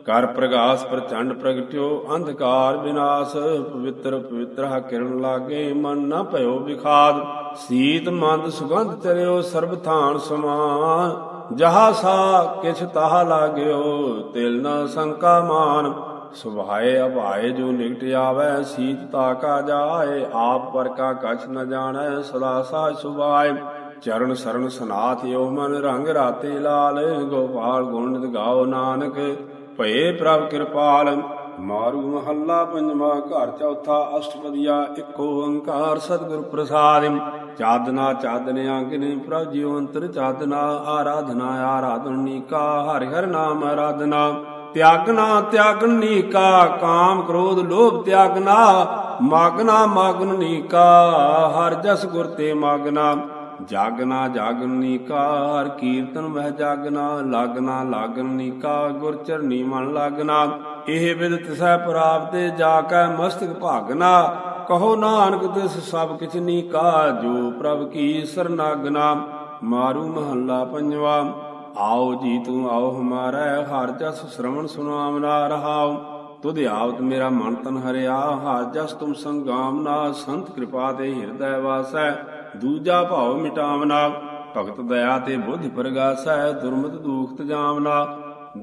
ਕਰ ਪ੍ਰਗਾਸ ਪ੍ਰਚੰਡ ਪ੍ਰਗਟਿਓ, ਅੰਧਕਾਰ ਵਿਨਾਸ਼, ਪਵਿੱਤਰ ਪਵਿੱਤਰ ਹਾ ਕਿਰਨ ਲਾਗੇ, ਮਨ ਨਾ ਭਇਓ ਵਿਖਾਦ। ਸੀਤ ਮੰਦ ਸੁਗੰਧ ਚਰਿਓ ਸਰਬ ਥਾਨ ਸਮਾਨ। ਜਹਾ ਸਾ ਕਿਛ ਤਾਹ ਲਾਗਿਓ, ਤਿਲ ਨ ਸੰਕਾ ਮਾਨ। ਸੁਭਾਏ ਅਭਾਏ ਜੋ ਨਿਕਟ ਆਵੈ, ਸੀਤ ਤਾ ਕਾ ਜਾਏ। ਆਪ ਪਰ ਕਾ ਕਛ ਨ ਜਾਣੈ, ਸਦਾ ਸਾਜ ਸੁਭਾਏ। ਚਰਨ ਸਰਨ ਸਨਾਥ ਯੋ ਮਨ ਰੰਗ ਰਾਤੇ ਲਾਲ। ਗੋਪਾਲ ਗੁਣ ਗਾਓ ਨਾਨਕ, ਭਏ ਪ੍ਰਭ ਕਿਰਪਾਲ। ਮਾਰੂ ਮਹੱਲਾ ਪੰਜਵਾ ਘਰ ਚੌਥਾ ਅਸ਼ਟਪਦੀਆ ਇੱਕੋ ਓੰਕਾਰ ਸਤਿਗੁਰ ਪ੍ਰਸਾਦਿ। ਚਾਦਨਾ ਚਾਦਨਿਆ ਕਿਨੇ ਪ੍ਰਭ ਜੀਉ ਅੰਤਰ ਚਾਦਨਾ, ਆਰਾਧਨਾ ਆਰਾਧਨੀ ਕਾ, ਹਰਿ ਹਰਿ ਨਾਮ ਆਰਾਧਨਾ। ਤਿਆਗਨਾ ਤਿਆਗਨੀ ਕਾ, ਕਾਮ ਕ੍ਰੋਧ ਲੋਭ ਤਿਆਗਨਾ। ਮਾਗਨਾ ਮਾਗਨੀ ਕਾ, ਹਰ ਜਸ ਗੁਰ ਤੇ ਮਾਗਨਾ। ਜਾਗਨਾ ਜਾਗਨੀ ਕਾ, ਹਰ ਕੀਰਤਨ ਮਹਿ ਜਾਗਨਾ। ਲਾਗਨਾ ਲਾਗਨੀ ਕਾ, ਗੁਰ ਚਰਨੀ ਮਨ ਲਾਗਨਾ। ਇਹ ਵਿਦ ਤਿਸੈ ਪ੍ਰਾਪਤੇ ਜਾ ਕੈ ਮਸਤਕ ਭਾਗਨਾ ਕਹੋ ਨਾਨਕ ਤਿਸ ਸਭ ਕਿਛ ਨੀ ਕਾ ਜੋ ਪ੍ਰਭ ਕੀ ਸਰਨਾਗਨਾ। ਮਾਰੂ ਮਹੱਲਾ ਪੰਜਵਾ, ਆਓ ਜੀ ਤੂੰ ਆਓ ਹਮਾਰਾ, ਹਰ ਜਸ ਸ਼ਰਵਣ ਸੁਨਾਮਨਾ ਰਹਾਓ ਤੁਧ ਆਵਤ ਮੇਰਾ ਮਨ ਤਨ ਹਰਿਆ, ਹਰ ਜਸ ਤੁਮ ਸੰਗਾਮਨਾ ਸੰਤ ਕਿਰਪਾ ਤੇ ਹਿਰਦੈ ਵਾਸੈ, ਦੂਜਾ ਭਾਵ ਮਿਟਾਵਨਾ। ਭਗਤ ਦਇਆ ਤੇ ਬੁੱਧ ਪ੍ਰਗਾਸੈ ਦੁਰਮਤ ਦੂਖਤ ਜਾਮਨਾ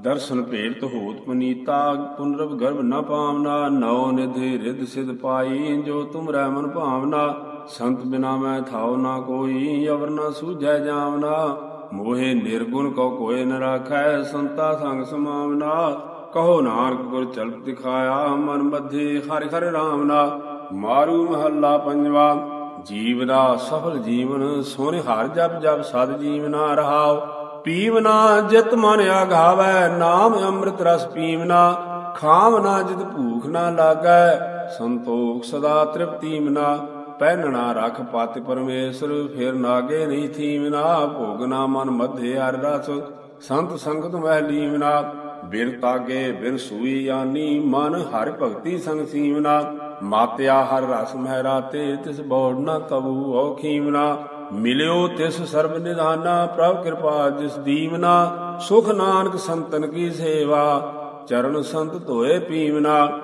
ਦਰਸ਼ਨ ਭੇਟ ਹੋਤ ਪਨੀਤਾ ਪੁਨਰਵ ਗਰਭ ਨ ਪਾਵਨਾ, ਨਉ ਨਿਧਿ ਰਿਧ ਸਿਧ ਪਾਈ, ਜੋ ਤੁਮ ਮਨ ਭਾਵਨਾ, ਸੰਤ ਬਿਨਾ ਮੈਂ ਥਾਉ ਨਾ ਕੋਈ, ਅਵਰ ਨ ਸੂਝੈ ਜਾਵਨਾ। ਮੋਹਿ ਨਿਰਗੁਣ ਕੋ ਕੋਇ ਨ ਰਾਖੈ, ਸੰਤਾ ਸੰਗ ਸਮਾਵਨਾ। ਕਹੋ ਨਾਨਕ ਗੁਰ ਚਲਪ ਦਿਖਾਇਆ, ਮਨ ਮਧੇ ਹਰਿ ਹਰਿ ਰਾਮਨਾ। ਮਾਰੂ ਮਹੱਲਾ ਪੰਜਵਾ ਜੀਵਨਾ ਸਫਲ ਜੀਵਨ, ਸੋਨੇ ਹਰ ਜਪ ਜਪ ਸਦ ਜੀਵਨਾ ਰਹਾਓ ਪੀਵਨਾ ਜਿਤ ਮਨ ਆਘਾਵੈ ਨਾਮ ਅੰਮ੍ਰਿਤ ਰਸ ਪੀਵਨਾ ਖਾਵਨਾ ਜਿਤ ਭੂਖ ਨਾ ਲਾਗੈ, ਸੰਤੋਖ ਸਦਾ ਤ੍ਰਿਪਤੀ ਮਨਾ ਪਹਿਨਣਾ ਰਖ ਪਤ ਪਰਮੇਸ਼ਰ, ਫਿਰ ਨਾਗੇ ਨਹੀਂ ਥੀਵਨਾ ਭੋਗਨਾ ਮਨ ਮਧੇ ਹਰ ਰਸ, ਸੰਤ ਸੰਗਤ ਮਹਿ ਲੀਵਨਾ ਬਿਨ ਤਾਗੇ ਬਿਨ ਸੂਈ ਯਾਨੀ ਮਨ, ਹਰ ਭਗਤੀ ਸੰਗ ਸੀਵਨਾ ਮਾਤਿਆ ਹਰ ਰਸ ਮਹਿ ਰਾਤੇ, ਤਿਸ ਬੋੜ ਨ ਕਬੂ ਔ ਮਿਲਿਓ ਤਿਸ ਸਰਬ ਨਿਧਾਨਾ, ਪ੍ਰਭ ਕਿਰਪਾ ਜਿਸ ਦੀਵਨਾ, ਸੁਖ ਨਾਨਕ ਸੰਤਨ ਕੀ ਸੇਵਾ, ਚਰਨ ਸੰਤ ਧੋਏ ਪੀਵਨਾ।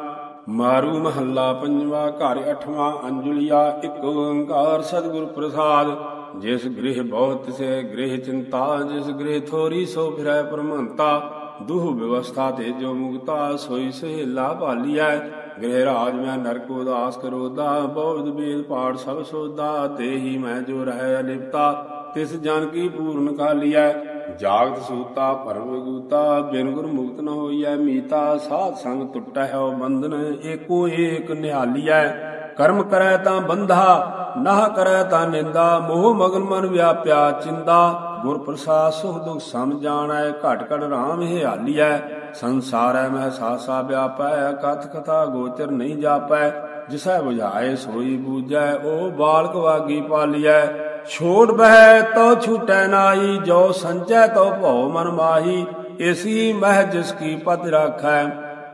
ਮਾਰੂ ਮਹੱਲਾ ਪੰਜਵਾ, ਘਰ ਅਠਵਾਂ, ਅੰਜੁਲੀਆ, ਇੱਕ ਓੰਕਾਰ ਸਤਿਗੁਰ ਪ੍ਰਸਾਦ। ਜਿਸ ਗ੍ਰਹਿ ਬਹੁਤ ਸੇ, ਗ੍ਰਹਿ ਚਿੰਤਾ, ਜਿਸ ਗ੍ਰਹਿ ਥੋਰੀ ਸੋ ਫਿਰੈ ਪਰਮੰਤਾ। ਦੁਹ ਵਿਵਸਥਾ ਤੇ ਜੋ ਮੁਕਤਾ, ਸੋਈ ਸਹਿਲਾ ਭਾਲੀਐ। ਗ੍ਰਹਿ ਰਾਜ ਮੈਂ ਨਰਕ ਉਦਾਸ ਕਰੋਦਾ ਬਹੁਤ ਬੇਦ ਪਾੜ ਸਭ ਸੋਦਾ, ਤੇਹੀ ਮੈਂ ਜੋ ਰਹਿ ਅਲਿਪਤਾ ਤਿਸ ਜਨ ਕੀ ਪੂਰਨ ਕਾਲੀਐ ਜਾਗਤ ਸੂਤਾ, ਪਰਮ ਗੂਤਾ ਬਿਨ ਗੁਰ ਮੁਕਤ ਨ ਹੋਈਐ ਮੀਤਾ, ਸਾਧ ਸੰਗ ਟੁੱਟੈ ਹੋ ਬੰਧਨ, ਏਕੋ ਏਕ ਨਿਹਾਲੀਐ। ਕਰਮ ਕਰੈ ਤਾਂ ਬੰਧਾ, ਨਾਹ ਕਰੈ ਤਾਂ ਨਿੰਦਾ, ਮੋਹ ਮਗਨ ਮਨ ਵਿਆਪਿਆ ਚਿੰਦਾ। ਗੁਰ ਪ੍ਰਸਾਦ ਸੁਖ ਦੁਖ ਸਮ ਜਾਣੈ, ਘਟ ਘਟ ਰਾਮ ਹਿਆਲੀਐ ਸੰਸਾਰੈ ਮਹਿ ਸਾਸਾ ਵਿਆਪੈ, ਕਥ ਕਥਾ ਗੋਚਰ ਨਹੀਂ ਜਾਪੈ। ਜਿਸੈ 부ਝਾਏ ਸੋਈ ਬੂਝੈ, ਉਹ ਬਾਲਕ ਵਾਗੀ ਪਾਲੀਐ। ਛੋੜ ਬਹਿ ਤੋ ਛੂਟੈ ਨਾਹੀ, ਜੋ ਸੰਚੈ ਤੋ ਭਉ ਮਨ ਮਾਹੀ। ਏਸੀ ਮਹਿ ਜਿਸ ਕੀ ਪਦ ਰਾਖੈ,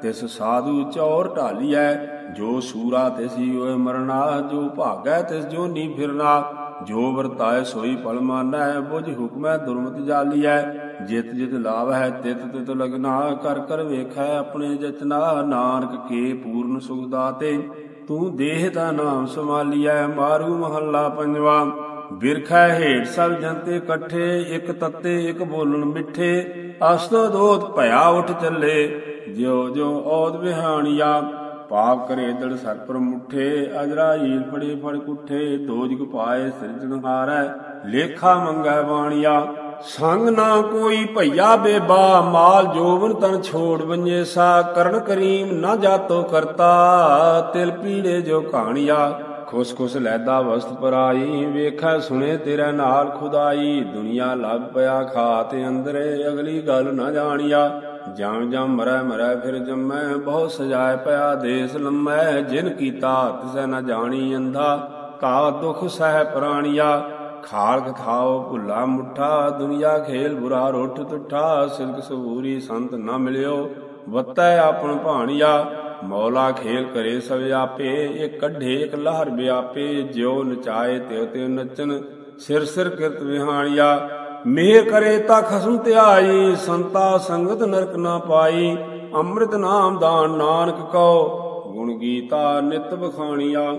ਤਿਸ ਸਾਧੂ ਚੌਰ ਢਾਲੀਐ। ਜੋ ਸੂਰਾ ਤਿਸੀ ਓਏ ਮਰਨਾ, ਜੋ ਭਾਗੈ ਤਿਸ ਜੋ ਨੀ ਫਿਰਨਾ। ਜੋ ਵਰਤਾਏ ਸੋਈ ਫਲ ਮਾਨੈ, ਬੁਝ ਹੁਕਮੈ ਦੁਰਮਤ ਜਾਲੀਐ। ਜਿਤ ਜਿਤ ਲਾਭ ਹੈ ਤਿਤ ਤਿਤ ਲਗਨਾ, ਕਰ ਕਰ ਵੇਖੈ ਆਪਣੇ ਜਚਨਾ ਨਾਨਕ ਕੇ ਪੂਰਨ ਸੁਖ ਦਾਤੇ, ਤੂੰ ਦੇਹ ਦਾ ਨਾਮ ਸੰਭਾਲੀਐ। ਮਾਰੂ ਮਹੱਲਾ ਪੰਜਵਾ, ਬਿਰਖੈ ਹੇਠ ਸਭ ਜੰਤੇ ਇਕੱਠੇ, ਇੱਕ ਤੱਤੇ, ਇੱਕ ਬੋਲਣ ਮਿੱਠੇ। ਅਸਤੋ ਦੋਤ ਭਇਆ ਉਠ ਚੱਲੇ, ਜਿਉ ਜਿਉ ਔਦ ਵਿਹਾਣੀਆ ਪਾਪ ਕਰੇ ਦੜ ਸਰਪਰ ਮੁਠੇ ਅਜਰਾ ਫੜੇ ਫੜ ਕੁੱਠੇ ਦੋਜਗ ਪਾਏ ਸਿਰਜਣ ਲੇਖਾ ਮੰਗੈ ਬਾਣੀਆ। ਸੰਗ ਨਾ ਕੋਈ ਭਈਆ ਬੇਬਾ, ਮਾਲ ਜੋਬਨ ਤਨ ਛੋੜ ਬੰਜੇ ਸਾ, ਕਰਨ ਕਰੀਮ ਨਾ ਜਾਤੋ ਕਰਤਾ, ਤਿਲ ਪੀੜੇ ਜੋ ਕਹਾਣੀਆ ਖੁਸ ਖੁਸ ਲੈਦਾ ਵਸਤ ਪਰਾਈ, ਵੇਖੈ ਸੁਣੇ ਤੇਰੇ ਨਾਲ ਖੁਦਾਈ, ਦੁਨੀਆ ਲੱਗ ਪਿਆ ਖਾਤੇ ਅੰਦਰੇ ਅਗਲੀ ਗੱਲ ਨਾ ਜਾਣੀਆ। ਜਮ ਜਮ ਮਰੈ ਮਰੈ ਫਿਰ ਜੰਮੈ ਬਹੁ ਸਜਾਇ ਪਿਆ ਦੇਸ ਲੰਮੈ, ਜਿਨ ਕੀਤਾ ਤਿਸੈ ਨ ਜਾਣੀ ਅੰਧਾ, ਕਾ ਦੁਖ ਸਹਿ ਪ੍ਰਾਣੀਆ ਖਾਲ ਖਾਓ ਭੁੱਲਾ ਮੁੱਠਾ, ਦੁਨੀਆ ਖੇਲ ਬੁਰਾ ਰੋਠ ਤੁਠਾ, ਸਿਰਕ ਸਬੂਰੀ ਸੰਤ ਨਾ ਮਿਲਿਓ, ਵਤੈ ਆਪਣ ਭਾਣੀਆ, ਮੌਲਾ ਖੇਲ ਕਰੇ ਸਭ ਆਪੇ, ਇਹ ਕੱਢੇ ਇਕ ਲਹਰ ਵਿਆਪੇ ਜਿਉ ਨਚਾਏ ਤਿਉ ਤਿਉ ਨਚਨ ਸਿਰ ਸਿਰ ਕਿਰਤ ਵਿਹਾਣੀਆ ਮੇਹ ਕਰੇ ਤਾਂ ਖਸਮ ਧਿਆਈ, ਸੰਤਾ ਸੰਗਤ ਨਰਕ ਨਾ ਪਾਈ, ਅੰਮ੍ਰਿਤ ਨਾਮ ਦਾ ਨਾਨਕ ਕਉ, ਗੁਣ ਗੀਤਾ ਨਿਤ ਬਖਾਣੀਆ